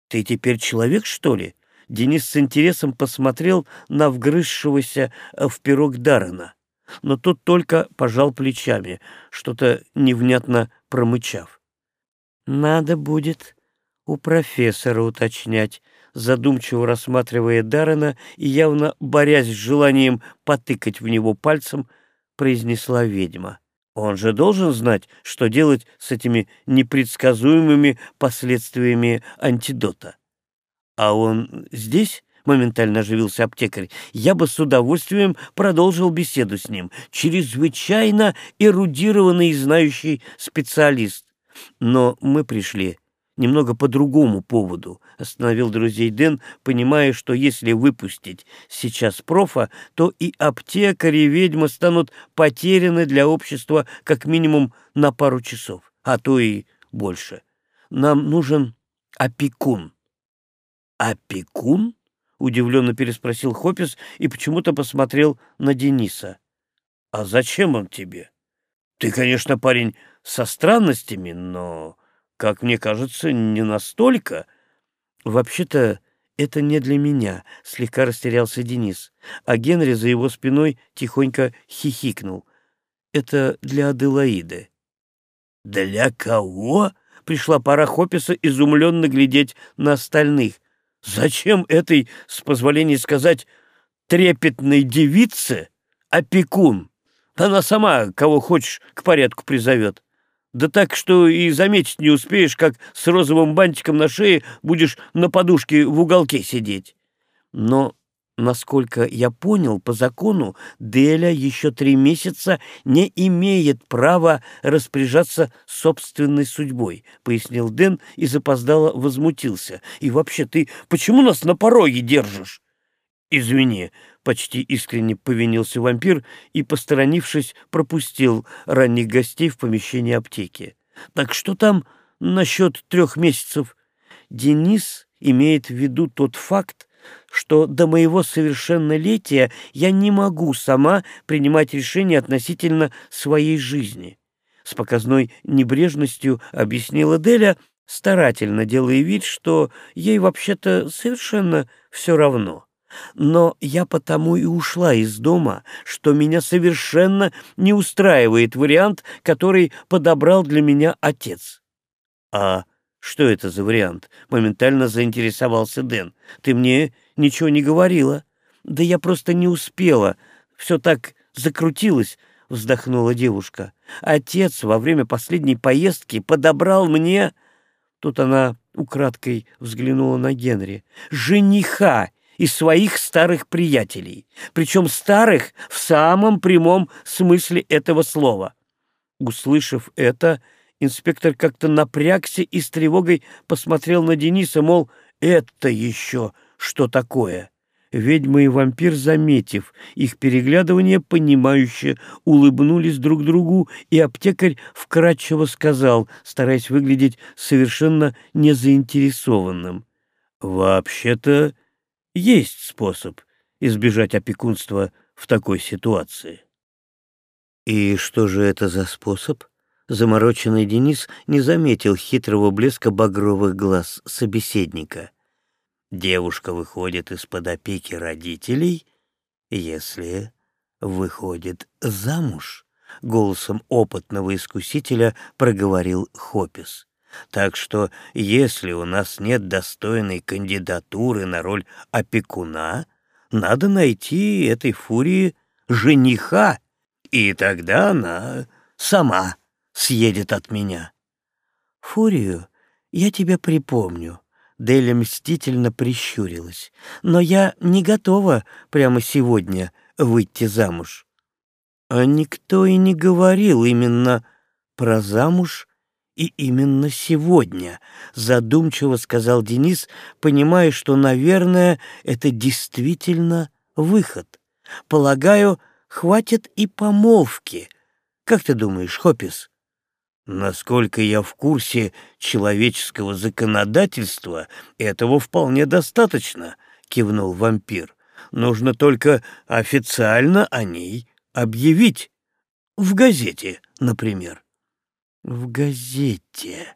Ты теперь человек, что ли?» Денис с интересом посмотрел на вгрызшегося в пирог Даррена. Но тот только пожал плечами, что-то невнятно промычав. «Надо будет у профессора уточнять», задумчиво рассматривая Даррена и явно борясь с желанием потыкать в него пальцем, произнесла ведьма. Он же должен знать, что делать с этими непредсказуемыми последствиями антидота. А он здесь? Моментально оживился аптекарь. Я бы с удовольствием продолжил беседу с ним. Чрезвычайно эрудированный и знающий специалист. Но мы пришли немного по другому поводу, остановил друзей Дэн, понимая, что если выпустить сейчас профа, то и аптекарь, и ведьма станут потеряны для общества как минимум на пару часов, а то и больше. Нам нужен опекун. Опекун? Удивленно переспросил Хопис и почему-то посмотрел на Дениса. А зачем он тебе? Ты, конечно, парень со странностями, но как мне кажется, не настолько. Вообще-то это не для меня, слегка растерялся Денис, а Генри за его спиной тихонько хихикнул. Это для Аделаиды. Для кого? Пришла пора Хописа изумленно глядеть на остальных. Зачем этой, с позволения сказать, трепетной девице опекун? Она сама, кого хочешь, к порядку призовет. Да так, что и заметить не успеешь, как с розовым бантиком на шее будешь на подушке в уголке сидеть. Но, насколько я понял, по закону Деля еще три месяца не имеет права распоряжаться собственной судьбой, пояснил Дэн и запоздало возмутился. И вообще, ты почему нас на пороге держишь? Извини, Почти искренне повинился вампир и, посторонившись, пропустил ранних гостей в помещение аптеки. «Так что там насчет трех месяцев?» Денис имеет в виду тот факт, что до моего совершеннолетия я не могу сама принимать решения относительно своей жизни. С показной небрежностью объяснила Деля, старательно делая вид, что ей вообще-то совершенно все равно. Но я потому и ушла из дома, что меня совершенно не устраивает вариант, который подобрал для меня отец. А что это за вариант? Моментально заинтересовался Дэн. Ты мне ничего не говорила. Да я просто не успела. Все так закрутилось, вздохнула девушка. Отец во время последней поездки подобрал мне... Тут она украдкой взглянула на Генри. «Жениха из своих старых приятелей, причем старых в самом прямом смысле этого слова. Услышав это, инспектор как-то напрягся и с тревогой посмотрел на Дениса, мол, это еще что такое? Ведьма и вампир, заметив их переглядывание, понимающе улыбнулись друг другу, и аптекарь вкратчиво сказал, стараясь выглядеть совершенно незаинтересованным. «Вообще-то есть способ избежать опекунства в такой ситуации. И что же это за способ? Замороченный Денис не заметил хитрого блеска багровых глаз собеседника. Девушка выходит из-под опеки родителей, если выходит замуж, голосом опытного искусителя проговорил Хопис. Так что, если у нас нет достойной кандидатуры на роль опекуна, надо найти этой фурии жениха, и тогда она сама съедет от меня. Фурию я тебе припомню. Деля мстительно прищурилась. Но я не готова прямо сегодня выйти замуж. А никто и не говорил именно про замуж и именно сегодня, задумчиво сказал Денис, понимая, что, наверное, это действительно выход. Полагаю, хватит и помолвки. Как ты думаешь, Хопис? Насколько я в курсе человеческого законодательства, этого вполне достаточно, кивнул вампир. Нужно только официально о ней объявить. В газете, например. В газете.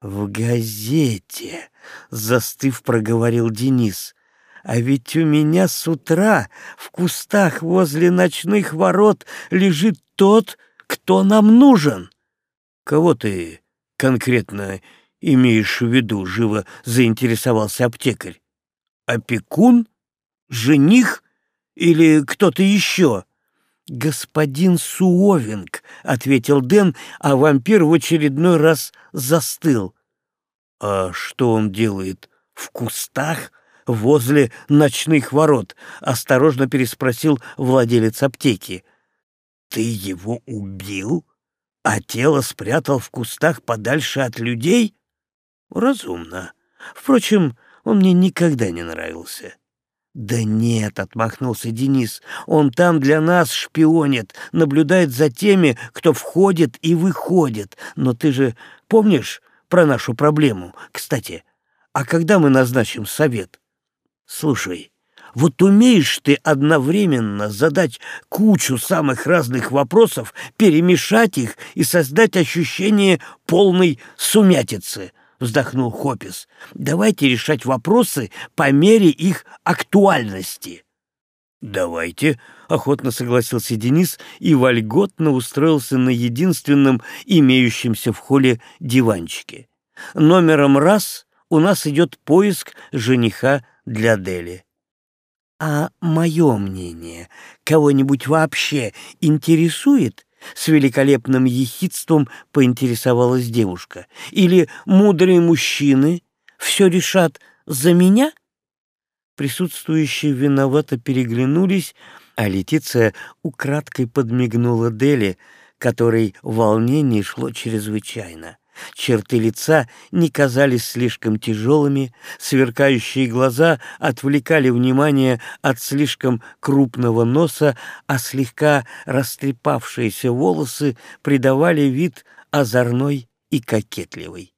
В газете, застыв, проговорил Денис. А ведь у меня с утра в кустах возле ночных ворот лежит тот, кто нам нужен. Кого ты конкретно имеешь в виду? Живо заинтересовался аптекарь. Опекун? Жених? Или кто-то еще? «Господин Суовинг», — ответил Дэн, а вампир в очередной раз застыл. «А что он делает в кустах?» возле ночных ворот?» — осторожно переспросил владелец аптеки. «Ты его убил, а тело спрятал в кустах подальше от людей?» «Разумно. Впрочем, он мне никогда не нравился». «Да нет», — отмахнулся Денис, — «он там для нас шпионит, наблюдает за теми, кто входит и выходит. Но ты же помнишь про нашу проблему? Кстати, а когда мы назначим совет?» Слушай, вот умеешь ты одновременно задать кучу самых разных вопросов, перемешать их и создать ощущение полной сумятицы, вздохнул Хопис. Давайте решать вопросы по мере их актуальности. «Давайте», — охотно согласился Денис и вольготно устроился на единственном имеющемся в холле диванчике. «Номером раз у нас идет поиск жениха для Дели. «А мое мнение кого-нибудь вообще интересует?» С великолепным ехидством поинтересовалась девушка. «Или мудрые мужчины все решат за меня?» Присутствующие виновато переглянулись, а Летиция украдкой подмигнула Дели, которой волнение шло чрезвычайно. Черты лица не казались слишком тяжелыми, сверкающие глаза отвлекали внимание от слишком крупного носа, а слегка растрепавшиеся волосы придавали вид озорной и кокетливый.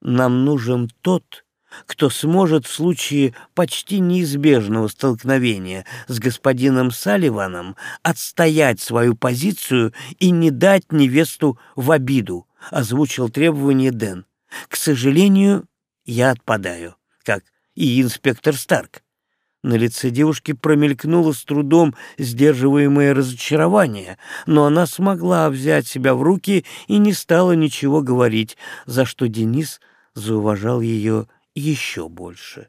Нам нужен тот, кто сможет в случае почти неизбежного столкновения с господином Салливаном отстоять свою позицию и не дать невесту в обиду, — озвучил требование Дэн. «К сожалению, я отпадаю, как и инспектор Старк». На лице девушки промелькнуло с трудом сдерживаемое разочарование, но она смогла взять себя в руки и не стала ничего говорить, за что Денис зауважал ее еще больше.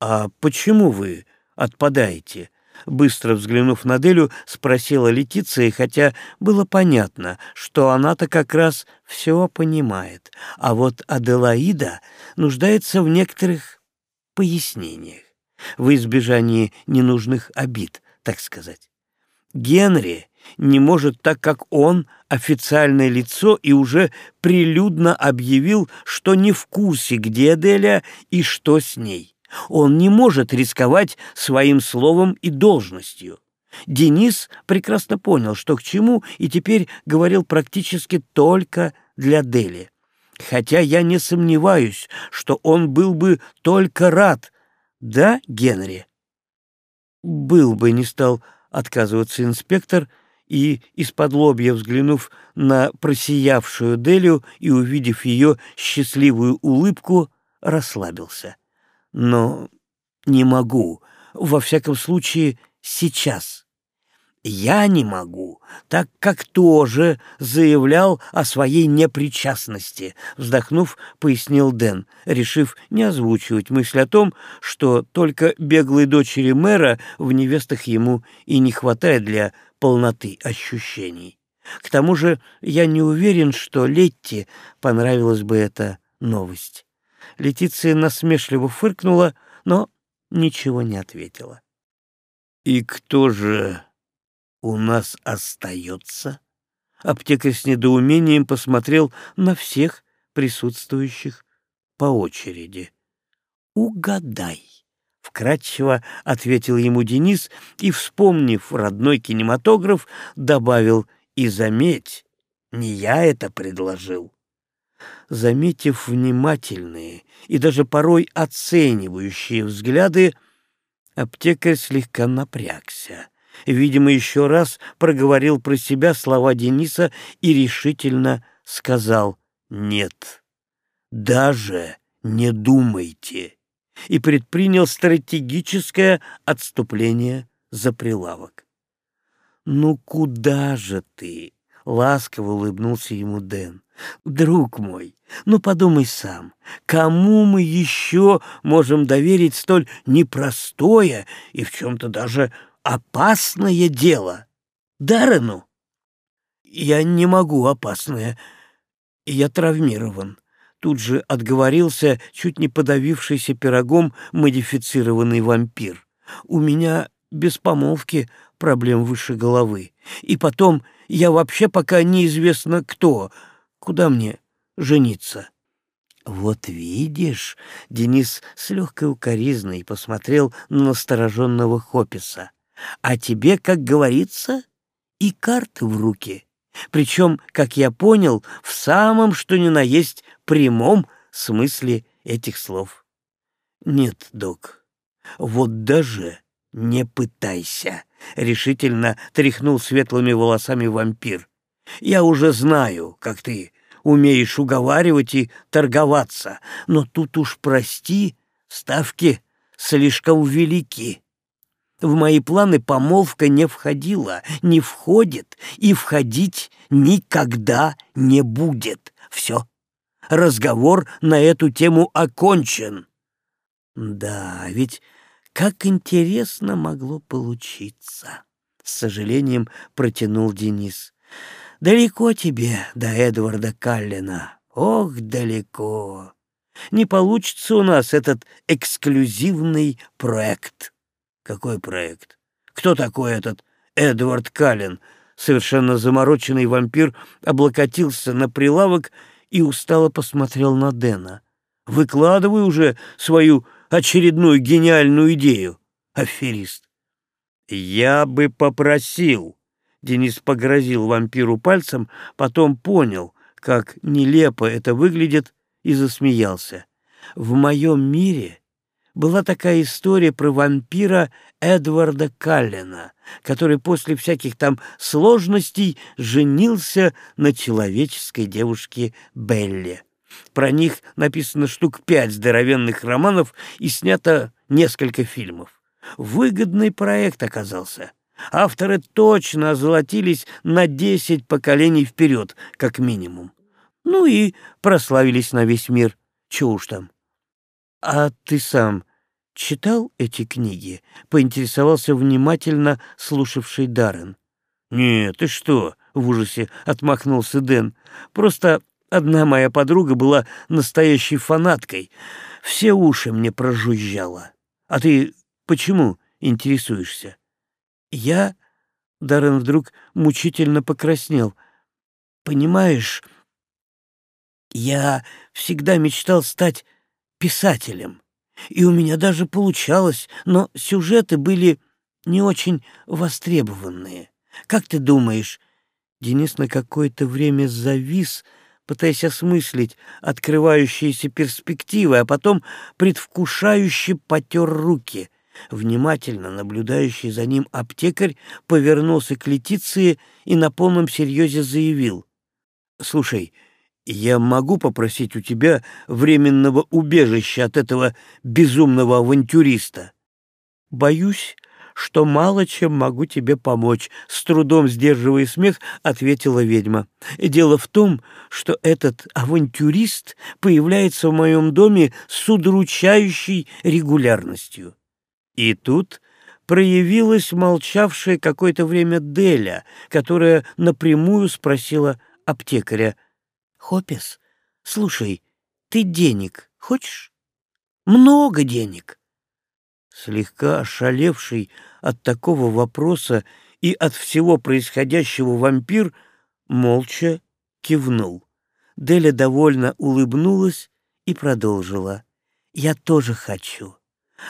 «А почему вы отпадаете?» Быстро взглянув на Делю, спросила Летиция, хотя было понятно, что она-то как раз все понимает, а вот Аделаида нуждается в некоторых пояснениях, в избежании ненужных обид, так сказать. Генри не может, так как он официальное лицо и уже прилюдно объявил, что не в курсе, где Деля и что с ней. Он не может рисковать своим словом и должностью. Денис прекрасно понял, что к чему, и теперь говорил практически только для Дели. Хотя я не сомневаюсь, что он был бы только рад. Да, Генри? Был бы, не стал отказываться инспектор, и, из-под лобья взглянув на просиявшую Делю и увидев ее счастливую улыбку, расслабился но не могу, во всяком случае, сейчас. Я не могу, так как тоже заявлял о своей непричастности, вздохнув, пояснил Дэн, решив не озвучивать мысль о том, что только беглой дочери мэра в невестах ему и не хватает для полноты ощущений. К тому же я не уверен, что Летти понравилась бы эта новость. Летиция насмешливо фыркнула, но ничего не ответила. «И кто же у нас остается?» Аптекарь с недоумением посмотрел на всех присутствующих по очереди. «Угадай!» — вкратчиво ответил ему Денис и, вспомнив родной кинематограф, добавил «И заметь, не я это предложил». Заметив внимательные и даже порой оценивающие взгляды, аптекарь слегка напрягся. Видимо, еще раз проговорил про себя слова Дениса и решительно сказал «нет». «Даже не думайте. и предпринял стратегическое отступление за прилавок. «Ну куда же ты?» — ласково улыбнулся ему Дэн. «Друг мой, ну подумай сам, кому мы еще можем доверить столь непростое и в чем-то даже опасное дело? Даррену?» «Я не могу опасное. Я травмирован». Тут же отговорился чуть не подавившийся пирогом модифицированный вампир. «У меня без помолвки проблем выше головы. И потом я вообще пока неизвестно кто. Куда мне жениться?» «Вот видишь», — Денис с легкой укоризной посмотрел на настороженного Хописа. «А тебе, как говорится, и карты в руки. Причем, как я понял, в самом что ни на есть прямом смысле этих слов». «Нет, док, вот даже не пытайся», — решительно тряхнул светлыми волосами вампир. «Я уже знаю, как ты умеешь уговаривать и торговаться, но тут уж, прости, ставки слишком велики. В мои планы помолвка не входила, не входит и входить никогда не будет. Все, разговор на эту тему окончен». «Да, ведь как интересно могло получиться, с сожалением протянул Денис. Далеко тебе до Эдварда Каллина. Ох, далеко. Не получится у нас этот эксклюзивный проект. Какой проект? Кто такой этот Эдвард Каллин? Совершенно замороченный вампир облокотился на прилавок и устало посмотрел на Дэна. Выкладывай уже свою очередную гениальную идею, аферист. «Я бы попросил», — Денис погрозил вампиру пальцем, потом понял, как нелепо это выглядит, и засмеялся. «В моем мире была такая история про вампира Эдварда Каллена, который после всяких там сложностей женился на человеческой девушке Белле. Про них написано штук пять здоровенных романов и снято несколько фильмов. Выгодный проект оказался. Авторы точно озолотились на десять поколений вперед, как минимум. Ну и прославились на весь мир. Чего уж там. А ты сам читал эти книги? Поинтересовался внимательно слушавший Даррен. «Нет, ты что?» — в ужасе отмахнулся Дэн. «Просто Одна моя подруга была настоящей фанаткой. Все уши мне прожужжала. А ты почему интересуешься? Я... Даррен вдруг мучительно покраснел. Понимаешь, я всегда мечтал стать писателем. И у меня даже получалось, но сюжеты были не очень востребованные. Как ты думаешь, Денис на какое-то время завис, пытаясь осмыслить открывающиеся перспективы, а потом предвкушающе потер руки. Внимательно наблюдающий за ним аптекарь повернулся к Летиции и на полном серьезе заявил. «Слушай, я могу попросить у тебя временного убежища от этого безумного авантюриста?» «Боюсь, что мало чем могу тебе помочь», — с трудом сдерживая смех, ответила ведьма. «Дело в том, что этот авантюрист появляется в моем доме с удручающей регулярностью». И тут проявилась молчавшая какое-то время Деля, которая напрямую спросила аптекаря. «Хопис, слушай, ты денег хочешь?» «Много денег». Слегка ошалевший от такого вопроса и от всего происходящего вампир молча кивнул. Деля довольно улыбнулась и продолжила. «Я тоже хочу.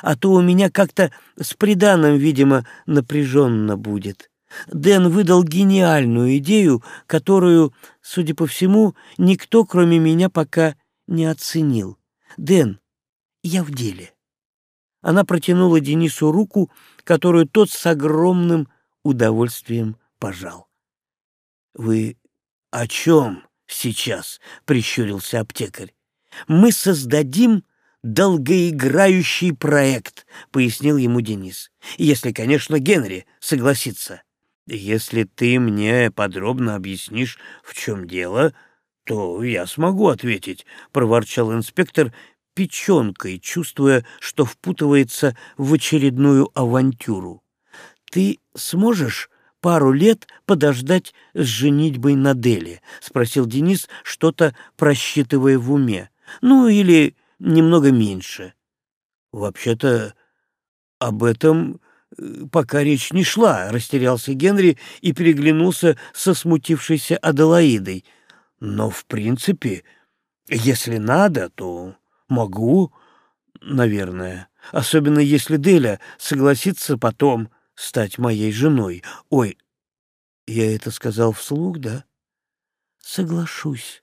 А то у меня как-то с приданым, видимо, напряженно будет». Дэн выдал гениальную идею, которую, судя по всему, никто, кроме меня, пока не оценил. «Дэн, я в деле». Она протянула Денису руку, которую тот с огромным удовольствием пожал. «Вы о чем сейчас?» — прищурился аптекарь. «Мы создадим долгоиграющий проект, пояснил ему Денис. Если, конечно, Генри согласится. Если ты мне подробно объяснишь, в чем дело, то я смогу ответить, проворчал инспектор, печенкой, чувствуя, что впутывается в очередную авантюру. Ты сможешь пару лет подождать с женитьбой на Деле?» — спросил Денис, что-то просчитывая в уме. «Ну, или немного меньше». «Вообще-то об этом э, пока речь не шла», — растерялся Генри и переглянулся со смутившейся Аделаидой. «Но, в принципе, если надо, то могу, наверное, особенно если Деля согласится потом» стать моей женой. Ой, я это сказал вслух, да? Соглашусь,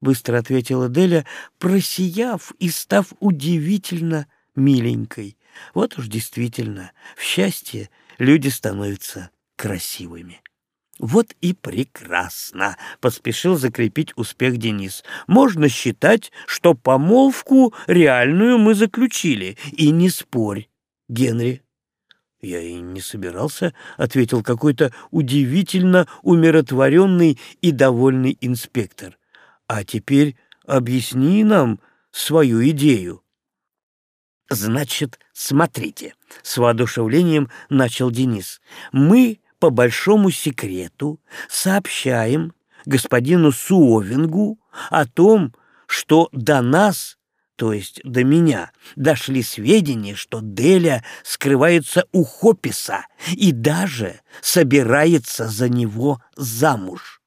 быстро ответила Деля, просияв и став удивительно миленькой. Вот уж действительно, в счастье люди становятся красивыми. Вот и прекрасно, поспешил закрепить успех Денис. Можно считать, что помолвку реальную мы заключили, и не спорь, Генри. «Я и не собирался», — ответил какой-то удивительно умиротворенный и довольный инспектор. «А теперь объясни нам свою идею». «Значит, смотрите», — с воодушевлением начал Денис. «Мы по большому секрету сообщаем господину Суовингу о том, что до нас то есть до меня, дошли сведения, что Деля скрывается у Хописа и даже собирается за него замуж.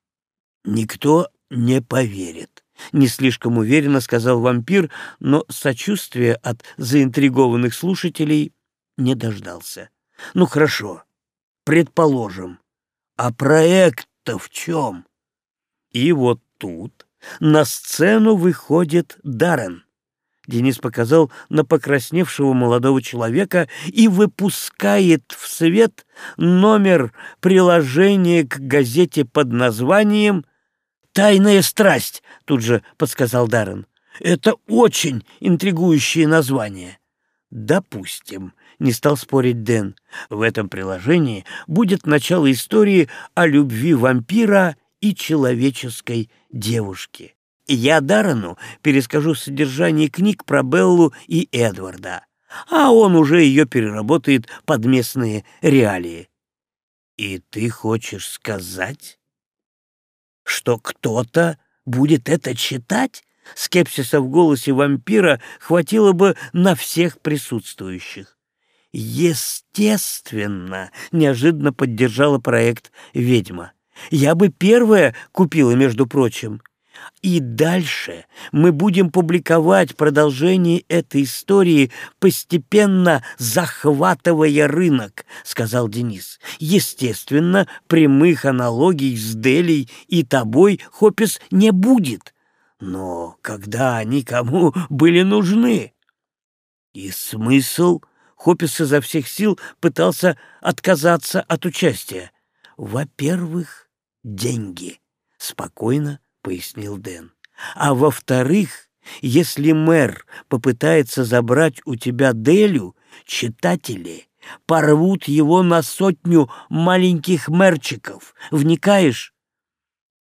Никто не поверит. Не слишком уверенно сказал вампир, но сочувствия от заинтригованных слушателей не дождался. Ну хорошо, предположим. А проект-то в чем? И вот тут на сцену выходит Даррен. Денис показал на покрасневшего молодого человека и выпускает в свет номер приложения к газете под названием «Тайная страсть», — тут же подсказал Даррен. «Это очень интригующее название». «Допустим», — не стал спорить Дэн. «В этом приложении будет начало истории о любви вампира и человеческой девушки. Я Даррену перескажу содержание книг про Беллу и Эдварда, а он уже ее переработает под местные реалии. И ты хочешь сказать, что кто-то будет это читать? Скепсиса в голосе вампира хватило бы на всех присутствующих. Естественно, неожиданно поддержала проект «Ведьма». Я бы первая купила, между прочим. И дальше мы будем публиковать продолжение этой истории, постепенно захватывая рынок, сказал Денис. Естественно, прямых аналогий с Делей и тобой Хопис не будет. Но когда они кому были нужны? И смысл? Хопис изо всех сил пытался отказаться от участия. Во-первых, деньги. Спокойно пояснил Дэн. А во-вторых, если мэр попытается забрать у тебя Делю, читатели порвут его на сотню маленьких мэрчиков. Вникаешь?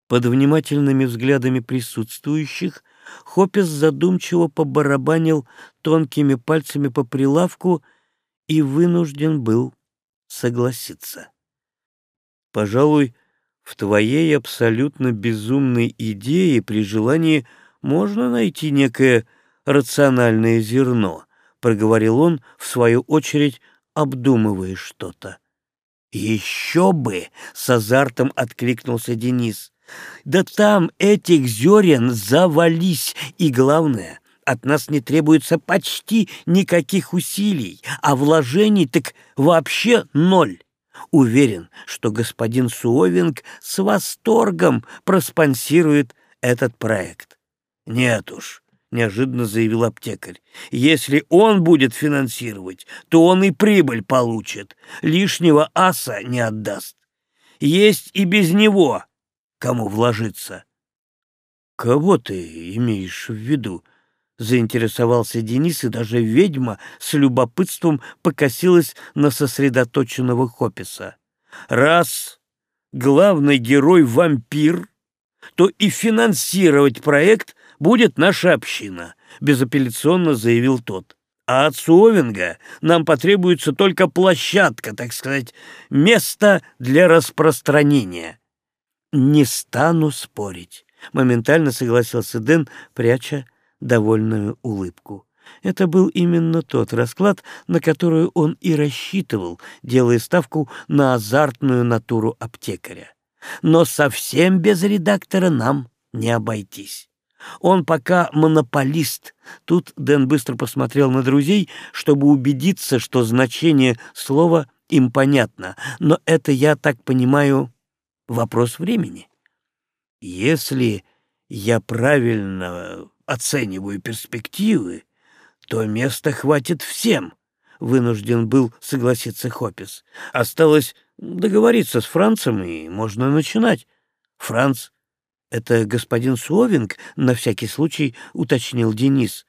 Под внимательными взглядами присутствующих Хопис задумчиво побарабанил тонкими пальцами по прилавку и вынужден был согласиться. Пожалуй, в твоей абсолютно безумной идее при желании можно найти некое рациональное зерно, проговорил он, в свою очередь, обдумывая что-то. «Еще бы!» — с азартом откликнулся Денис. «Да там этих зерен завались, и главное, от нас не требуется почти никаких усилий, а вложений так вообще ноль. Уверен, что господин Суовинг с восторгом проспонсирует этот проект. Нет уж, неожиданно заявил аптекарь. Если он будет финансировать, то он и прибыль получит, лишнего аса не отдаст. Есть и без него кому вложиться. Кого ты имеешь в виду? Заинтересовался Денис, и даже ведьма с любопытством покосилась на сосредоточенного Хописа. Раз главный герой вампир, то и финансировать проект будет наша община, безапелляционно заявил тот. А от Суовинга нам потребуется только площадка, так сказать, место для распространения. Не стану спорить, моментально согласился Дэн, пряча довольную улыбку. Это был именно тот расклад, на который он и рассчитывал, делая ставку на азартную натуру аптекаря. Но совсем без редактора нам не обойтись. Он пока монополист. Тут Дэн быстро посмотрел на друзей, чтобы убедиться, что значение слова им понятно. Но это, я так понимаю, вопрос времени. Если я правильно оцениваю перспективы, то места хватит всем, — вынужден был согласиться Хопис. Осталось договориться с Францем, и можно начинать. Франц — это господин Суовинг, на всякий случай уточнил Денис.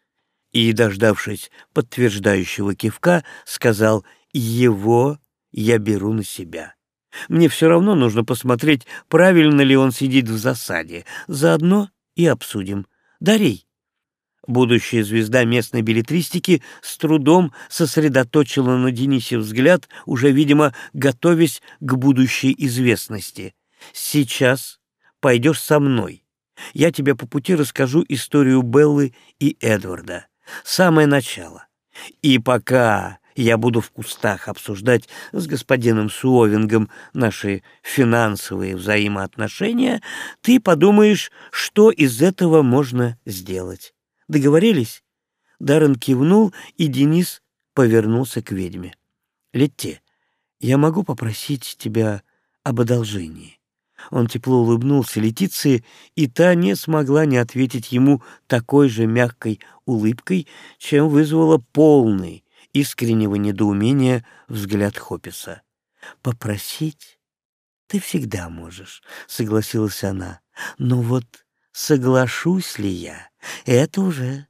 И, дождавшись подтверждающего кивка, сказал «Его я беру на себя». Мне все равно нужно посмотреть, правильно ли он сидит в засаде. Заодно и обсудим. Дарей, Будущая звезда местной билетристики с трудом сосредоточила на Денисе взгляд, уже, видимо, готовясь к будущей известности. «Сейчас пойдешь со мной. Я тебе по пути расскажу историю Беллы и Эдварда. Самое начало. И пока я буду в кустах обсуждать с господином Суовингом наши финансовые взаимоотношения, ты подумаешь, что из этого можно сделать. Договорились?» Даррен кивнул, и Денис повернулся к ведьме. «Летте, я могу попросить тебя об одолжении?» Он тепло улыбнулся Летиции, и та не смогла не ответить ему такой же мягкой улыбкой, чем вызвала полный искреннего недоумения взгляд Хописа. «Попросить ты всегда можешь», — согласилась она. «Но вот соглашусь ли я, это уже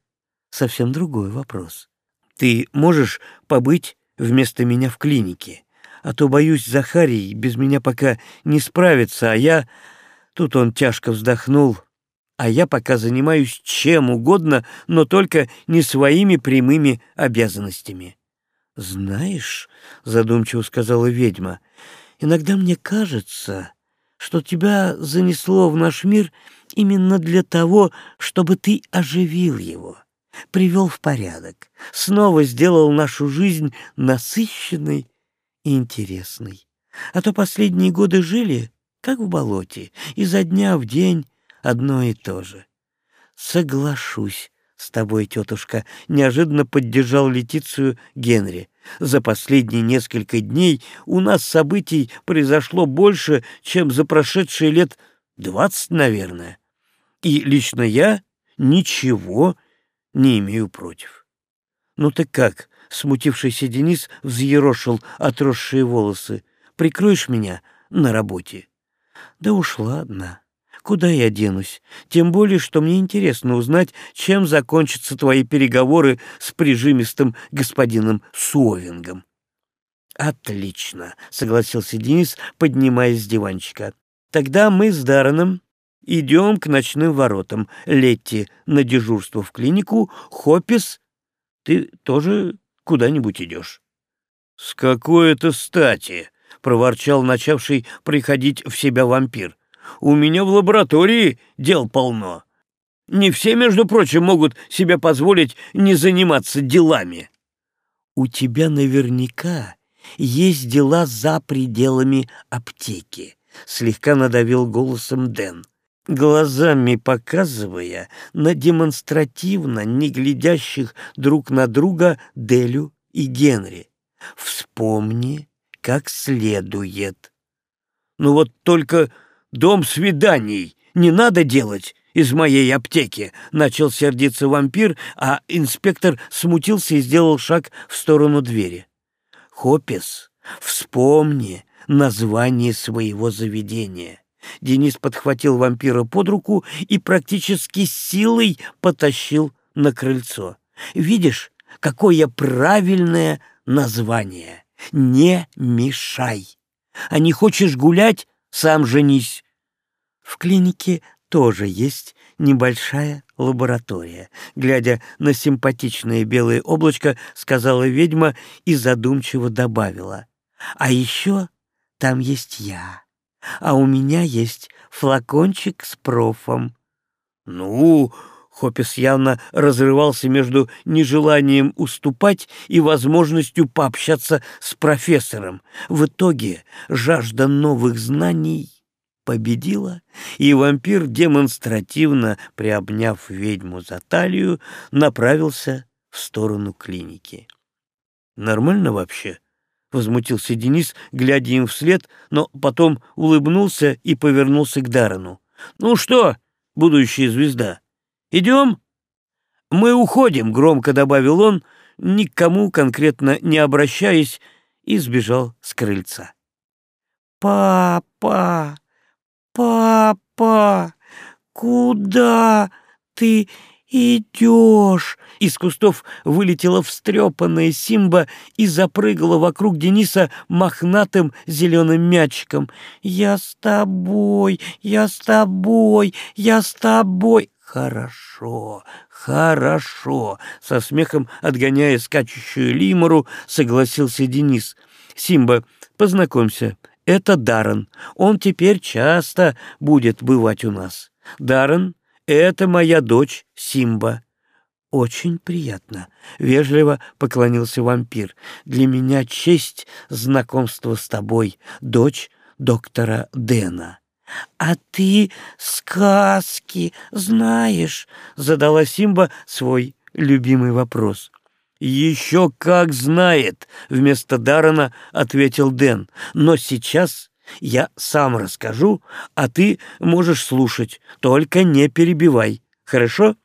совсем другой вопрос. Ты можешь побыть вместо меня в клинике, а то, боюсь, Захарий без меня пока не справится, а я...» Тут он тяжко вздохнул. «А я пока занимаюсь чем угодно, но только не своими прямыми обязанностями». «Знаешь», — задумчиво сказала ведьма, — «иногда мне кажется, что тебя занесло в наш мир именно для того, чтобы ты оживил его, привел в порядок, снова сделал нашу жизнь насыщенной и интересной. А то последние годы жили, как в болоте, изо дня в день одно и то же. Соглашусь с тобой, тетушка, неожиданно поддержал Летицию Генри. За последние несколько дней у нас событий произошло больше, чем за прошедшие лет двадцать, наверное. И лично я ничего не имею против. Ну так как? Смутившийся Денис взъерошил отросшие волосы. Прикроешь меня на работе? Да уж ладно. Куда я денусь? Тем более, что мне интересно узнать, чем закончатся твои переговоры с прижимистым господином Суовингом. «Отлично», — согласился Денис, поднимаясь с диванчика. «Тогда мы с Дарреном идем к ночным воротам. Летти на дежурство в клинику, Хопис, ты тоже куда-нибудь идешь». «С какой это стати?» — проворчал начавший приходить в себя вампир. У меня в лаборатории дел полно. Не все, между прочим, могут себе позволить не заниматься делами. У тебя наверняка есть дела за пределами аптеки, слегка надавил голосом Дэн, глазами показывая на демонстративно не глядящих друг на друга Делю и Генри. Вспомни как следует. Ну вот только Дом свиданий не надо делать из моей аптеки!» — начал сердиться вампир, а инспектор смутился и сделал шаг в сторону двери. «Хопис, вспомни название своего заведения!» Денис подхватил вампира под руку и практически силой потащил на крыльцо. «Видишь, какое правильное название! Не мешай! А не хочешь гулять — сам женись!» В клинике тоже есть небольшая лаборатория. Глядя на симпатичное белое облачко, сказала ведьма и задумчиво добавила. А еще там есть я, а у меня есть флакончик с профом. Ну, Хопис явно разрывался между нежеланием уступать и возможностью пообщаться с профессором. В итоге жажда новых знаний победила, и вампир, демонстративно приобняв ведьму за талию, направился в сторону клиники. «Нормально вообще?» — возмутился Денис, глядя им вслед, но потом улыбнулся и повернулся к Даррену. «Ну что, будущая звезда, идем?» «Мы уходим», — громко добавил он, никому конкретно не обращаясь, и сбежал с крыльца. «Папа!» «Папа, куда ты идешь?» Из кустов вылетела встрепанная Симба и запрыгала вокруг Дениса мохнатым зеленым мячиком. «Я с тобой, я с тобой, я с тобой!» «Хорошо, хорошо!» Со смехом, отгоняя скачущую лимору, согласился Денис. «Симба, познакомься, это Даррен. Он теперь часто будет бывать у нас. Даррен — это моя дочь Симба». «Очень приятно», — вежливо поклонился вампир. «Для меня честь знакомства с тобой, дочь доктора Дэна». «А ты сказки знаешь?» — задала Симба свой любимый вопрос. «Еще как знает!» — вместо Дарана ответил Дэн. «Но сейчас я сам расскажу, а ты можешь слушать, только не перебивай, хорошо?»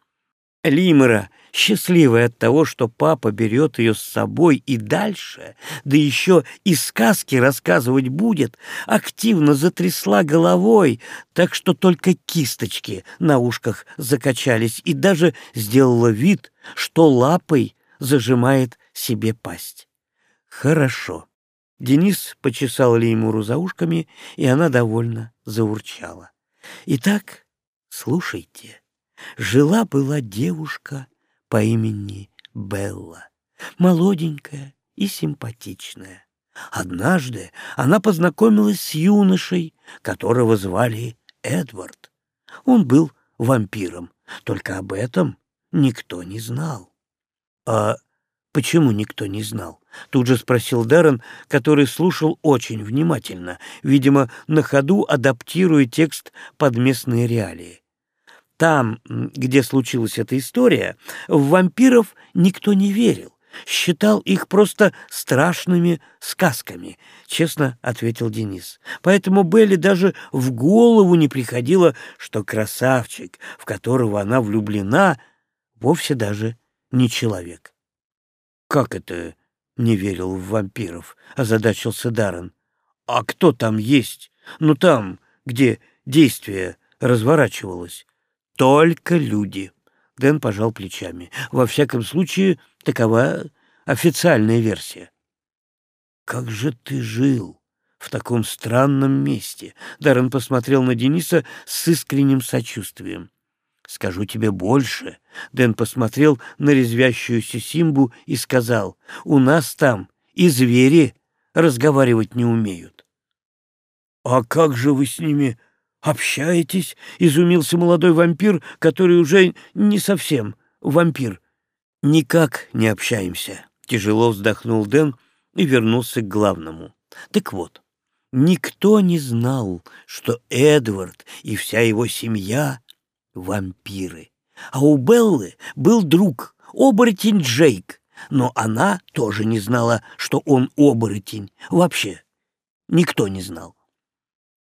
Лимера, счастливая от того, что папа берет ее с собой и дальше, да еще и сказки рассказывать будет, активно затрясла головой, так что только кисточки на ушках закачались и даже сделала вид, что лапой зажимает себе пасть. Хорошо. Денис почесал Леймуру за ушками, и она довольно заурчала. Итак, слушайте. Жила-была девушка по имени Белла, молоденькая и симпатичная. Однажды она познакомилась с юношей, которого звали Эдвард. Он был вампиром, только об этом никто не знал. «А почему никто не знал?» — тут же спросил Даррен, который слушал очень внимательно, видимо, на ходу адаптируя текст под местные реалии. Там, где случилась эта история, в вампиров никто не верил, считал их просто страшными сказками, честно ответил Денис. Поэтому Белли даже в голову не приходило, что красавчик, в которого она влюблена, вовсе даже не человек. «Как это не верил в вампиров?» — озадачился Даррен. «А кто там есть? Ну там, где действие разворачивалось. Только люди». Дэн пожал плечами. «Во всяком случае, такова официальная версия». «Как же ты жил?» в таком странном месте. Даррен посмотрел на Дениса с искренним сочувствием. Скажу тебе больше. Дэн посмотрел на резвящуюся Симбу и сказал, у нас там и звери разговаривать не умеют. — А как же вы с ними общаетесь? — изумился молодой вампир, который уже не совсем вампир. — Никак не общаемся, — тяжело вздохнул Дэн и вернулся к главному. Так вот, никто не знал, что Эдвард и вся его семья вампиры. А у Беллы был друг, оборотень Джейк, но она тоже не знала, что он оборотень. Вообще, никто не знал.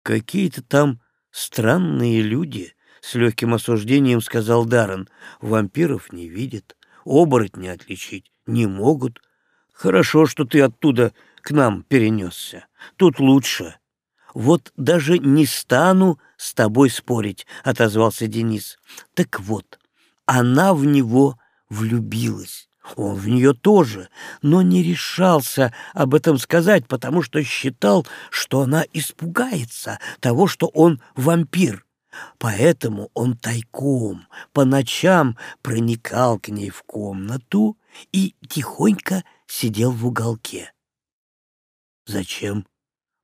Какие-то там странные люди, с легким осуждением сказал Даррен. Вампиров не видят, оборотни отличить не могут. Хорошо, что ты оттуда к нам перенесся. Тут лучше. Вот даже не стану с тобой спорить, — отозвался Денис. Так вот, она в него влюбилась. Он в нее тоже, но не решался об этом сказать, потому что считал, что она испугается того, что он вампир. Поэтому он тайком по ночам проникал к ней в комнату и тихонько сидел в уголке. Зачем?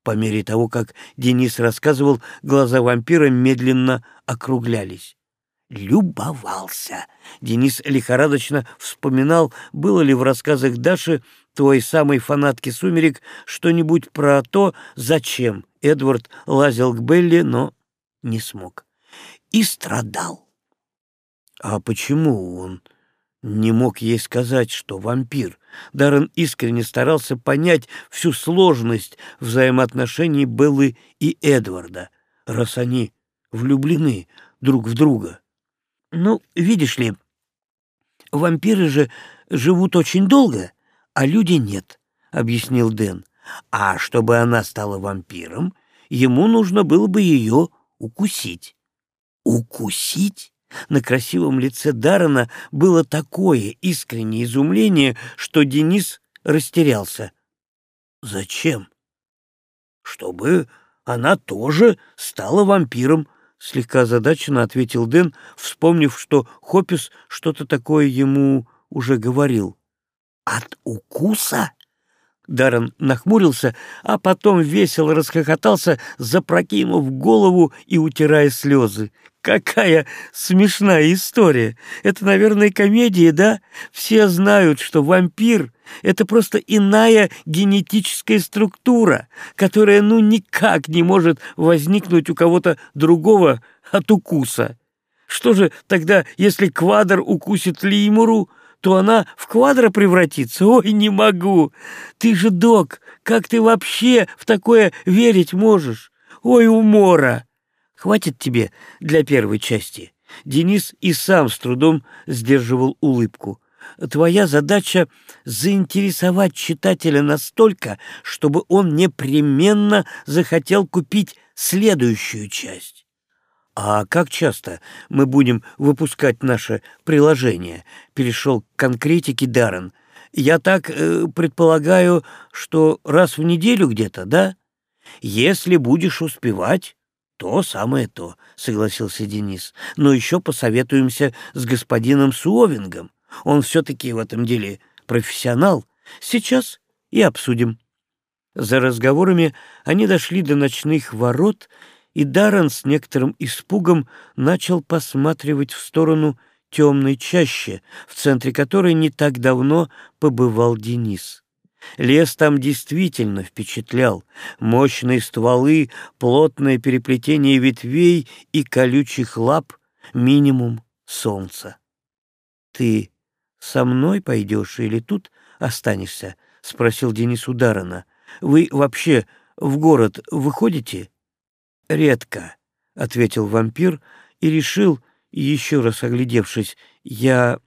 По мере того, как Денис рассказывал, глаза вампира медленно округлялись. Любовался. Денис лихорадочно вспоминал, было ли в рассказах Даши, той самой фанатки «Сумерек», что-нибудь про то, зачем Эдвард лазил к Белли, но не смог. И страдал. А почему он не мог ей сказать, что вампир? Даррен искренне старался понять всю сложность взаимоотношений Беллы и Эдварда, раз они влюблены друг в друга. Ну, видишь ли, вампиры же живут очень долго, а люди нет, — объяснил Дэн. А чтобы она стала вампиром, ему нужно было бы ее укусить. Укусить? На красивом лице Даррена было такое искреннее изумление, что Денис растерялся. «Зачем?» «Чтобы она тоже стала вампиром», — слегка озадаченно ответил Дэн, вспомнив, что Хопис что-то такое ему уже говорил. «От укуса?» Даррен нахмурился, а потом весело расхохотался, запрокинув голову и утирая слезы. Какая смешная история! Это, наверное, комедия, да? Все знают, что вампир — это просто иная генетическая структура, которая ну никак не может возникнуть у кого-то другого от укуса. Что же тогда, если квадр укусит лимуру, то она в квадро превратится? Ой, не могу! Ты же док, как ты вообще в такое верить можешь? Ой, умора! Хватит тебе для первой части. Денис и сам с трудом сдерживал улыбку. Твоя задача — заинтересовать читателя настолько, чтобы он непременно захотел купить следующую часть. «А как часто мы будем выпускать наше приложение?» — перешел к конкретике Даррен. «Я так э, предполагаю, что раз в неделю где-то, да? Если будешь успевать, то самое то», — согласился Денис. «Но еще посоветуемся с господином Суовингом. Он все-таки в этом деле профессионал. Сейчас и обсудим». За разговорами они дошли до ночных ворот — и Даррен с некоторым испугом начал посматривать в сторону темной чащи, в центре которой не так давно побывал Денис. Лес там действительно впечатлял. Мощные стволы, плотное переплетение ветвей и колючих лап, минимум солнца. «Ты со мной пойдешь или тут останешься?» — спросил Денис у Даррена. «Вы вообще в город выходите?» «Редко», — ответил вампир и решил, еще раз оглядевшись, «я,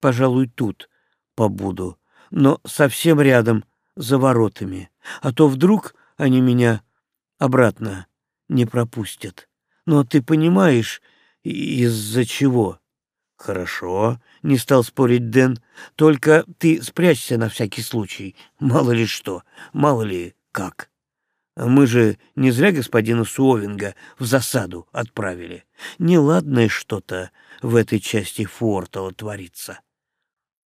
пожалуй, тут побуду, но совсем рядом, за воротами, а то вдруг они меня обратно не пропустят. Но ты понимаешь, из-за чего?» «Хорошо», — не стал спорить Дэн, — «только ты спрячься на всякий случай, мало ли что, мало ли как». Мы же не зря господина Суовинга в засаду отправили. Неладное что-то в этой части Фортала творится.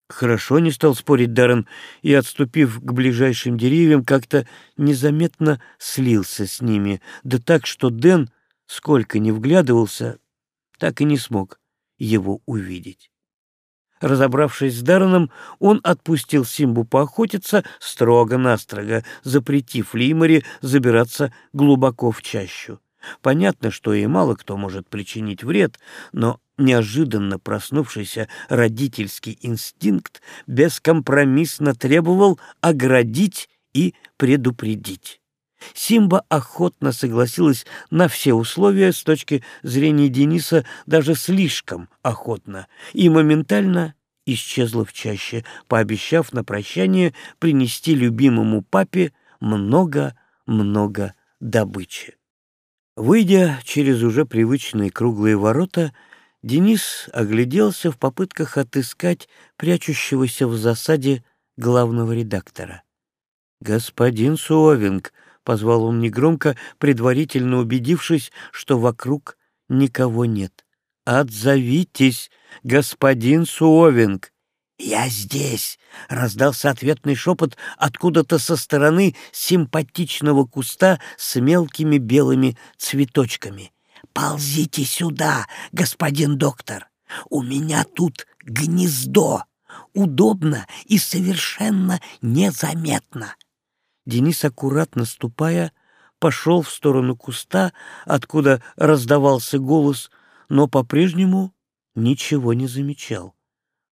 Хорошо не стал спорить Даррен и, отступив к ближайшим деревьям, как-то незаметно слился с ними, да так, что Дэн, сколько ни вглядывался, так и не смог его увидеть. Разобравшись с Дарреном, он отпустил Симбу поохотиться строго-настрого, запретив Лимаре забираться глубоко в чащу. Понятно, что и мало кто может причинить вред, но неожиданно проснувшийся родительский инстинкт бескомпромиссно требовал оградить и предупредить. Симба охотно согласилась на все условия с точки зрения Дениса, даже слишком охотно, и моментально исчезла в чаще, пообещав на прощание принести любимому папе много-много добычи. Выйдя через уже привычные круглые ворота, Денис огляделся в попытках отыскать прячущегося в засаде главного редактора. «Господин Суовинг», — позвал он негромко, предварительно убедившись, что вокруг никого нет. «Отзовитесь, господин Суовинг!» «Я здесь!» — раздался ответный шепот откуда-то со стороны симпатичного куста с мелкими белыми цветочками. «Ползите сюда, господин доктор! У меня тут гнездо! Удобно и совершенно незаметно!» Денис, аккуратно ступая, пошел в сторону куста, откуда раздавался голос, но по-прежнему ничего не замечал.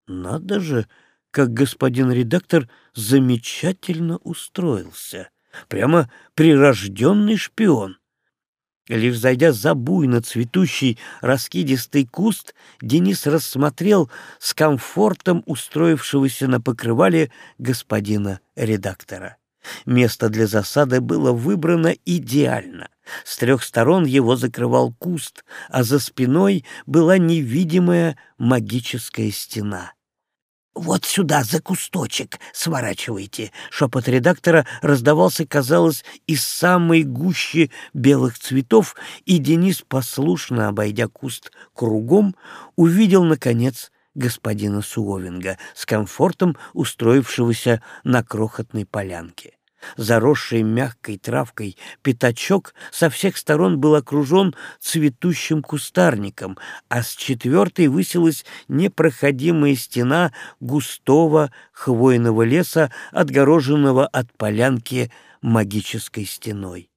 Надо же, как господин редактор замечательно устроился. Прямо прирожденный шпион. Лишь зайдя за буйно цветущий раскидистый куст, Денис рассмотрел с комфортом устроившегося на покрывале господина редактора. Место для засады было выбрано идеально. С трех сторон его закрывал куст, а за спиной была невидимая магическая стена. «Вот сюда, за кусточек, сворачивайте!» Шепот редактора раздавался, казалось, из самой гущи белых цветов, и Денис, послушно обойдя куст кругом, увидел, наконец, господина Суовинга с комфортом устроившегося на крохотной полянке. Заросший мягкой травкой пятачок со всех сторон был окружен цветущим кустарником, а с четвертой высилась непроходимая стена густого хвойного леса, отгороженного от полянки магической стеной.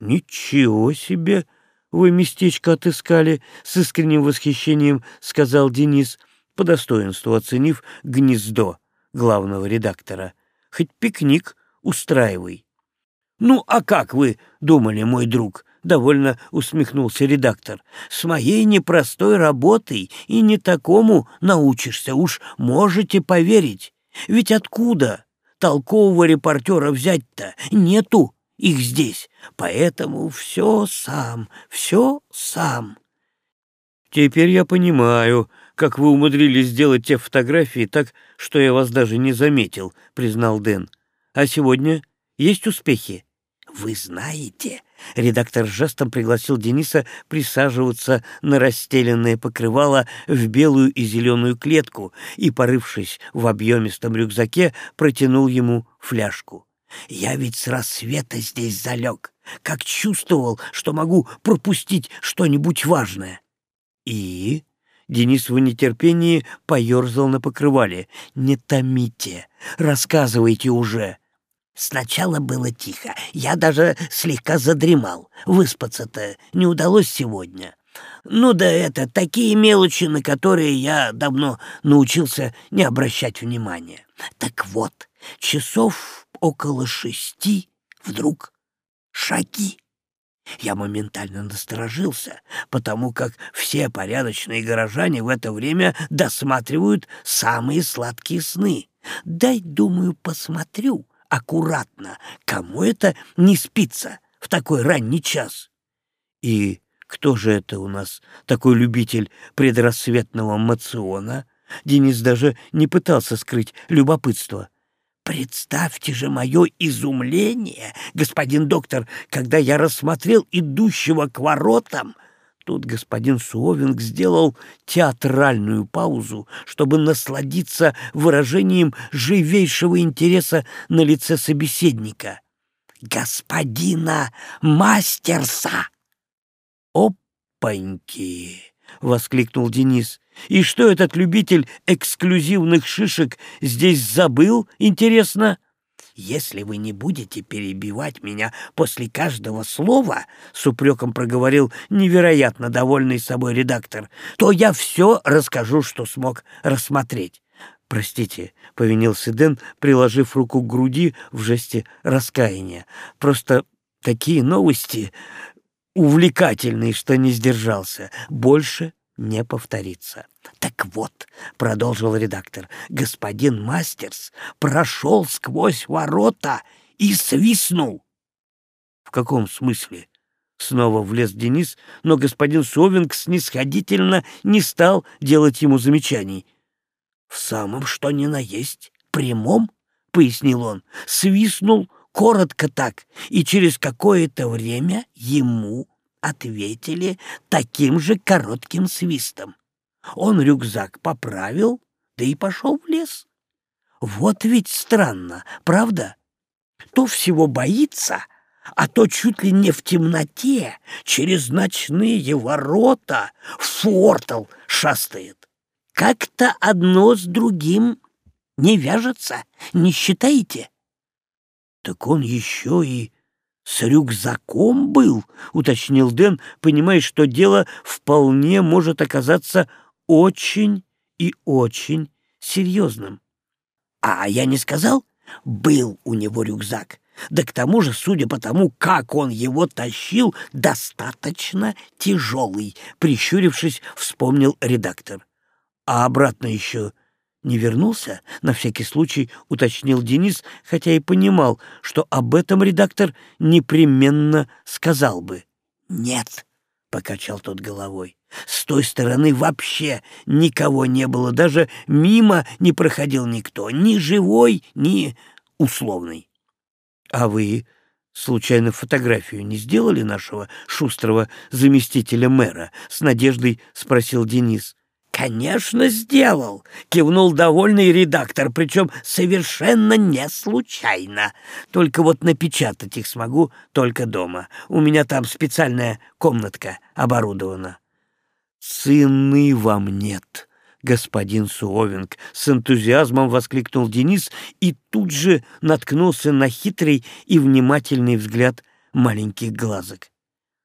«Ничего себе! Вы местечко отыскали!» — с искренним восхищением сказал Денис, по достоинству оценив гнездо главного редактора. «Хоть пикник!» устраивай. «Ну, а как вы думали, мой друг?» — довольно усмехнулся редактор. «С моей непростой работой и не такому научишься, уж можете поверить. Ведь откуда толкового репортера взять-то? Нету их здесь, поэтому все сам, все сам». «Теперь я понимаю, как вы умудрились сделать те фотографии так, что я вас даже не заметил», — признал Дэн. А сегодня есть успехи? Вы знаете, редактор жестом пригласил Дениса присаживаться на расстеленное покрывало в белую и зеленую клетку и, порывшись в объемистом рюкзаке, протянул ему фляжку. Я ведь с рассвета здесь залег, как чувствовал, что могу пропустить что-нибудь важное. И Денис в нетерпении поерзал на покрывале. «Не томите, рассказывайте уже!» Сначала было тихо, я даже слегка задремал. Выспаться-то не удалось сегодня. Ну да это такие мелочи, на которые я давно научился не обращать внимания. Так вот, часов около шести вдруг шаги. Я моментально насторожился, потому как все порядочные горожане в это время досматривают самые сладкие сны. Дай, думаю, посмотрю, аккуратно, кому это не спится в такой ранний час. И кто же это у нас, такой любитель предрассветного мациона? Денис даже не пытался скрыть любопытство. Представьте же мое изумление, господин доктор, когда я рассмотрел идущего к воротам Тут господин Суовинг сделал театральную паузу, чтобы насладиться выражением живейшего интереса на лице собеседника. «Господина Мастерса!» «Опаньки!» — воскликнул Денис. «И что этот любитель эксклюзивных шишек здесь забыл, интересно?» «Если вы не будете перебивать меня после каждого слова, — с упреком проговорил невероятно довольный собой редактор, — то я все расскажу, что смог рассмотреть». «Простите», — повинился Дэн, приложив руку к груди в жесте раскаяния. «Просто такие новости увлекательные, что не сдержался. Больше не повторится. «Так вот», — продолжил редактор, — «господин Мастерс прошел сквозь ворота и свистнул». «В каком смысле Снова влез Денис, но господин Совинг снисходительно не стал делать ему замечаний. «В самом что ни на есть, прямом», — пояснил он, свистнул коротко так, и через какое-то время ему ответили таким же коротким свистом. Он рюкзак поправил, да и пошел в лес. Вот ведь странно, правда? То всего боится, а то чуть ли не в темноте через ночные ворота фортал шастает. Как-то одно с другим не вяжется, не считаете? Так он еще и с рюкзаком был, уточнил Дэн, понимая, что дело вполне может оказаться очень и очень серьезным. А я не сказал? Был у него рюкзак. Да к тому же, судя по тому, как он его тащил, достаточно тяжелый, прищурившись, вспомнил редактор. А обратно еще не вернулся, на всякий случай уточнил Денис, хотя и понимал, что об этом редактор непременно сказал бы. «Нет», — покачал тот головой, — «с той стороны вообще никого не было, даже мимо не проходил никто, ни живой, ни условный». «А вы случайно фотографию не сделали нашего шустрого заместителя мэра?» — с надеждой спросил Денис. «Конечно, сделал!» — кивнул довольный редактор, причем совершенно не случайно. Только вот напечатать их смогу только дома. У меня там специальная комнатка оборудована. «Цены вам нет!» господин Суовинг, с энтузиазмом воскликнул Денис и тут же наткнулся на хитрый и внимательный взгляд маленьких глазок.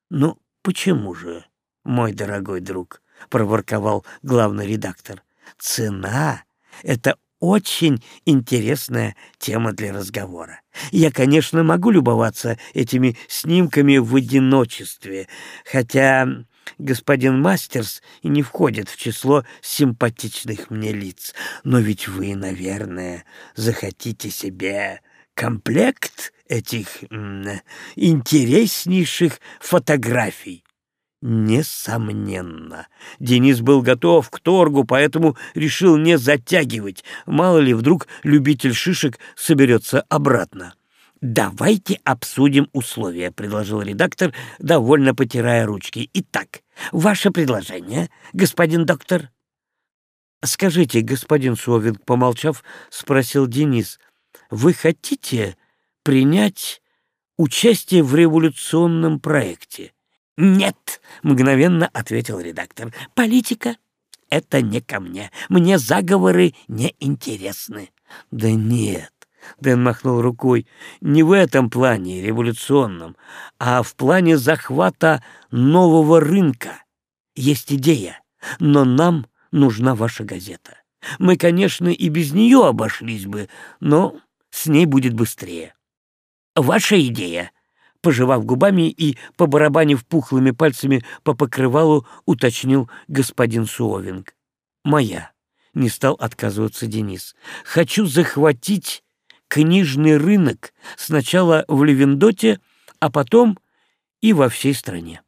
«Ну, почему же, мой дорогой друг?» — проворковал главный редактор. «Цена — это очень интересная тема для разговора. Я, конечно, могу любоваться этими снимками в одиночестве, хотя господин Мастерс и не входит в число симпатичных мне лиц. Но ведь вы, наверное, захотите себе комплект этих интереснейших фотографий. Несомненно. Денис был готов к торгу, поэтому решил не затягивать. Мало ли, вдруг любитель шишек соберется обратно. «Давайте обсудим условия», — предложил редактор, довольно потирая ручки. «Итак, ваше предложение, господин доктор?» «Скажите, господин Совин, помолчав, спросил Денис, «вы хотите принять участие в революционном проекте?» «Нет», — мгновенно ответил редактор. «Политика — это не ко мне. Мне заговоры не интересны». «Да нет», — Дэн махнул рукой, — «не в этом плане революционном, а в плане захвата нового рынка. Есть идея, но нам нужна ваша газета. Мы, конечно, и без нее обошлись бы, но с ней будет быстрее». «Ваша идея», пожевав губами и побарабанив пухлыми пальцами по покрывалу, уточнил господин Суовинг. «Моя», — не стал отказываться Денис. «Хочу захватить книжный рынок сначала в Левендоте, а потом и во всей стране».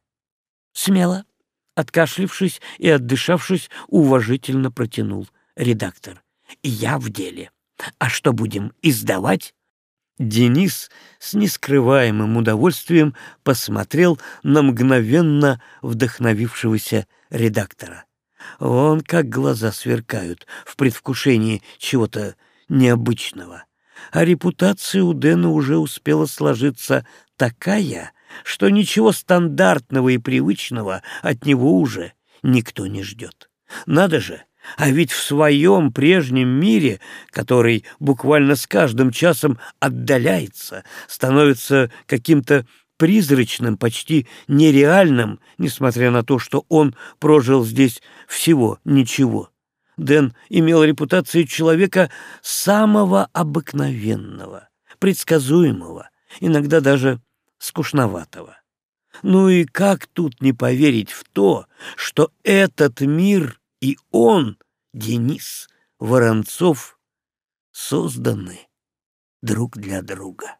«Смело», — откашлившись и отдышавшись, уважительно протянул редактор. «Я в деле. А что будем издавать?» Денис с нескрываемым удовольствием посмотрел на мгновенно вдохновившегося редактора. Вон как глаза сверкают в предвкушении чего-то необычного. А репутация у Дэна уже успела сложиться такая, что ничего стандартного и привычного от него уже никто не ждет. Надо же, а ведь в своем прежнем мире, который буквально с каждым часом отдаляется, становится каким-то призрачным, почти нереальным, несмотря на то, что он прожил здесь всего ничего. Дэн имел репутацию человека самого обыкновенного, предсказуемого, иногда даже скучноватого. Ну и как тут не поверить в то, что этот мир и он, Денис Воронцов, созданы друг для друга.